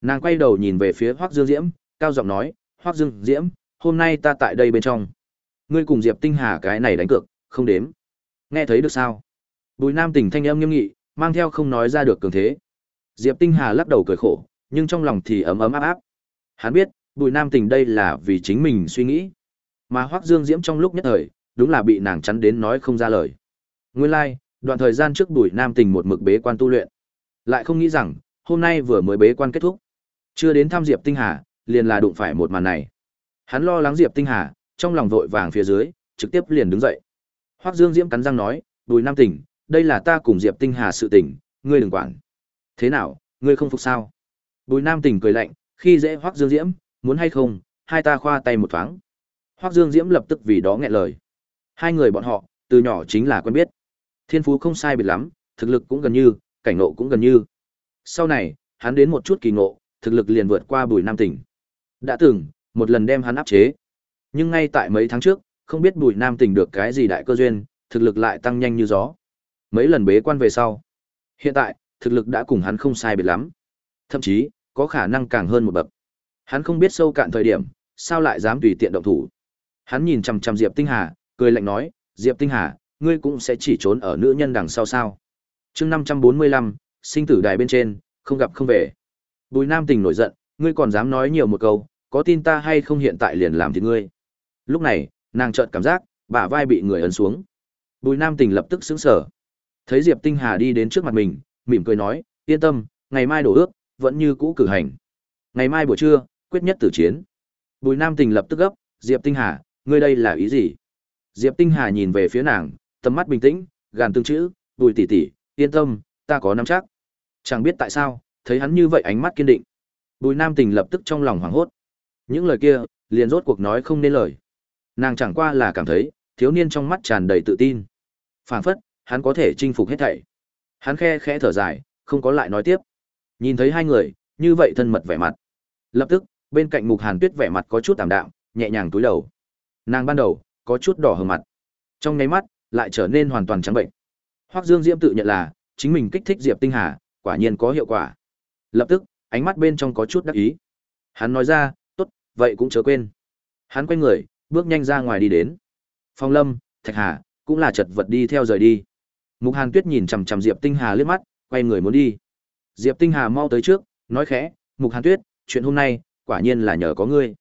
Nàng quay đầu nhìn về phía Hoắc Dương Diễm, cao giọng nói, "Hoắc Dương Diễm, hôm nay ta tại đây bên trong. Ngươi cùng Diệp Tinh Hà cái này đánh cược, không đếm. Nghe thấy được sao?" Bùi Nam Tình thanh âm nghiêm nghị, mang theo không nói ra được cường thế. Diệp Tinh Hà lắc đầu cười khổ, nhưng trong lòng thì ấm ấm áp áp. Hắn biết, Bùi Nam Tình đây là vì chính mình suy nghĩ. Mà Hoắc Dương Diễm trong lúc nhất thời, đúng là bị nàng chắn đến nói không ra lời. Nguyên lai, like, đoạn thời gian trước Bùi Nam Tình một mực bế quan tu luyện. Lại không nghĩ rằng, hôm nay vừa mới bế quan kết thúc. Chưa đến thăm Diệp Tinh Hà, liền là đụng phải một màn này. Hắn lo lắng Diệp Tinh Hà, trong lòng vội vàng phía dưới, trực tiếp liền đứng dậy. Hoắc Dương Diễm cắn răng nói, "Bùi Nam Tình, đây là ta cùng Diệp Tinh Hà sự tình, ngươi đừng quản." "Thế nào, ngươi không phục sao?" Bùi Nam Tỉnh cười lạnh, khi dễ Hoắc Dương Diễm, muốn hay không, hai ta khoa tay một thoáng. Hoắc Dương Diễm lập tức vì đó nghẹn lời. Hai người bọn họ, từ nhỏ chính là quen biết. Thiên phú không sai biệt lắm, thực lực cũng gần như, cảnh ngộ cũng gần như. Sau này, hắn đến một chút kỳ ngộ, thực lực liền vượt qua Bùi Nam Tỉnh. Đã từng, một lần đem hắn áp chế. Nhưng ngay tại mấy tháng trước, không biết Bùi Nam Tỉnh được cái gì đại cơ duyên, thực lực lại tăng nhanh như gió. Mấy lần bế quan về sau. Hiện tại, thực lực đã cùng hắn không sai biệt lắm. Thậm chí, có khả năng càng hơn một bậc. Hắn không biết sâu cạn thời điểm, sao lại dám tùy tiện động thủ. Hắn nhìn chằm chằm Diệp Tinh Hà, cười lạnh nói, "Diệp Tinh Hà, ngươi cũng sẽ chỉ trốn ở nữ nhân đằng sau sao?" Chương 545, sinh tử đài bên trên, không gặp không về. Bùi Nam Tình nổi giận, ngươi còn dám nói nhiều một câu, có tin ta hay không hiện tại liền làm thì ngươi. Lúc này, nàng chợt cảm giác, bả vai bị người ấn xuống. Bùi Nam Tình lập tức sững sờ. Thấy Diệp Tinh Hà đi đến trước mặt mình, mỉm cười nói, yên tâm, ngày mai đổ ước, vẫn như cũ cử hành. Ngày mai buổi trưa, quyết nhất tử chiến. Bùi Nam Tình lập tức gấp, Diệp Tinh Hà, ngươi đây là ý gì? Diệp Tinh Hà nhìn về phía nàng, tầm mắt bình tĩnh, gàn từng chữ, "Bùi tỷ tỷ, yên tâm, ta có nắm chắc." Chẳng biết tại sao, thấy hắn như vậy ánh mắt kiên định. Bùi Nam Tình lập tức trong lòng hoảng hốt. Những lời kia, liền rốt cuộc nói không nên lời. Nàng chẳng qua là cảm thấy, thiếu niên trong mắt tràn đầy tự tin. Phảng phất, hắn có thể chinh phục hết thảy. Hắn khe khẽ thở dài, không có lại nói tiếp. Nhìn thấy hai người, như vậy thân mật vẻ mặt. Lập tức, bên cạnh Mục Hàn Tuyết vẻ mặt có chút tạm đạm, nhẹ nhàng túi đầu. Nàng ban đầu có chút đỏ hờ mặt, trong nháy mắt lại trở nên hoàn toàn trắng bệnh. Hoắc Dương Diễm tự nhận là chính mình kích thích Diệp Tinh Hà, quả nhiên có hiệu quả. Lập tức, ánh mắt bên trong có chút đắc ý. Hắn nói ra, "Tốt, vậy cũng chớ quên." Hắn quay người, bước nhanh ra ngoài đi đến. Phong Lâm, Thạch Hà cũng là chật vật đi theo rời đi. Mục Hàn Tuyết nhìn chằm chằm Diệp Tinh Hà liếc mắt, quay người muốn đi. Diệp Tinh Hà mau tới trước, nói khẽ, "Mục Hàn Tuyết, chuyện hôm nay, quả nhiên là nhờ có ngươi."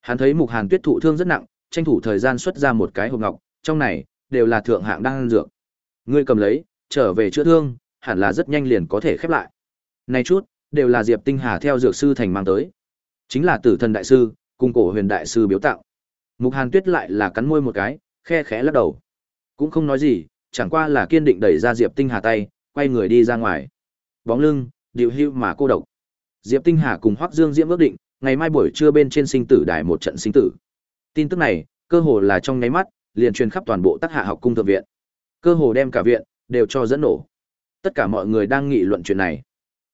Hắn thấy Mục Hàn Tuyết thụ thương rất nặng, tranh thủ thời gian xuất ra một cái hộp ngọc, trong này đều là thượng hạng đan dược. Ngươi cầm lấy, trở về chữa thương, hẳn là rất nhanh liền có thể khép lại. Này chút, đều là Diệp Tinh Hà theo dược sư thành mang tới. Chính là Tử Thần đại sư, cùng Cổ Huyền đại sư biếu tặng. Mục Hàn Tuyết lại là cắn môi một cái, khe khẽ lắc đầu. Cũng không nói gì, chẳng qua là kiên định đẩy ra Diệp Tinh Hà tay, quay người đi ra ngoài. Bóng lưng, điều hưu mà cô độc. Diệp Tinh Hà cùng Hoắc Dương Diễm ước định, ngày mai buổi trưa bên trên sinh tử đài một trận sinh tử. Tin tức này, cơ hồ là trong nháy mắt, liền truyền khắp toàn bộ Tắc Hạ học cung thượng viện. Cơ hồ đem cả viện đều cho dẫn nổ. Tất cả mọi người đang nghị luận chuyện này,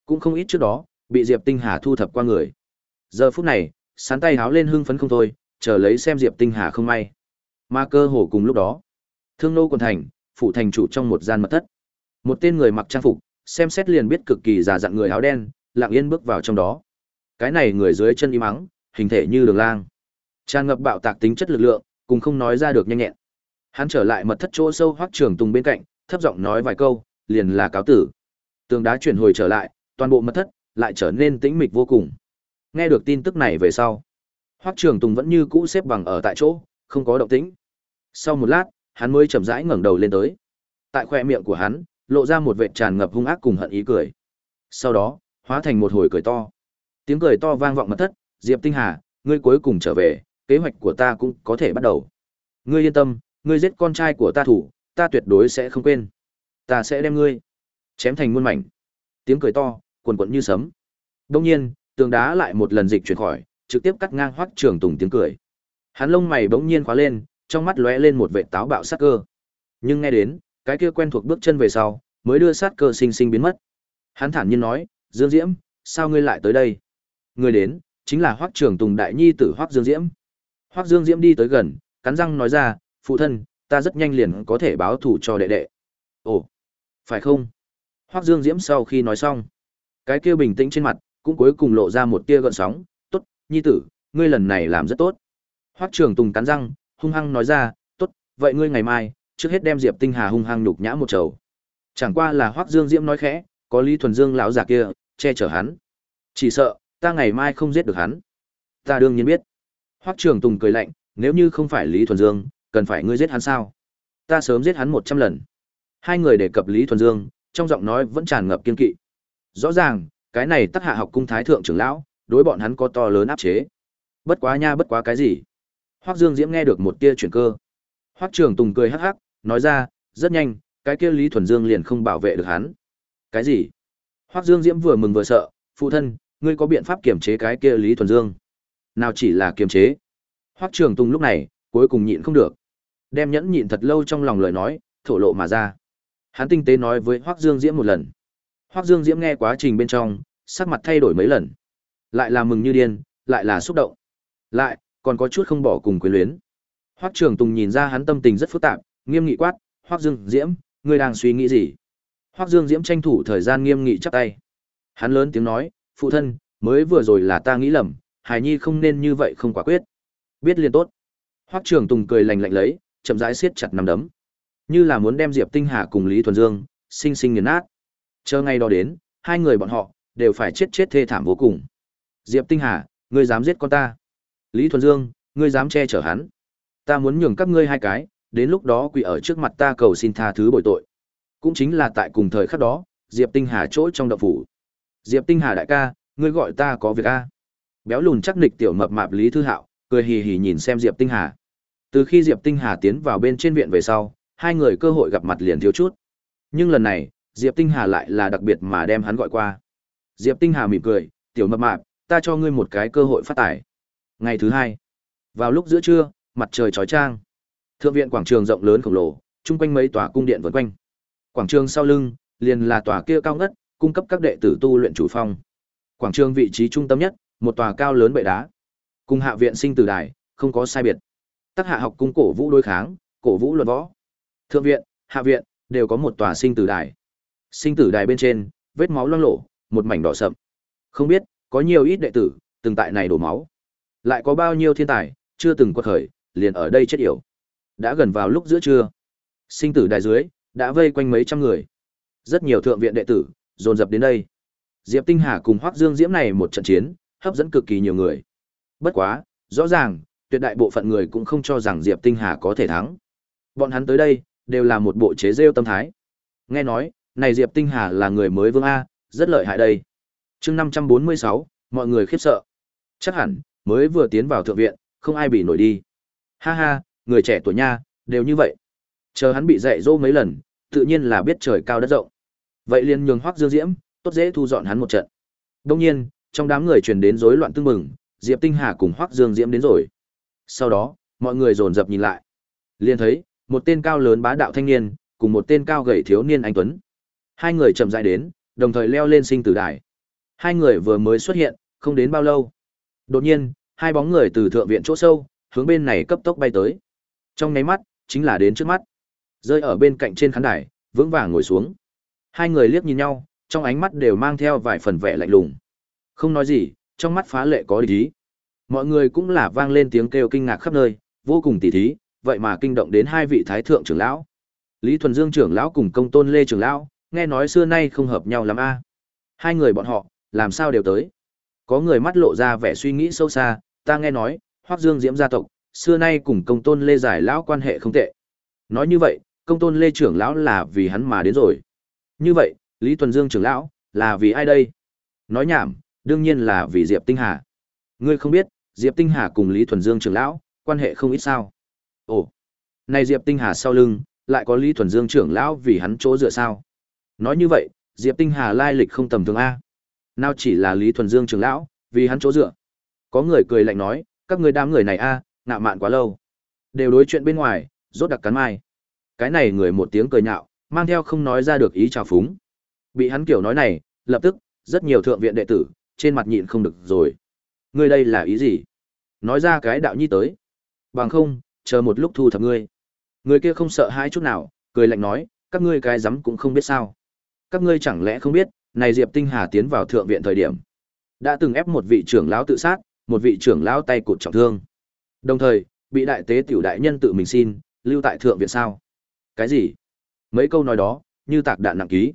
cũng không ít trước đó, bị Diệp Tinh Hà thu thập qua người. Giờ phút này, sán tay háo lên hưng phấn không thôi, chờ lấy xem Diệp Tinh Hà không may. Mà cơ hồ cùng lúc đó, Thương nô quần thành, phủ thành chủ trong một gian mật thất. Một tên người mặc trang phục, xem xét liền biết cực kỳ già dặn người áo đen, lặng yên bước vào trong đó. Cái này người dưới chân im mắng, hình thể như đường lang. Tràn ngập bạo tạc tính chất lực lượng, cùng không nói ra được nhanh nhẹn. Hắn trở lại mật thất chỗ sâu hoắc trường tùng bên cạnh, thấp giọng nói vài câu, liền là cáo tử. Tường đá chuyển hồi trở lại, toàn bộ mật thất lại trở nên tĩnh mịch vô cùng. Nghe được tin tức này về sau, Hoắc Trường Tùng vẫn như cũ xếp bằng ở tại chỗ, không có động tĩnh. Sau một lát, hắn mới chậm rãi ngẩng đầu lên tới. Tại khoe miệng của hắn, lộ ra một vệt tràn ngập hung ác cùng hận ý cười. Sau đó, hóa thành một hồi cười to. Tiếng cười to vang vọng mật thất, "Diệp Tinh Hà, ngươi cuối cùng trở về, kế hoạch của ta cũng có thể bắt đầu. Ngươi yên tâm, ngươi giết con trai của ta thủ, ta tuyệt đối sẽ không quên. Ta sẽ đem ngươi chém thành muôn mảnh." Tiếng cười to, cuồn cuộn như sấm. Đông nhiên, tường đá lại một lần dịch chuyển khỏi, trực tiếp cắt ngang Hoắc Trường Tùng tiếng cười. Hắn lông mày bỗng nhiên khóa lên, trong mắt lóe lên một vệt táo bạo sát cơ. Nhưng nghe đến, cái kia quen thuộc bước chân về sau, mới đưa sát cơ sinh sinh biến mất. Hắn thản nhiên nói, "Dương Diễm, sao ngươi lại tới đây?" Người đến, chính là Hoắc Trường Tùng đại nhi tử Hoắc Dương Diễm. Hoắc Dương Diễm đi tới gần, cắn răng nói ra, "Phụ thân, ta rất nhanh liền có thể báo thù cho đệ đệ." "Ồ, phải không?" Hoắc Dương Diễm sau khi nói xong, cái kia bình tĩnh trên mặt cũng cuối cùng lộ ra một tia gợn sóng, "Tốt, nhi tử, ngươi lần này làm rất tốt." Hoắc Trường Tùng cắn răng, hung hăng nói ra, "Tốt, vậy ngươi ngày mai, trước hết đem Diệp Tinh Hà hung hăng nhục nhã một chầu." Chẳng qua là Hoắc Dương Diễm nói khẽ, có Lý Thuần Dương lão già kia che chở hắn, chỉ sợ ta ngày mai không giết được hắn. Ta đương nhiên biết. Hoắc Trường Tùng cười lạnh, nếu như không phải Lý Thuần Dương, cần phải ngươi giết hắn sao? Ta sớm giết hắn một trăm lần. Hai người đề cập Lý Thuần Dương, trong giọng nói vẫn tràn ngập kiên kỵ. Rõ ràng, cái này Tắc Hạ học cung thái thượng trưởng lão, đối bọn hắn có to lớn áp chế. Bất quá nha, bất quá cái gì? Hoắc Dương Diễm nghe được một tia chuyển cơ. Hoắc Trường Tùng cười hắc hắc, nói ra, rất nhanh, cái kia Lý Thuần Dương liền không bảo vệ được hắn. Cái gì? Hoắc Dương Diễm vừa mừng vừa sợ, phụ thân, ngươi có biện pháp kiềm chế cái kia Lý Thuần Dương? Nào chỉ là kiềm chế. Hoắc Trường Tùng lúc này, cuối cùng nhịn không được. Đem nhẫn nhịn thật lâu trong lòng lời nói, thổ lộ mà ra. Hắn tinh tế nói với Hoắc Dương Diễm một lần. Hoắc Dương Diễm nghe quá trình bên trong, sắc mặt thay đổi mấy lần. Lại là mừng như điên, lại là xúc động. Lại, còn có chút không bỏ cùng quyến luyến. Hoắc Trường Tùng nhìn ra hắn tâm tình rất phức tạp, nghiêm nghị quát, "Hoắc Dương Diễm, ngươi đang suy nghĩ gì?" Hoắc Dương Diễm tranh thủ thời gian nghiêm nghị chắp tay. Hắn lớn tiếng nói, "Phụ thân, mới vừa rồi là ta nghĩ lầm, Hải Nhi không nên như vậy không quả quyết." Biết liền tốt. Hoắc Trường Tùng cười lạnh lạnh lấy, chậm rãi siết chặt nắm đấm, như là muốn đem Diệp Tinh Hà cùng Lý Thuần Dương sinh sinh nghiền nát. Chờ ngày đó đến, hai người bọn họ đều phải chết chết thê thảm vô cùng. Diệp Tinh Hà, ngươi dám giết con ta? Lý Thuần Dương, ngươi dám che chở hắn? Ta muốn nhường các ngươi hai cái, đến lúc đó quỳ ở trước mặt ta cầu xin tha thứ bồi tội. Cũng chính là tại cùng thời khắc đó, Diệp Tinh Hà chỗ trong động phủ. Diệp Tinh Hà đại ca, ngươi gọi ta có việc a? Béo lùn chắc nịch tiểu mập mạp Lý Thư Hạo, cười hì hì nhìn xem Diệp Tinh Hà. Từ khi Diệp Tinh Hà tiến vào bên trên viện về sau, hai người cơ hội gặp mặt liền thiếu chút. Nhưng lần này, Diệp Tinh Hà lại là đặc biệt mà đem hắn gọi qua. Diệp Tinh Hà mỉm cười, "Tiểu mập mạp, ta cho ngươi một cái cơ hội phát tài." Ngày thứ hai, Vào lúc giữa trưa, mặt trời chói chang. Thượng viện quảng trường rộng lớn khổng lồ, chung quanh mấy tòa cung điện vần quanh. Quảng trường sau lưng, liền là tòa kia cao ngất, cung cấp các đệ tử tu luyện chủ phong. Quảng trường vị trí trung tâm nhất, một tòa cao lớn bệ đá. Cùng hạ viện sinh tử đài, không có sai biệt. Tác hạ học cung cổ vũ đối kháng, cổ vũ luận võ. Thượng viện, hạ viện đều có một tòa sinh tử đài. Sinh tử đài bên trên, vết máu loang lổ, một mảnh đỏ sậm. Không biết, có nhiều ít đệ tử từng tại này đổ máu. Lại có bao nhiêu thiên tài chưa từng quật khởi, liền ở đây chết yểu. Đã gần vào lúc giữa trưa, sinh tử đài dưới đã vây quanh mấy trăm người. Rất nhiều thượng viện đệ tử dồn dập đến đây. Diệp Tinh Hà cùng Hoắc Dương Diễm này một trận chiến, hấp dẫn cực kỳ nhiều người. Bất quá, rõ ràng, tuyệt đại bộ phận người cũng không cho rằng Diệp Tinh Hà có thể thắng. Bọn hắn tới đây, đều là một bộ chế rêu tâm thái. Nghe nói, này Diệp Tinh Hà là người mới vương A, rất lợi hại đây. chương 546, mọi người khiếp sợ. Chắc hẳn, mới vừa tiến vào thượng viện, không ai bị nổi đi. Ha ha, người trẻ tuổi nha, đều như vậy. Chờ hắn bị dạy dỗ mấy lần, tự nhiên là biết trời cao đất rộng. Vậy liền nhường Hoắc Dương Diễm, tốt dễ thu dọn hắn một trận. Đương nhiên, trong đám người truyền đến rối loạn tương mừng, Diệp Tinh Hà cùng Hoắc Dương Diễm đến rồi. Sau đó, mọi người dồn dập nhìn lại. Liền thấy, một tên cao lớn bá đạo thanh niên, cùng một tên cao gầy thiếu niên anh tuấn. Hai người chậm rãi đến, đồng thời leo lên sinh tử đài. Hai người vừa mới xuất hiện, không đến bao lâu. Đột nhiên, hai bóng người từ thượng viện chỗ sâu, hướng bên này cấp tốc bay tới. Trong nháy mắt, chính là đến trước mắt. Rơi ở bên cạnh trên khán đài, vững vàng ngồi xuống. Hai người liếc nhìn nhau, trong ánh mắt đều mang theo vài phần vẻ lạnh lùng. Không nói gì, trong mắt phá lệ có ý. Mọi người cũng là vang lên tiếng kêu kinh ngạc khắp nơi, vô cùng tỉ thí, vậy mà kinh động đến hai vị thái thượng trưởng lão. Lý Thuần Dương trưởng lão cùng Công Tôn Lê trưởng lão, nghe nói xưa nay không hợp nhau lắm a. Hai người bọn họ, làm sao đều tới? Có người mắt lộ ra vẻ suy nghĩ sâu xa, ta nghe nói, hoác Dương Diễm gia tộc, xưa nay cùng Công Tôn Lê giải lão quan hệ không tệ. Nói như vậy, Công Tôn Lê trưởng lão là vì hắn mà đến rồi. Như vậy, Lý Thuần Dương trưởng lão là vì ai đây? Nói nhảm, đương nhiên là vì Diệp Tinh Hà. Ngươi không biết, Diệp Tinh Hà cùng Lý Thuần Dương trưởng lão quan hệ không ít sao? Ồ, này Diệp Tinh Hà sau lưng lại có Lý Thuần Dương trưởng lão vì hắn chỗ dựa sao? Nói như vậy, Diệp Tinh Hà lai lịch không tầm thường a. Nào chỉ là Lý Thuần Dương trưởng lão, vì hắn chỗ dựa. Có người cười lạnh nói, các người đám người này a, ngạo mạn quá lâu. Đều đối chuyện bên ngoài, rốt đặc cắn mai. Cái này người một tiếng cười nhạo, mang theo không nói ra được ý chào phúng. Bị hắn kiểu nói này, lập tức, rất nhiều thượng viện đệ tử, trên mặt nhịn không được rồi. Ngươi đây là ý gì? Nói ra cái đạo nhi tới. Bằng không, chờ một lúc thu thập ngươi. Người kia không sợ hãi chút nào, cười lạnh nói, các ngươi cái rắm cũng không biết sao. Các ngươi chẳng lẽ không biết, này Diệp Tinh Hà tiến vào thượng viện thời điểm, đã từng ép một vị trưởng lão tự sát, một vị trưởng lão tay cụt trọng thương. Đồng thời, bị đại tế tiểu đại nhân tự mình xin, lưu tại thượng viện sao? Cái gì? Mấy câu nói đó, như tạc đạn nặng ký,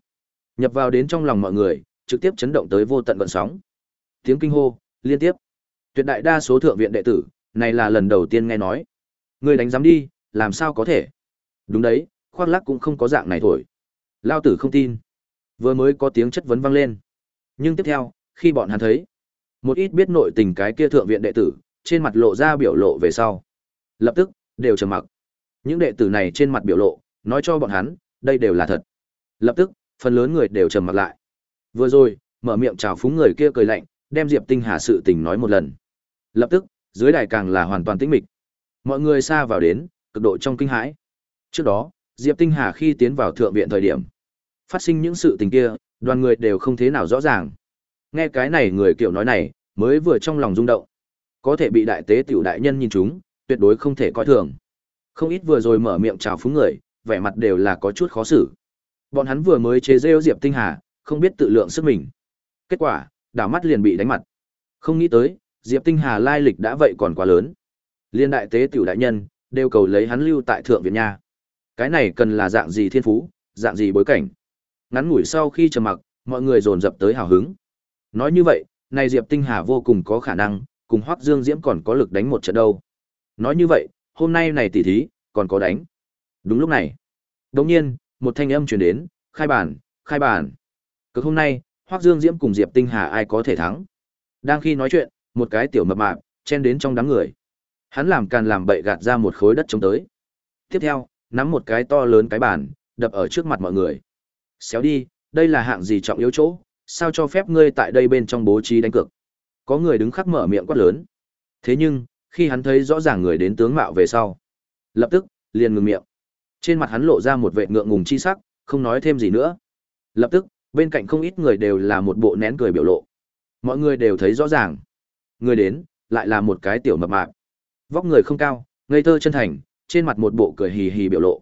nhập vào đến trong lòng mọi người, trực tiếp chấn động tới vô tận vận sóng. Tiếng kinh hô liên tiếp. Tuyệt đại đa số thượng viện đệ tử, này là lần đầu tiên nghe nói. Người đánh giám đi, làm sao có thể? Đúng đấy, khoác lác cũng không có dạng này thổi. Lao tử không tin. Vừa mới có tiếng chất vấn vang lên. Nhưng tiếp theo, khi bọn hắn thấy, một ít biết nội tình cái kia thượng viện đệ tử, trên mặt lộ ra biểu lộ về sau. Lập tức, đều trầm mặc. Những đệ tử này trên mặt biểu lộ, nói cho bọn hắn, đây đều là thật. Lập tức, phần lớn người đều trầm mặc lại. Vừa rồi, mở miệng chào phúng người kia cười lạnh, đem Diệp Tinh Hà sự tình nói một lần. Lập tức, dưới đài càng là hoàn toàn tĩnh mịch. Mọi người xa vào đến, cực độ trong kinh hãi. Trước đó, Diệp Tinh Hà khi tiến vào thượng viện thời điểm, phát sinh những sự tình kia, đoàn người đều không thế nào rõ ràng. Nghe cái này người kiểu nói này, mới vừa trong lòng rung động. Có thể bị đại tế tiểu đại nhân nhìn chúng, tuyệt đối không thể coi thường. Không ít vừa rồi mở miệng chào phúng người, vẻ mặt đều là có chút khó xử. Bọn hắn vừa mới chế giễu Diệp Tinh Hà, không biết tự lượng sức mình. Kết quả, đảo mắt liền bị đánh mặt. Không nghĩ tới, Diệp Tinh Hà lai lịch đã vậy còn quá lớn. Liên đại tế tiểu đại nhân, đều cầu lấy hắn lưu tại thượng viện nha. Cái này cần là dạng gì thiên phú, dạng gì bối cảnh. Ngắn ngủi sau khi trầm mặc, mọi người dồn dập tới hào hứng. Nói như vậy, này Diệp Tinh Hà vô cùng có khả năng, cùng Hoắc Dương Diễm còn có lực đánh một trận đâu. Nói như vậy, hôm nay này tỷ thí, còn có đánh. Đúng lúc này, đột nhiên, một thanh âm truyền đến, khai bản, khai bản. Cứ hôm nay, Hoắc Dương Diễm cùng Diệp Tinh Hà ai có thể thắng? Đang khi nói chuyện, một cái tiểu mập mạp chen đến trong đám người. Hắn làm càn làm bậy gạt ra một khối đất chống tới. Tiếp theo, nắm một cái to lớn cái bàn, đập ở trước mặt mọi người. Xéo đi, đây là hạng gì trọng yếu chỗ, sao cho phép ngươi tại đây bên trong bố trí đánh cược. Có người đứng khắc mở miệng quát lớn. Thế nhưng, Khi hắn thấy rõ ràng người đến tướng mạo về sau, lập tức liền ngừng miệng. Trên mặt hắn lộ ra một vẻ ngượng ngùng chi sắc, không nói thêm gì nữa. Lập tức, bên cạnh không ít người đều là một bộ nén cười biểu lộ. Mọi người đều thấy rõ ràng, người đến lại là một cái tiểu mập mạp. Vóc người không cao, ngây thơ chân thành, trên mặt một bộ cười hì hì biểu lộ.